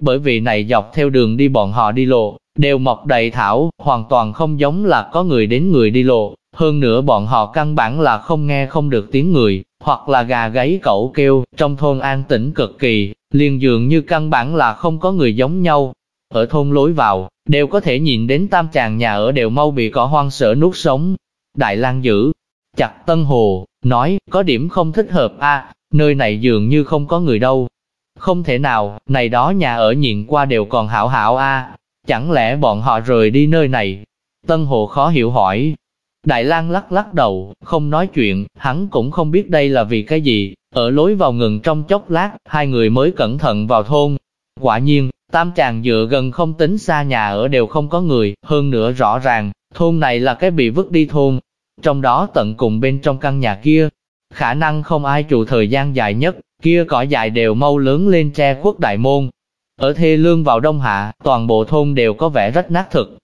bởi vì này dọc theo đường đi bọn họ đi lộ, đều mọc đầy thảo, hoàn toàn không giống là có người đến người đi lộ. Hơn nữa bọn họ căn bản là không nghe không được tiếng người, hoặc là gà gáy cẩu kêu, trong thôn an tĩnh cực kỳ, liền dường như căn bản là không có người giống nhau. Ở thôn lối vào, đều có thể nhìn đến tam chàng nhà ở đều mau bị cỏ hoang sở nuốt sống. Đại lang giữ, chặt Tân Hồ, nói, có điểm không thích hợp a nơi này dường như không có người đâu, không thể nào, này đó nhà ở nhìn qua đều còn hảo hảo a, chẳng lẽ bọn họ rời đi nơi này? Tân Hồ khó hiểu hỏi. Đại lang lắc lắc đầu, không nói chuyện, hắn cũng không biết đây là vì cái gì, ở lối vào ngừng trong chốc lát, hai người mới cẩn thận vào thôn. Quả nhiên, tam chàng dựa gần không tính xa nhà ở đều không có người, hơn nữa rõ ràng, thôn này là cái bị vứt đi thôn. Trong đó tận cùng bên trong căn nhà kia, khả năng không ai trụ thời gian dài nhất, kia cỏ dại đều mau lớn lên che quốc đại môn. Ở thê lương vào đông hạ, toàn bộ thôn đều có vẻ rất nát thực.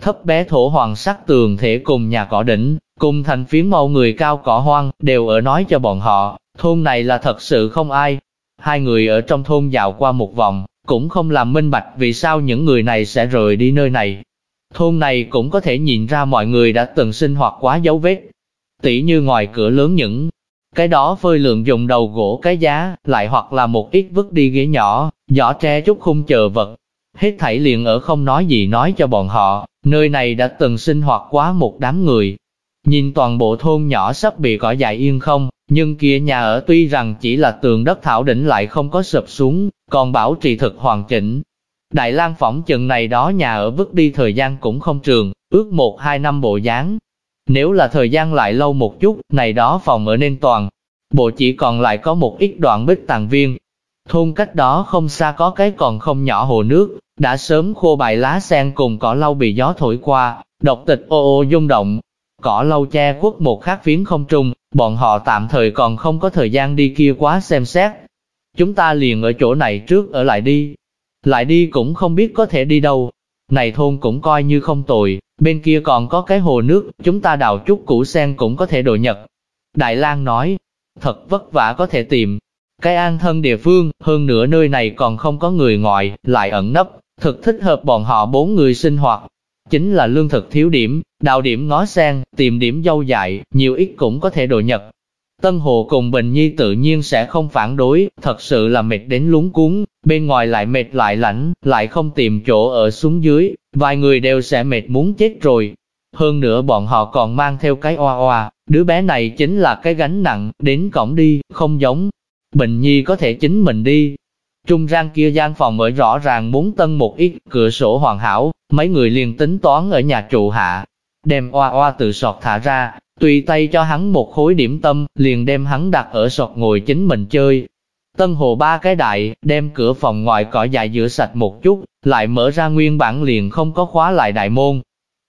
thấp bé thổ hoàng sắc tường thể cùng nhà cỏ đỉnh, cùng thành phiến màu người cao cỏ hoang, đều ở nói cho bọn họ, thôn này là thật sự không ai. Hai người ở trong thôn dạo qua một vòng, cũng không làm minh bạch vì sao những người này sẽ rời đi nơi này. Thôn này cũng có thể nhìn ra mọi người đã từng sinh hoạt quá dấu vết. Tỉ như ngoài cửa lớn những cái đó phơi lượng dùng đầu gỗ cái giá, lại hoặc là một ít vứt đi ghế nhỏ, giỏ tre chút khung chờ vật. Hết thảy liền ở không nói gì nói cho bọn họ, nơi này đã từng sinh hoạt quá một đám người. Nhìn toàn bộ thôn nhỏ sắp bị cỏ dại yên không, nhưng kia nhà ở tuy rằng chỉ là tường đất thảo đỉnh lại không có sụp xuống, còn bảo trì thực hoàn chỉnh. Đại lang phỏng chừng này đó nhà ở vứt đi thời gian cũng không trường, ước một hai năm bộ dáng. Nếu là thời gian lại lâu một chút, này đó phòng ở nên toàn. Bộ chỉ còn lại có một ít đoạn bích tàng viên. Thôn cách đó không xa có cái còn không nhỏ hồ nước, đã sớm khô bài lá sen cùng cỏ lau bị gió thổi qua, độc tịch ô ô rung động. Cỏ lau che khuất một khát phiến không trung, bọn họ tạm thời còn không có thời gian đi kia quá xem xét. Chúng ta liền ở chỗ này trước ở lại đi. Lại đi cũng không biết có thể đi đâu. Này thôn cũng coi như không tồi, bên kia còn có cái hồ nước, chúng ta đào chút củ sen cũng có thể đổi nhật. Đại lang nói, thật vất vả có thể tìm. Cái an thân địa phương, hơn nữa nơi này còn không có người ngoài, lại ẩn nấp, thực thích hợp bọn họ bốn người sinh hoạt. Chính là lương thực thiếu điểm, đào điểm ngó sen, tìm điểm dâu dại, nhiều ít cũng có thể đổi nhật. Tân Hồ cùng Bình Nhi tự nhiên sẽ không phản đối, thật sự là mệt đến lúng cuốn, bên ngoài lại mệt lại lạnh, lại không tìm chỗ ở xuống dưới, vài người đều sẽ mệt muốn chết rồi. Hơn nữa bọn họ còn mang theo cái oa oa, đứa bé này chính là cái gánh nặng, đến cổng đi, không giống. Bình Nhi có thể chính mình đi. Trung rang kia gian phòng ở rõ ràng muốn tân một ít, cửa sổ hoàn hảo, mấy người liền tính toán ở nhà trụ hạ. Đem oa oa từ sọt thả ra, tùy tay cho hắn một khối điểm tâm, liền đem hắn đặt ở sọt ngồi chính mình chơi. Tân hồ ba cái đại, đem cửa phòng ngoài cỏ dài rửa sạch một chút, lại mở ra nguyên bản liền không có khóa lại đại môn.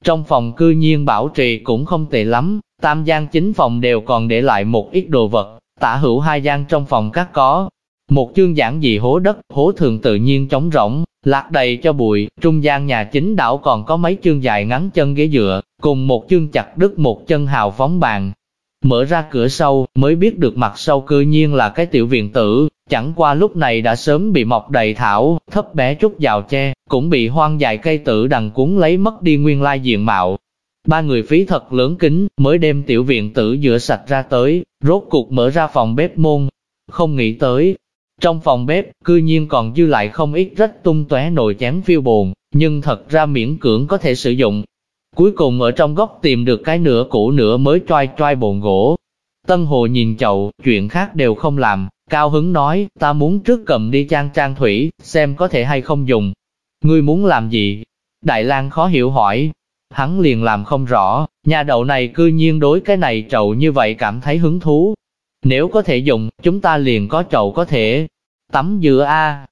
Trong phòng cư nhiên bảo trì cũng không tệ lắm, tam gian chính phòng đều còn để lại một ít đồ vật, tả hữu hai gian trong phòng các có. Một chương giản dị hố đất, hố thường tự nhiên trống rỗng, lạc đầy cho bụi, trung gian nhà chính đảo còn có mấy chương dài ngắn chân ghế dựa, cùng một chương chặt đứt một chân hào phóng bàn. Mở ra cửa sau, mới biết được mặt sau cư nhiên là cái tiểu viện tử, chẳng qua lúc này đã sớm bị mọc đầy thảo, thấp bé chút rào che, cũng bị hoang dại cây tử đằng cuốn lấy mất đi nguyên lai diện mạo. Ba người phí thật lớn kính, mới đem tiểu viện tử rửa sạch ra tới, rốt cuộc mở ra phòng bếp môn. Không nghĩ tới, trong phòng bếp, cư nhiên còn dư lại không ít rất tung tóe nồi chén phiêu bồn, nhưng thật ra miễn cưỡng có thể sử dụng. Cuối cùng ở trong góc tìm được cái nửa cũ nửa mới choai choai bồn gỗ. Tân Hồ nhìn chậu, chuyện khác đều không làm, cao hứng nói, ta muốn trước cầm đi trang trang thủy, xem có thể hay không dùng. Ngươi muốn làm gì? Đại lang khó hiểu hỏi. Hắn liền làm không rõ, nhà đậu này cư nhiên đối cái này trậu như vậy cảm thấy hứng thú. Nếu có thể dùng, chúng ta liền có trậu có thể tắm dừa a.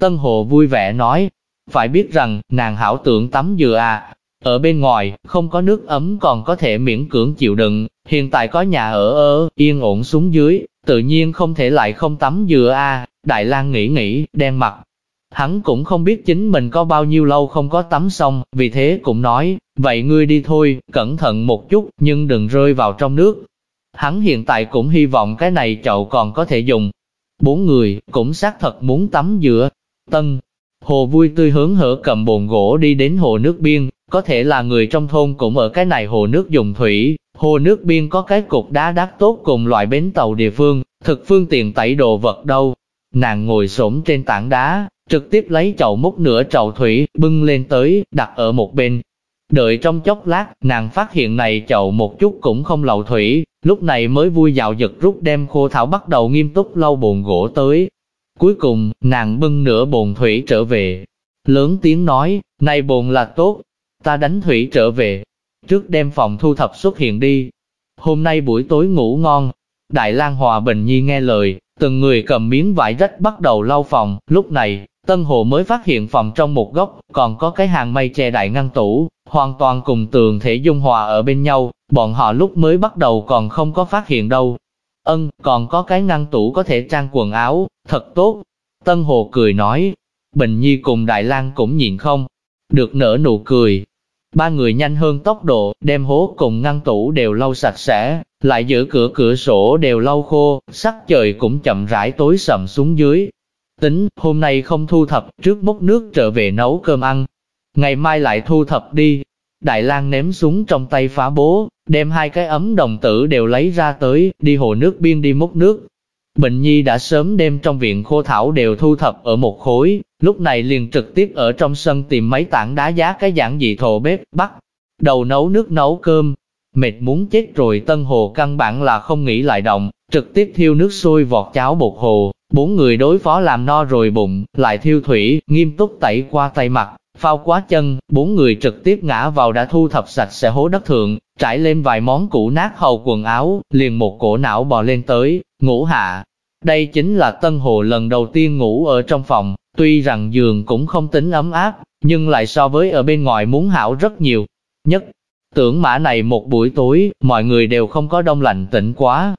Tân Hồ vui vẻ nói, phải biết rằng, nàng hảo tưởng tắm dừa à? Ở bên ngoài, không có nước ấm còn có thể miễn cưỡng chịu đựng, hiện tại có nhà ở ơ, yên ổn xuống dưới, tự nhiên không thể lại không tắm dừa a. Đại lang nghĩ nghĩ, đen mặt. Hắn cũng không biết chính mình có bao nhiêu lâu không có tắm xong, vì thế cũng nói, vậy ngươi đi thôi, cẩn thận một chút, nhưng đừng rơi vào trong nước. Hắn hiện tại cũng hy vọng cái này chậu còn có thể dùng, Bốn người, cũng xác thật muốn tắm dừa. Tân, hồ vui tươi hướng hở cầm bồn gỗ đi đến hồ nước biên, có thể là người trong thôn cũng ở cái này hồ nước dùng thủy. Hồ nước biên có cái cục đá đắt tốt cùng loại bến tàu địa phương, thực phương tiện tẩy đồ vật đâu. Nàng ngồi xổm trên tảng đá, trực tiếp lấy chậu múc nửa chậu thủy, bưng lên tới, đặt ở một bên, Đợi trong chốc lát, nàng phát hiện này chậu một chút cũng không lậu thủy, lúc này mới vui dạo giật rút đem khô thảo bắt đầu nghiêm túc lau bồn gỗ tới. Cuối cùng, nàng bưng nửa bồn thủy trở về. Lớn tiếng nói, này bồn là tốt, ta đánh thủy trở về. Trước đem phòng thu thập xuất hiện đi. Hôm nay buổi tối ngủ ngon. Đại lang Hòa Bình Nhi nghe lời, từng người cầm miếng vải rách bắt đầu lau phòng. Lúc này, Tân Hồ mới phát hiện phòng trong một góc, còn có cái hàng mây che đại ngăn tủ, hoàn toàn cùng tường thể dung hòa ở bên nhau, bọn họ lúc mới bắt đầu còn không có phát hiện đâu. Ân, còn có cái ngăn tủ có thể trang quần áo, thật tốt. Tân Hồ cười nói, Bình Nhi cùng Đại lang cũng nhìn không, được nở nụ cười ba người nhanh hơn tốc độ, đem hố cùng ngăn tủ đều lau sạch sẽ, lại giữ cửa cửa sổ đều lau khô, sắc trời cũng chậm rãi tối sầm xuống dưới. Tính, hôm nay không thu thập, trước múc nước trở về nấu cơm ăn. Ngày mai lại thu thập đi. Đại lang ném súng trong tay phá bố, đem hai cái ấm đồng tử đều lấy ra tới, đi hồ nước biên đi múc nước. Bệnh Nhi đã sớm đem trong viện khô thảo đều thu thập ở một khối, lúc này liền trực tiếp ở trong sân tìm mấy tảng đá giá cái giản dị thổ bếp, bắt đầu nấu nước nấu cơm. Mệt muốn chết rồi Tân Hồ căn bản là không nghĩ lại động, trực tiếp thiêu nước sôi vọt cháo bột hồ, bốn người đối phó làm no rồi bụng, lại thiêu thủy, nghiêm túc tẩy qua tay mặt, phao quá chân, bốn người trực tiếp ngã vào đã thu thập sạch sẽ hố đất thượng, trải lên vài món cũ nát hầu quần áo, liền một cổ não bò lên tới, ngủ hạ. Đây chính là Tân Hồ lần đầu tiên ngủ ở trong phòng, tuy rằng giường cũng không tính ấm áp, nhưng lại so với ở bên ngoài muốn hảo rất nhiều. Nhất, tưởng mã này một buổi tối, mọi người đều không có đông lạnh tỉnh quá.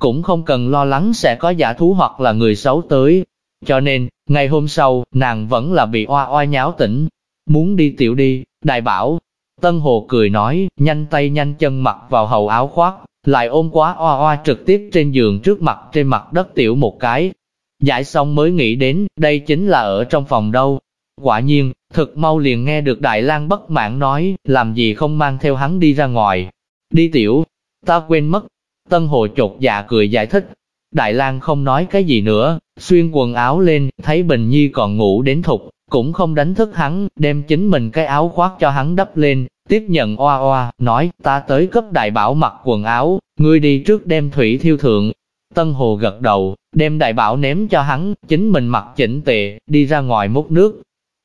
Cũng không cần lo lắng sẽ có giả thú hoặc là người xấu tới. Cho nên, ngày hôm sau, nàng vẫn là bị oa oa nháo tỉnh. Muốn đi tiểu đi, đại bảo. Tân Hồ cười nói, nhanh tay nhanh chân mặc vào hầu áo khoác, lại ôm quá oa oa trực tiếp trên giường trước mặt trên mặt đất tiểu một cái. Giải xong mới nghĩ đến, đây chính là ở trong phòng đâu. Quả nhiên, thực mau liền nghe được Đại lang bất mãn nói, làm gì không mang theo hắn đi ra ngoài. Đi tiểu, ta quên mất. Tân Hồ chột dạ cười giải thích. Đại lang không nói cái gì nữa, xuyên quần áo lên, thấy Bình Nhi còn ngủ đến thục, cũng không đánh thức hắn, đem chính mình cái áo khoác cho hắn đắp lên, tiếp nhận oa oa, nói, ta tới cấp đại bảo mặc quần áo, ngươi đi trước đem thủy thiêu thượng. Tân Hồ gật đầu, đem đại bảo ném cho hắn, chính mình mặc chỉnh tề, đi ra ngoài múc nước.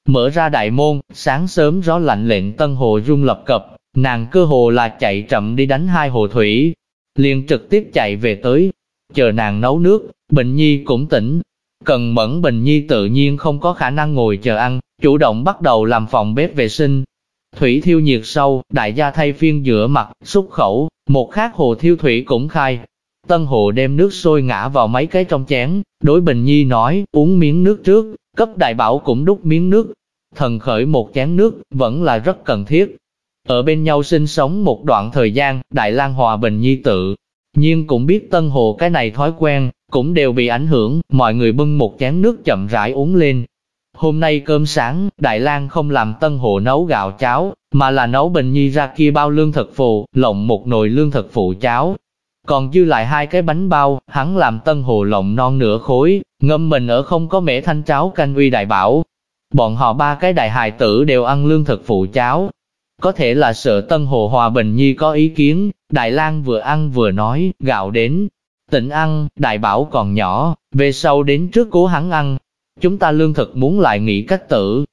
Mở ra đại môn, sáng sớm gió lạnh lệnh Tân Hồ rung lập cập, nàng cơ hồ là chạy chậm đi đánh hai hồ thủy, liền trực tiếp chạy về tới, chờ nàng nấu nước, Bình Nhi cũng tỉnh. Cần mẫn Bình Nhi tự nhiên không có khả năng ngồi chờ ăn, chủ động bắt đầu làm phòng bếp vệ sinh, Thủy thiêu nhiệt sâu, đại gia thay phiên giữa mặt, xúc khẩu, một khác hồ thiêu thủy cũng khai. Tân hồ đem nước sôi ngã vào mấy cái trong chén, đối Bình Nhi nói, uống miếng nước trước, cấp đại bảo cũng đút miếng nước. Thần khởi một chén nước, vẫn là rất cần thiết. Ở bên nhau sinh sống một đoạn thời gian, Đại lang Hòa Bình Nhi tự, nhưng cũng biết Tân Hồ cái này thói quen, cũng đều bị ảnh hưởng, mọi người bưng một chén nước chậm rãi uống lên, Hôm nay cơm sáng, Đại lang không làm tân hồ nấu gạo cháo, mà là nấu bình nhi ra kia bao lương thực phụ, lộng một nồi lương thực phụ cháo. Còn dư lại hai cái bánh bao, hắn làm tân hồ lộng non nửa khối, ngâm mình ở không có mẻ thanh cháo canh uy đại bảo. Bọn họ ba cái đại hài tử đều ăn lương thực phụ cháo. Có thể là sợ tân hồ hòa bình nhi có ý kiến, Đại lang vừa ăn vừa nói, gạo đến. Tỉnh ăn, đại bảo còn nhỏ, về sau đến trước cố hắn ăn, Chúng ta lương thực muốn lại nghĩ cách tử.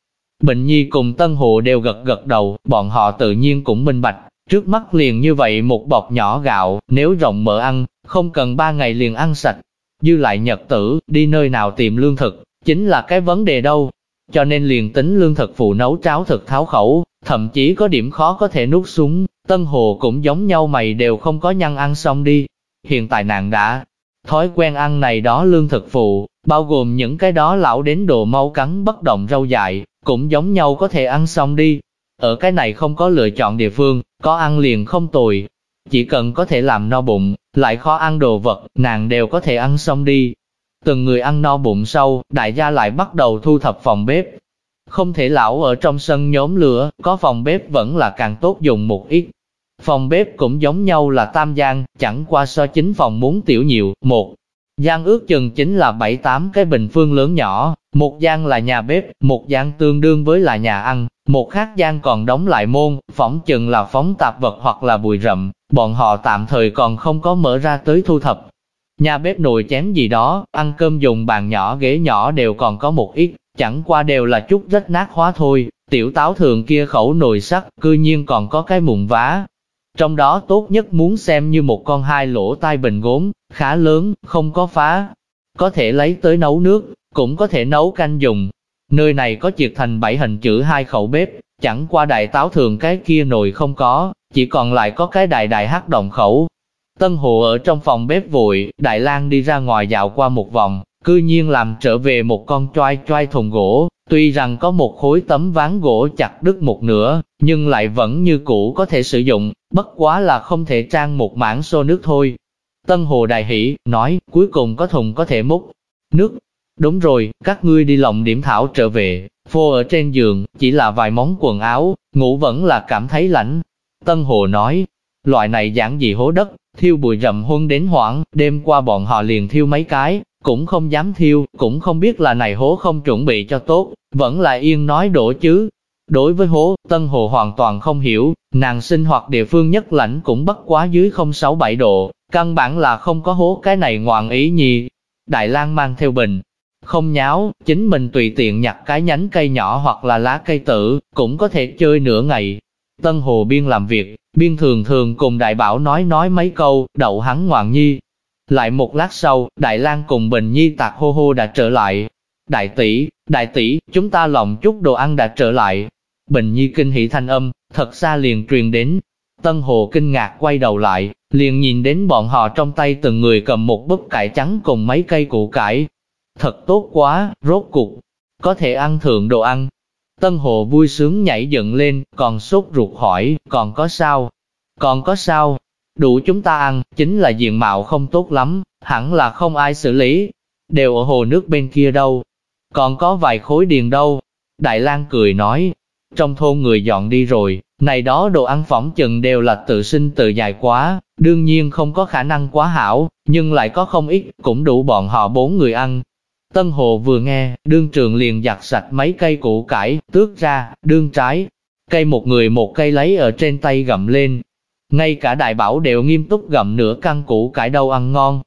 Bình Nhi cùng Tân Hồ đều gật gật đầu, bọn họ tự nhiên cũng minh bạch. Trước mắt liền như vậy một bọc nhỏ gạo, nếu rộng mở ăn, không cần ba ngày liền ăn sạch. Dư lại nhật tử, đi nơi nào tìm lương thực, chính là cái vấn đề đâu. Cho nên liền tính lương thực phụ nấu cháo thực tháo khẩu, thậm chí có điểm khó có thể nuốt xuống, Tân Hồ cũng giống nhau mày đều không có nhăn ăn xong đi. Hiện tại nàng đã thói quen ăn này đó lương thực phụ, bao gồm những cái đó lão đến đồ mau cắn bất động rau dại, cũng giống nhau có thể ăn xong đi. Ở cái này không có lựa chọn địa phương, có ăn liền không tồi. Chỉ cần có thể làm no bụng, lại khó ăn đồ vật, nàng đều có thể ăn xong đi. Từng người ăn no bụng sau, đại gia lại bắt đầu thu thập phòng bếp. Không thể lão ở trong sân nhóm lửa, có phòng bếp vẫn là càng tốt dùng một ít. Phòng bếp cũng giống nhau là tam gian, chẳng qua so chính phòng muốn tiểu nhiều, một Gian ước chừng chính là 7-8 cái bình phương lớn nhỏ, một gian là nhà bếp, một gian tương đương với là nhà ăn, một khác gian còn đóng lại môn, phỏng chừng là phóng tạp vật hoặc là bụi rậm, bọn họ tạm thời còn không có mở ra tới thu thập. Nhà bếp nồi chén gì đó, ăn cơm dùng bàn nhỏ ghế nhỏ đều còn có một ít, chẳng qua đều là chút rách nát hóa thôi, tiểu táo thường kia khẩu nồi sắt, cư nhiên còn có cái mụn vá, trong đó tốt nhất muốn xem như một con hai lỗ tai bình gốm, khá lớn, không có phá. Có thể lấy tới nấu nước, cũng có thể nấu canh dùng. Nơi này có triệt thành bảy hình chữ hai khẩu bếp, chẳng qua đại táo thường cái kia nồi không có, chỉ còn lại có cái đại đại hát động khẩu. Tân Hồ ở trong phòng bếp vội, Đại lang đi ra ngoài dạo qua một vòng, cư nhiên làm trở về một con choai choai thùng gỗ, tuy rằng có một khối tấm ván gỗ chặt đứt một nửa, nhưng lại vẫn như cũ có thể sử dụng, bất quá là không thể trang một mảng xô nước thôi. Tân Hồ Đại Hỷ, nói, cuối cùng có thùng có thể múc nước. Đúng rồi, các ngươi đi lòng điểm thảo trở về, phô ở trên giường, chỉ là vài món quần áo, ngủ vẫn là cảm thấy lạnh. Tân Hồ nói, loại này giản dị hố đất, thiêu bụi rậm huân đến hoảng, đêm qua bọn họ liền thiêu mấy cái, cũng không dám thiêu, cũng không biết là này hố không chuẩn bị cho tốt, vẫn là yên nói đổ chứ. Đối với hố, Tân Hồ hoàn toàn không hiểu, nàng sinh hoạt địa phương nhất lãnh cũng bất quá dưới 067 độ, căn bản là không có hố cái này ngoạn ý nhì. Đại lang mang theo bình, không nháo, chính mình tùy tiện nhặt cái nhánh cây nhỏ hoặc là lá cây tử, cũng có thể chơi nửa ngày. Tân Hồ Biên làm việc, Biên thường thường cùng đại bảo nói nói mấy câu, đậu hắn ngoạn nhi. Lại một lát sau, Đại lang cùng Bình Nhi tạc hô hô đã trở lại. Đại tỷ, đại tỷ, chúng ta lòng chút đồ ăn đã trở lại. Bình Nhi kinh hỉ thanh âm, thật xa liền truyền đến. Tân Hồ kinh ngạc quay đầu lại, liền nhìn đến bọn họ trong tay từng người cầm một búp cải trắng cùng mấy cây củ cải. Thật tốt quá, rốt cục, có thể ăn thượng đồ ăn, Tân Hồ vui sướng nhảy dựng lên, còn sốt ruột hỏi, còn có sao? Còn có sao? Đủ chúng ta ăn, chính là diện mạo không tốt lắm, hẳn là không ai xử lý. Đều ở hồ nước bên kia đâu. Còn có vài khối điền đâu. Đại lang cười nói, trong thôn người dọn đi rồi, này đó đồ ăn phỏng chừng đều là tự sinh tự dài quá, đương nhiên không có khả năng quá hảo, nhưng lại có không ít, cũng đủ bọn họ bốn người ăn. Tân Hồ vừa nghe, đương trường liền giặt sạch mấy cây củ cải, tước ra, đương trái. Cây một người một cây lấy ở trên tay gặm lên. Ngay cả đại bảo đều nghiêm túc gặm nửa căn củ cải đâu ăn ngon.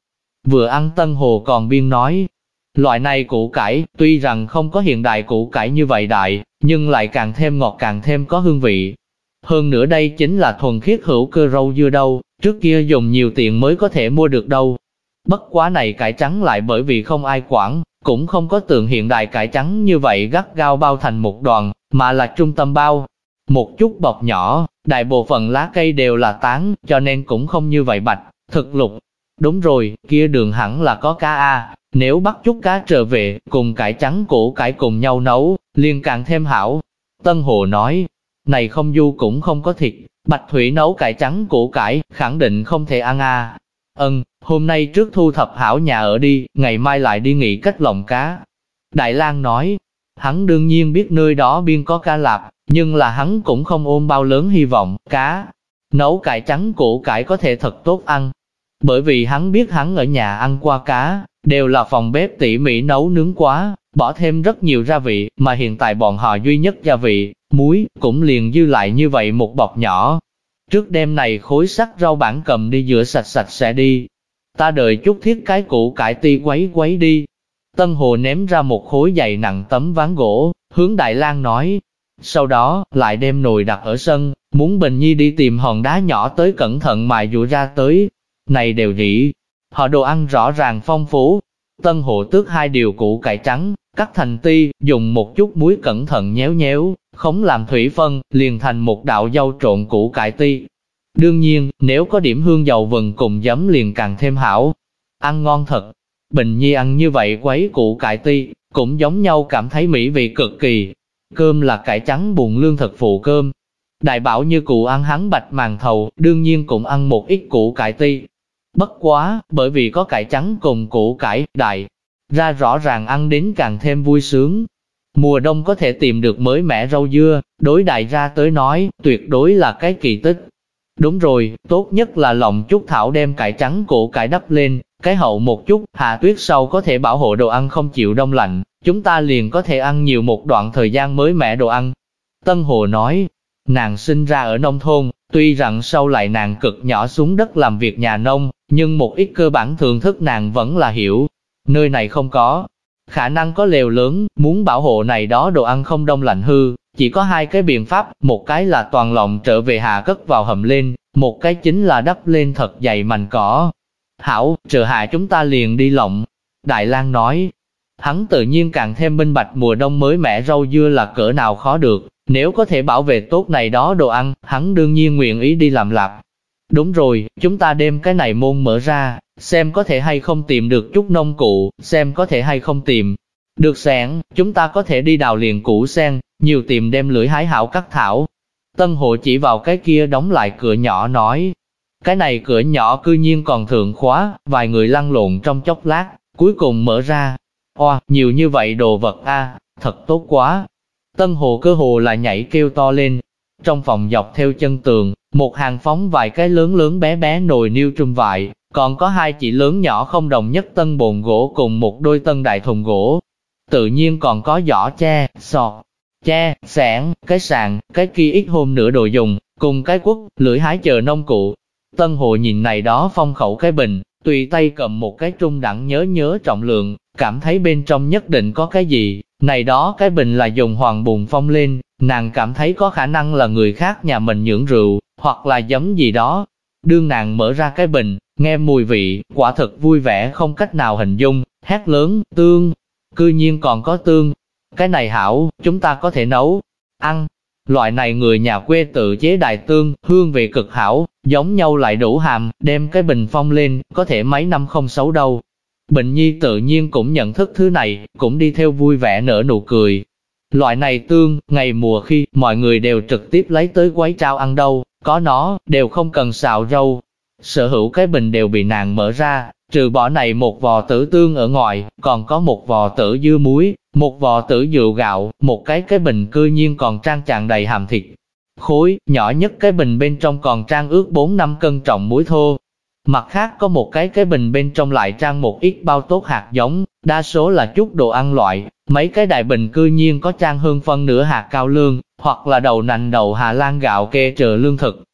Vừa ăn Tân Hồ còn biên nói, loại này củ cải, tuy rằng không có hiện đại củ cải như vậy đại, nhưng lại càng thêm ngọt càng thêm có hương vị. Hơn nữa đây chính là thuần khiết hữu cơ rau dưa đâu, trước kia dùng nhiều tiền mới có thể mua được đâu. Bất quá này cải trắng lại bởi vì không ai quản, cũng không có tượng hiện đại cải trắng như vậy gắt gao bao thành một đoàn, mà là trung tâm bao. Một chút bọc nhỏ, đại bộ phận lá cây đều là tán, cho nên cũng không như vậy bạch, thực lục. Đúng rồi, kia đường hẳn là có cá A, nếu bắt chút cá trở về, cùng cải trắng củ cải cùng nhau nấu, liền càng thêm hảo. Tân Hồ nói, này không du cũng không có thịt, bạch thủy nấu cải trắng củ cải, khẳng định không thể ăn A. Ân, hôm nay trước thu thập hảo nhà ở đi, ngày mai lại đi nghỉ cách lồng cá. Đại lang nói, hắn đương nhiên biết nơi đó biên có cá lạp, nhưng là hắn cũng không ôm bao lớn hy vọng, cá, nấu cải trắng củ cải có thể thật tốt ăn. Bởi vì hắn biết hắn ở nhà ăn qua cá, đều là phòng bếp tỉ mỉ nấu nướng quá, bỏ thêm rất nhiều gia vị, mà hiện tại bọn họ duy nhất gia vị, muối, cũng liền dư lại như vậy một bọc nhỏ. Trước đêm này khối sắt rau bản cầm đi rửa sạch sạch sẽ đi, ta đợi chút thiết cái củ cải ti quấy quấy đi. Tân Hồ ném ra một khối dày nặng tấm ván gỗ, hướng Đại lang nói. Sau đó, lại đem nồi đặt ở sân, muốn Bình Nhi đi tìm hòn đá nhỏ tới cẩn thận mài dụ ra tới. Này đều rỉ, họ đồ ăn rõ ràng phong phú. Tân Hồ tước hai điều củ cải trắng, cắt thành ti, dùng một chút muối cẩn thận nhéo nhéo, khống làm thủy phân, liền thành một đạo dâu trộn củ cải ti, Đương nhiên, nếu có điểm hương dầu vừng cùng giấm liền càng thêm hảo. Ăn ngon thật. Bình Nhi ăn như vậy quấy củ cải ti, cũng giống nhau cảm thấy mỹ vị cực kỳ. Cơm là cải trắng bùn lương thực phụ cơm. Đại bảo như cụ ăn hắn bạch màng thầu, đương nhiên cũng ăn một ít củ cải ti. Bất quá, bởi vì có cải trắng cùng củ cải, đại, ra rõ ràng ăn đến càng thêm vui sướng. Mùa đông có thể tìm được mới mẻ rau dưa, đối đại ra tới nói, tuyệt đối là cái kỳ tích. Đúng rồi, tốt nhất là lòng chút thảo đem cải trắng cổ cải đắp lên, cái hậu một chút, hạ tuyết sau có thể bảo hộ đồ ăn không chịu đông lạnh, chúng ta liền có thể ăn nhiều một đoạn thời gian mới mẻ đồ ăn. Tân Hồ nói, nàng sinh ra ở nông thôn, tuy rằng sau lại nàng cực nhỏ xuống đất làm việc nhà nông, nhưng một ít cơ bản thường thức nàng vẫn là hiểu. Nơi này không có, khả năng có lều lớn, muốn bảo hộ này đó đồ ăn không đông lạnh hư, chỉ có hai cái biện pháp, một cái là toàn lộng trở về hạ cất vào hầm lên, một cái chính là đắp lên thật dày mành cỏ. Hảo, trợ hạ chúng ta liền đi lộng. Đại lang nói, hắn tự nhiên càng thêm minh bạch mùa đông mới mẻ rau dưa là cỡ nào khó được, nếu có thể bảo vệ tốt này đó đồ ăn, hắn đương nhiên nguyện ý đi làm lạp. Đúng rồi, chúng ta đem cái này môn mở ra, xem có thể hay không tìm được chút nông cụ, xem có thể hay không tìm. Được sản, chúng ta có thể đi đào liền củ sen, nhiều tìm đem lưỡi hái hảo cắt thảo. Tân hộ chỉ vào cái kia đóng lại cửa nhỏ nói, cái này cửa nhỏ cư nhiên còn thượng khóa, vài người lăn lộn trong chốc lát, cuối cùng mở ra. Oa, nhiều như vậy đồ vật a, thật tốt quá. Tân hồ cơ hồ là nhảy kêu to lên. Trong phòng dọc theo chân tường, một hàng phóng vài cái lớn lớn bé bé nồi niêu trung vại, còn có hai chỉ lớn nhỏ không đồng nhất tân bồn gỗ cùng một đôi tân đại thùng gỗ. Tự nhiên còn có giỏ tre, sọt, tre, sẻn, cái sàn, cái kia ít hôm nữa đồ dùng, cùng cái quốc, lưỡi hái chờ nông cụ. Tân hồ nhìn này đó phong khẩu cái bình, tùy tay cầm một cái trung đẳng nhớ nhớ trọng lượng, cảm thấy bên trong nhất định có cái gì, này đó cái bình là dùng hoàng bùn phong lên, nàng cảm thấy có khả năng là người khác nhà mình nhưỡng rượu, hoặc là giấm gì đó. Đương nàng mở ra cái bình, nghe mùi vị, quả thực vui vẻ không cách nào hình dung, hét lớn, tương, cư nhiên còn có tương. Cái này hảo, chúng ta có thể nấu, ăn. Loại này người nhà quê tự chế đại tương, hương vị cực hảo, giống nhau lại đủ hàm, đem cái bình phong lên, có thể mấy năm không xấu đâu. Bệnh nhi tự nhiên cũng nhận thức thứ này, cũng đi theo vui vẻ nở nụ cười. Loại này tương, ngày mùa khi, mọi người đều trực tiếp lấy tới quấy trao ăn đâu, có nó, đều không cần xào rau. Sở hữu cái bình đều bị nàng mở ra, trừ bỏ này một vò tử tương ở ngoài, còn có một vò tử dưa muối, một vò tử rượu gạo, một cái cái bình cư nhiên còn trang tràn đầy hàm thịt. Khối, nhỏ nhất cái bình bên trong còn trang ước 4 năm cân trọng muối thô, Mặt khác có một cái cái bình bên trong lại trang một ít bao tốt hạt giống, đa số là chút đồ ăn loại, mấy cái đại bình cư nhiên có trang hơn phân nửa hạt cao lương, hoặc là đầu nành đầu Hà Lan gạo kê trợ lương thực.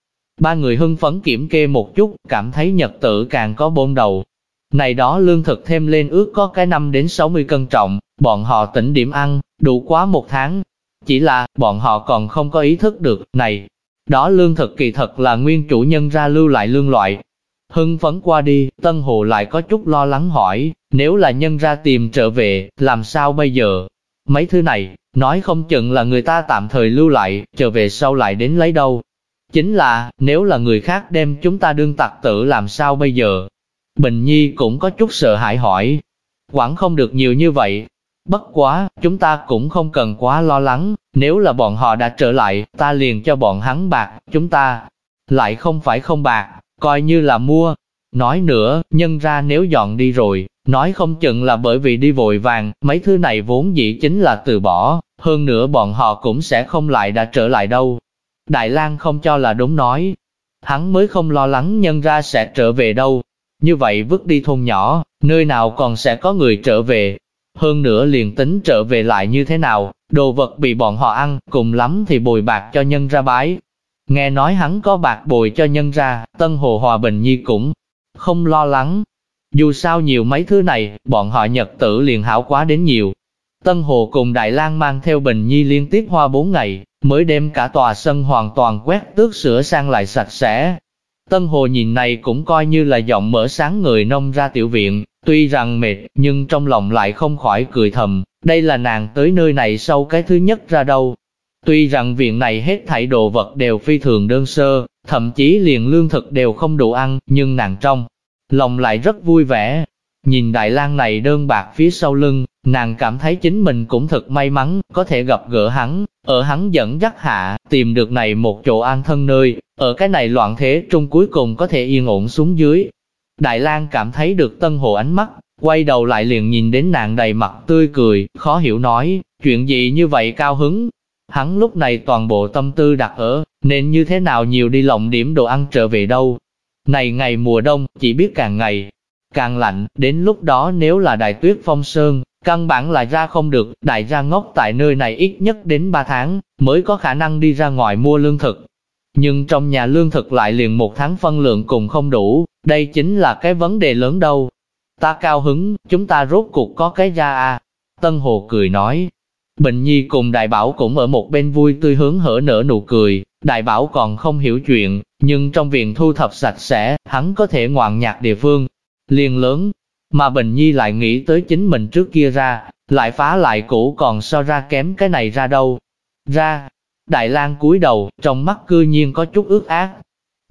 Ba người hưng phấn kiểm kê một chút, cảm thấy nhật tử càng có bôn đầu. Này đó lương thực thêm lên ước có cái năm đến 60 cân trọng, bọn họ tỉnh điểm ăn, đủ quá một tháng. Chỉ là, bọn họ còn không có ý thức được, này, đó lương thực kỳ thật là nguyên chủ nhân ra lưu lại lương loại, Hưng phấn qua đi, Tân Hồ lại có chút lo lắng hỏi, nếu là nhân ra tìm trở về, làm sao bây giờ? Mấy thứ này, nói không chừng là người ta tạm thời lưu lại, trở về sau lại đến lấy đâu. Chính là, nếu là người khác đem chúng ta đương tặc tử làm sao bây giờ? Bình Nhi cũng có chút sợ hãi hỏi. Quảng không được nhiều như vậy. Bất quá, chúng ta cũng không cần quá lo lắng, nếu là bọn họ đã trở lại, ta liền cho bọn hắn bạc, chúng ta lại không phải không bạc, coi như là mua. Nói nữa, nhân ra nếu dọn đi rồi, nói không chừng là bởi vì đi vội vàng, mấy thứ này vốn dĩ chính là từ bỏ, hơn nữa bọn họ cũng sẽ không lại đã trở lại đâu. Đại lang không cho là đúng nói, hắn mới không lo lắng nhân ra sẽ trở về đâu. Như vậy vứt đi thôn nhỏ, nơi nào còn sẽ có người trở về. Hơn nữa liền tính trở về lại như thế nào, đồ vật bị bọn họ ăn, cùng lắm thì bồi bạc cho nhân ra bái, Nghe nói hắn có bạc bồi cho nhân ra, Tân Hồ Hòa Bình Nhi cũng không lo lắng. Dù sao nhiều mấy thứ này, bọn họ nhật tử liền hảo quá đến nhiều. Tân Hồ cùng Đại lang mang theo Bình Nhi liên tiếp hoa bốn ngày, mới đem cả tòa sân hoàn toàn quét tước sửa sang lại sạch sẽ. Tân Hồ nhìn này cũng coi như là giọng mở sáng người nông ra tiểu viện, tuy rằng mệt, nhưng trong lòng lại không khỏi cười thầm, đây là nàng tới nơi này sau cái thứ nhất ra đâu. Tuy rằng viện này hết thảy đồ vật đều phi thường đơn sơ, thậm chí liền lương thực đều không đủ ăn, nhưng nàng trong lòng lại rất vui vẻ. Nhìn Đại lang này đơn bạc phía sau lưng, nàng cảm thấy chính mình cũng thật may mắn, có thể gặp gỡ hắn, ở hắn dẫn dắt hạ, tìm được này một chỗ an thân nơi, ở cái này loạn thế trung cuối cùng có thể yên ổn xuống dưới. Đại lang cảm thấy được tân hồ ánh mắt, quay đầu lại liền nhìn đến nàng đầy mặt tươi cười, khó hiểu nói, chuyện gì như vậy cao hứng, Hắn lúc này toàn bộ tâm tư đặt ở, nên như thế nào nhiều đi lộng điểm đồ ăn trở về đâu. Này ngày mùa đông, chỉ biết càng ngày, càng lạnh, đến lúc đó nếu là đại tuyết phong sơn, căn bản là ra không được, đại gia ngốc tại nơi này ít nhất đến 3 tháng, mới có khả năng đi ra ngoài mua lương thực. Nhưng trong nhà lương thực lại liền một tháng phân lượng cùng không đủ, đây chính là cái vấn đề lớn đâu. Ta cao hứng, chúng ta rốt cuộc có cái ra à. Tân Hồ cười nói, Bình Nhi cùng Đại Bảo cũng ở một bên vui tươi hướng hở nở nụ cười, Đại Bảo còn không hiểu chuyện, nhưng trong viện thu thập sạch sẽ, hắn có thể ngoạn nhạc địa phương, liền lớn. Mà Bình Nhi lại nghĩ tới chính mình trước kia ra, lại phá lại cũ còn so ra kém cái này ra đâu. Ra, Đại lang cúi đầu, trong mắt cư nhiên có chút ước ác.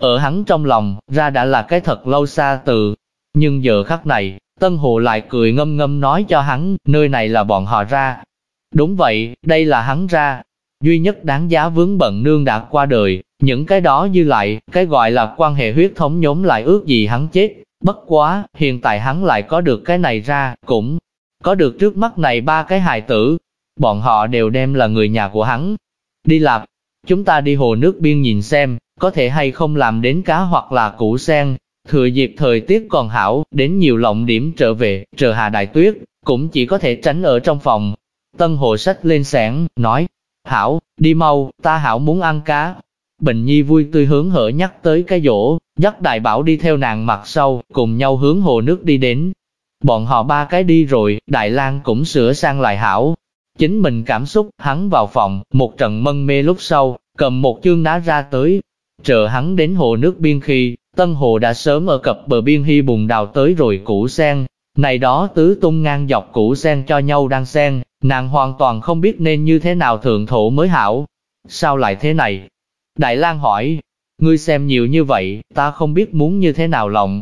Ở hắn trong lòng, ra đã là cái thật lâu xa từ. Nhưng giờ khắc này, Tân Hồ lại cười ngâm ngâm nói cho hắn, nơi này là bọn họ ra. Đúng vậy, đây là hắn ra. Duy nhất đáng giá vướng bận nương đã qua đời, những cái đó dư lại, cái gọi là quan hệ huyết thống nhóm lại ước gì hắn chết. Bất quá, hiện tại hắn lại có được cái này ra, cũng có được trước mắt này ba cái hài tử. Bọn họ đều đem là người nhà của hắn. Đi lạp, chúng ta đi hồ nước biên nhìn xem, có thể hay không làm đến cá hoặc là củ sen. Thừa dịp thời tiết còn hảo, đến nhiều lộng điểm trở về, chờ hà đại tuyết, cũng chỉ có thể tránh ở trong phòng. Tân hồ sách lên sáng, nói, Hảo, đi mau, ta Hảo muốn ăn cá. Bình Nhi vui tươi hướng hở nhắc tới cái dỗ, dắt đại bảo đi theo nàng mặt sau, cùng nhau hướng hồ nước đi đến. Bọn họ ba cái đi rồi, Đại lang cũng sửa sang lại hảo. Chính mình cảm xúc, hắn vào phòng, một trận mân mê lúc sau, cầm một chương ná ra tới. Chờ hắn đến hồ nước biên khi, Tân Hồ đã sớm ở cập bờ biên hy bùn đào tới rồi củ sen. Này đó tứ tung ngang dọc củ sen cho nhau đang sen, nàng hoàn toàn không biết nên như thế nào thượng thổ mới hảo. Sao lại thế này? Đại lang hỏi, ngươi xem nhiều như vậy, ta không biết muốn như thế nào lòng.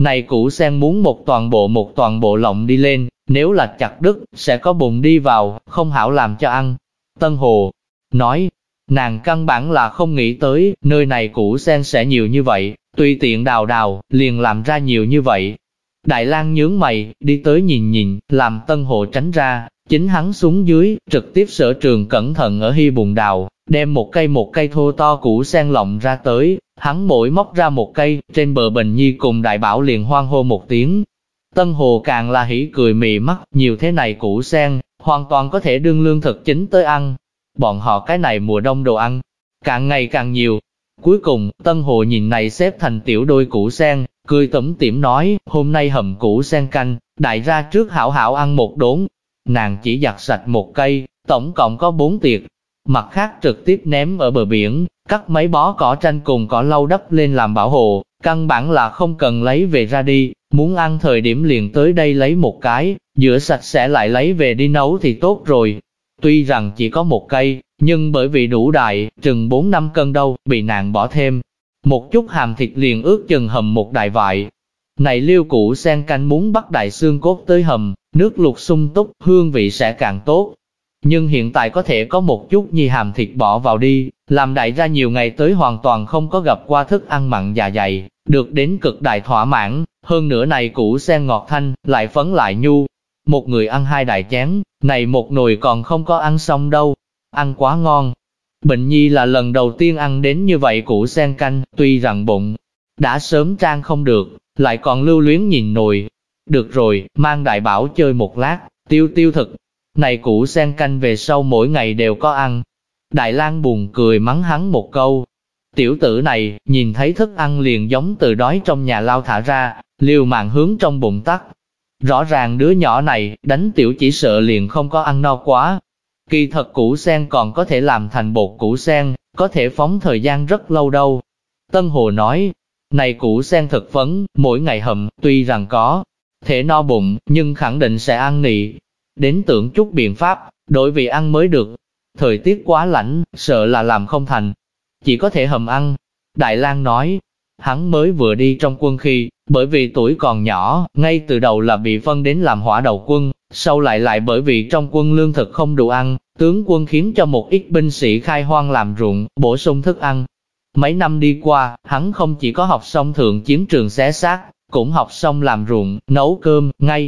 Này củ sen muốn một toàn bộ một toàn bộ lộng đi lên, nếu là chặt đứt, sẽ có bụng đi vào, không hảo làm cho ăn. Tân Hồ nói, nàng căn bản là không nghĩ tới, nơi này củ sen sẽ nhiều như vậy, tùy tiện đào đào, liền làm ra nhiều như vậy. Đại lang nhướng mày, đi tới nhìn nhìn, làm Tân Hồ tránh ra, chính hắn xuống dưới, trực tiếp sở trường cẩn thận ở hy bùn đào, đem một cây một cây thô to củ sen lộng ra tới, hắn mỗi móc ra một cây, trên bờ Bình Nhi cùng đại bảo liền hoang hô một tiếng. Tân Hồ càng là hỉ cười mị mắt, nhiều thế này củ sen, hoàn toàn có thể đương lương thực chính tới ăn. Bọn họ cái này mùa đông đồ ăn, càng ngày càng nhiều. Cuối cùng, Tân Hồ nhìn này xếp thành tiểu đôi củ sen, cười tẩm tiểm nói, hôm nay hầm củ sen canh, đại ra trước hảo hảo ăn một đốn. Nàng chỉ giặt sạch một cây, tổng cộng có bốn tiệc, mặt khác trực tiếp ném ở bờ biển, cắt mấy bó cỏ tranh cùng cỏ lau đắp lên làm bảo hộ, căn bản là không cần lấy về ra đi, muốn ăn thời điểm liền tới đây lấy một cái, rửa sạch sẽ lại lấy về đi nấu thì tốt rồi. Tuy rằng chỉ có một cây, nhưng bởi vì đủ đại, chừng 4 năm cân đâu, bị nàng bỏ thêm. Một chút hàm thịt liền ướt chừng hầm một đại vại. Này liêu củ sen canh muốn bắt đại xương cốt tới hầm, nước luộc sung túc, hương vị sẽ càng tốt, nhưng hiện tại có thể có một chút nhi hàm thịt bỏ vào đi, làm đại ra nhiều ngày tới hoàn toàn không có gặp qua thức ăn mặn dạ dày, được đến cực đại thỏa mãn, hơn nữa này củ sen ngọt thanh, lại phấn lại nhu. Một người ăn hai đại chén, này một nồi còn không có ăn xong đâu, ăn quá ngon. Bệnh nhi là lần đầu tiên ăn đến như vậy củ sen canh, tuy rằng bụng đã sớm trang không được, lại còn lưu luyến nhìn nồi. Được rồi, mang đại bảo chơi một lát, tiêu tiêu thực, này củ sen canh về sau mỗi ngày đều có ăn. Đại lang buồn cười mắng hắn một câu. Tiểu tử này, nhìn thấy thức ăn liền giống từ đói trong nhà lao thả ra, liều mạng hướng trong bụng tắt. Rõ ràng đứa nhỏ này, đánh tiểu chỉ sợ liền không có ăn no quá. Kỳ thật củ sen còn có thể làm thành bột củ sen, có thể phóng thời gian rất lâu đâu. Tân Hồ nói, này củ sen thực phấn, mỗi ngày hầm, tuy rằng có thể no bụng, nhưng khẳng định sẽ ăn nị, đến tưởng chút biện pháp, đổi vị ăn mới được. Thời tiết quá lạnh, sợ là làm không thành. Chỉ có thể hầm ăn. Đại lang nói, hắn mới vừa đi trong quân khi, bởi vì tuổi còn nhỏ, ngay từ đầu là bị phân đến làm hỏa đầu quân, sau lại lại bởi vì trong quân lương thực không đủ ăn, tướng quân khiến cho một ít binh sĩ khai hoang làm ruộng, bổ sung thức ăn. Mấy năm đi qua, hắn không chỉ có học xong thượng chiến trường xé xác, cũng học xong làm ruộng, nấu cơm, ngay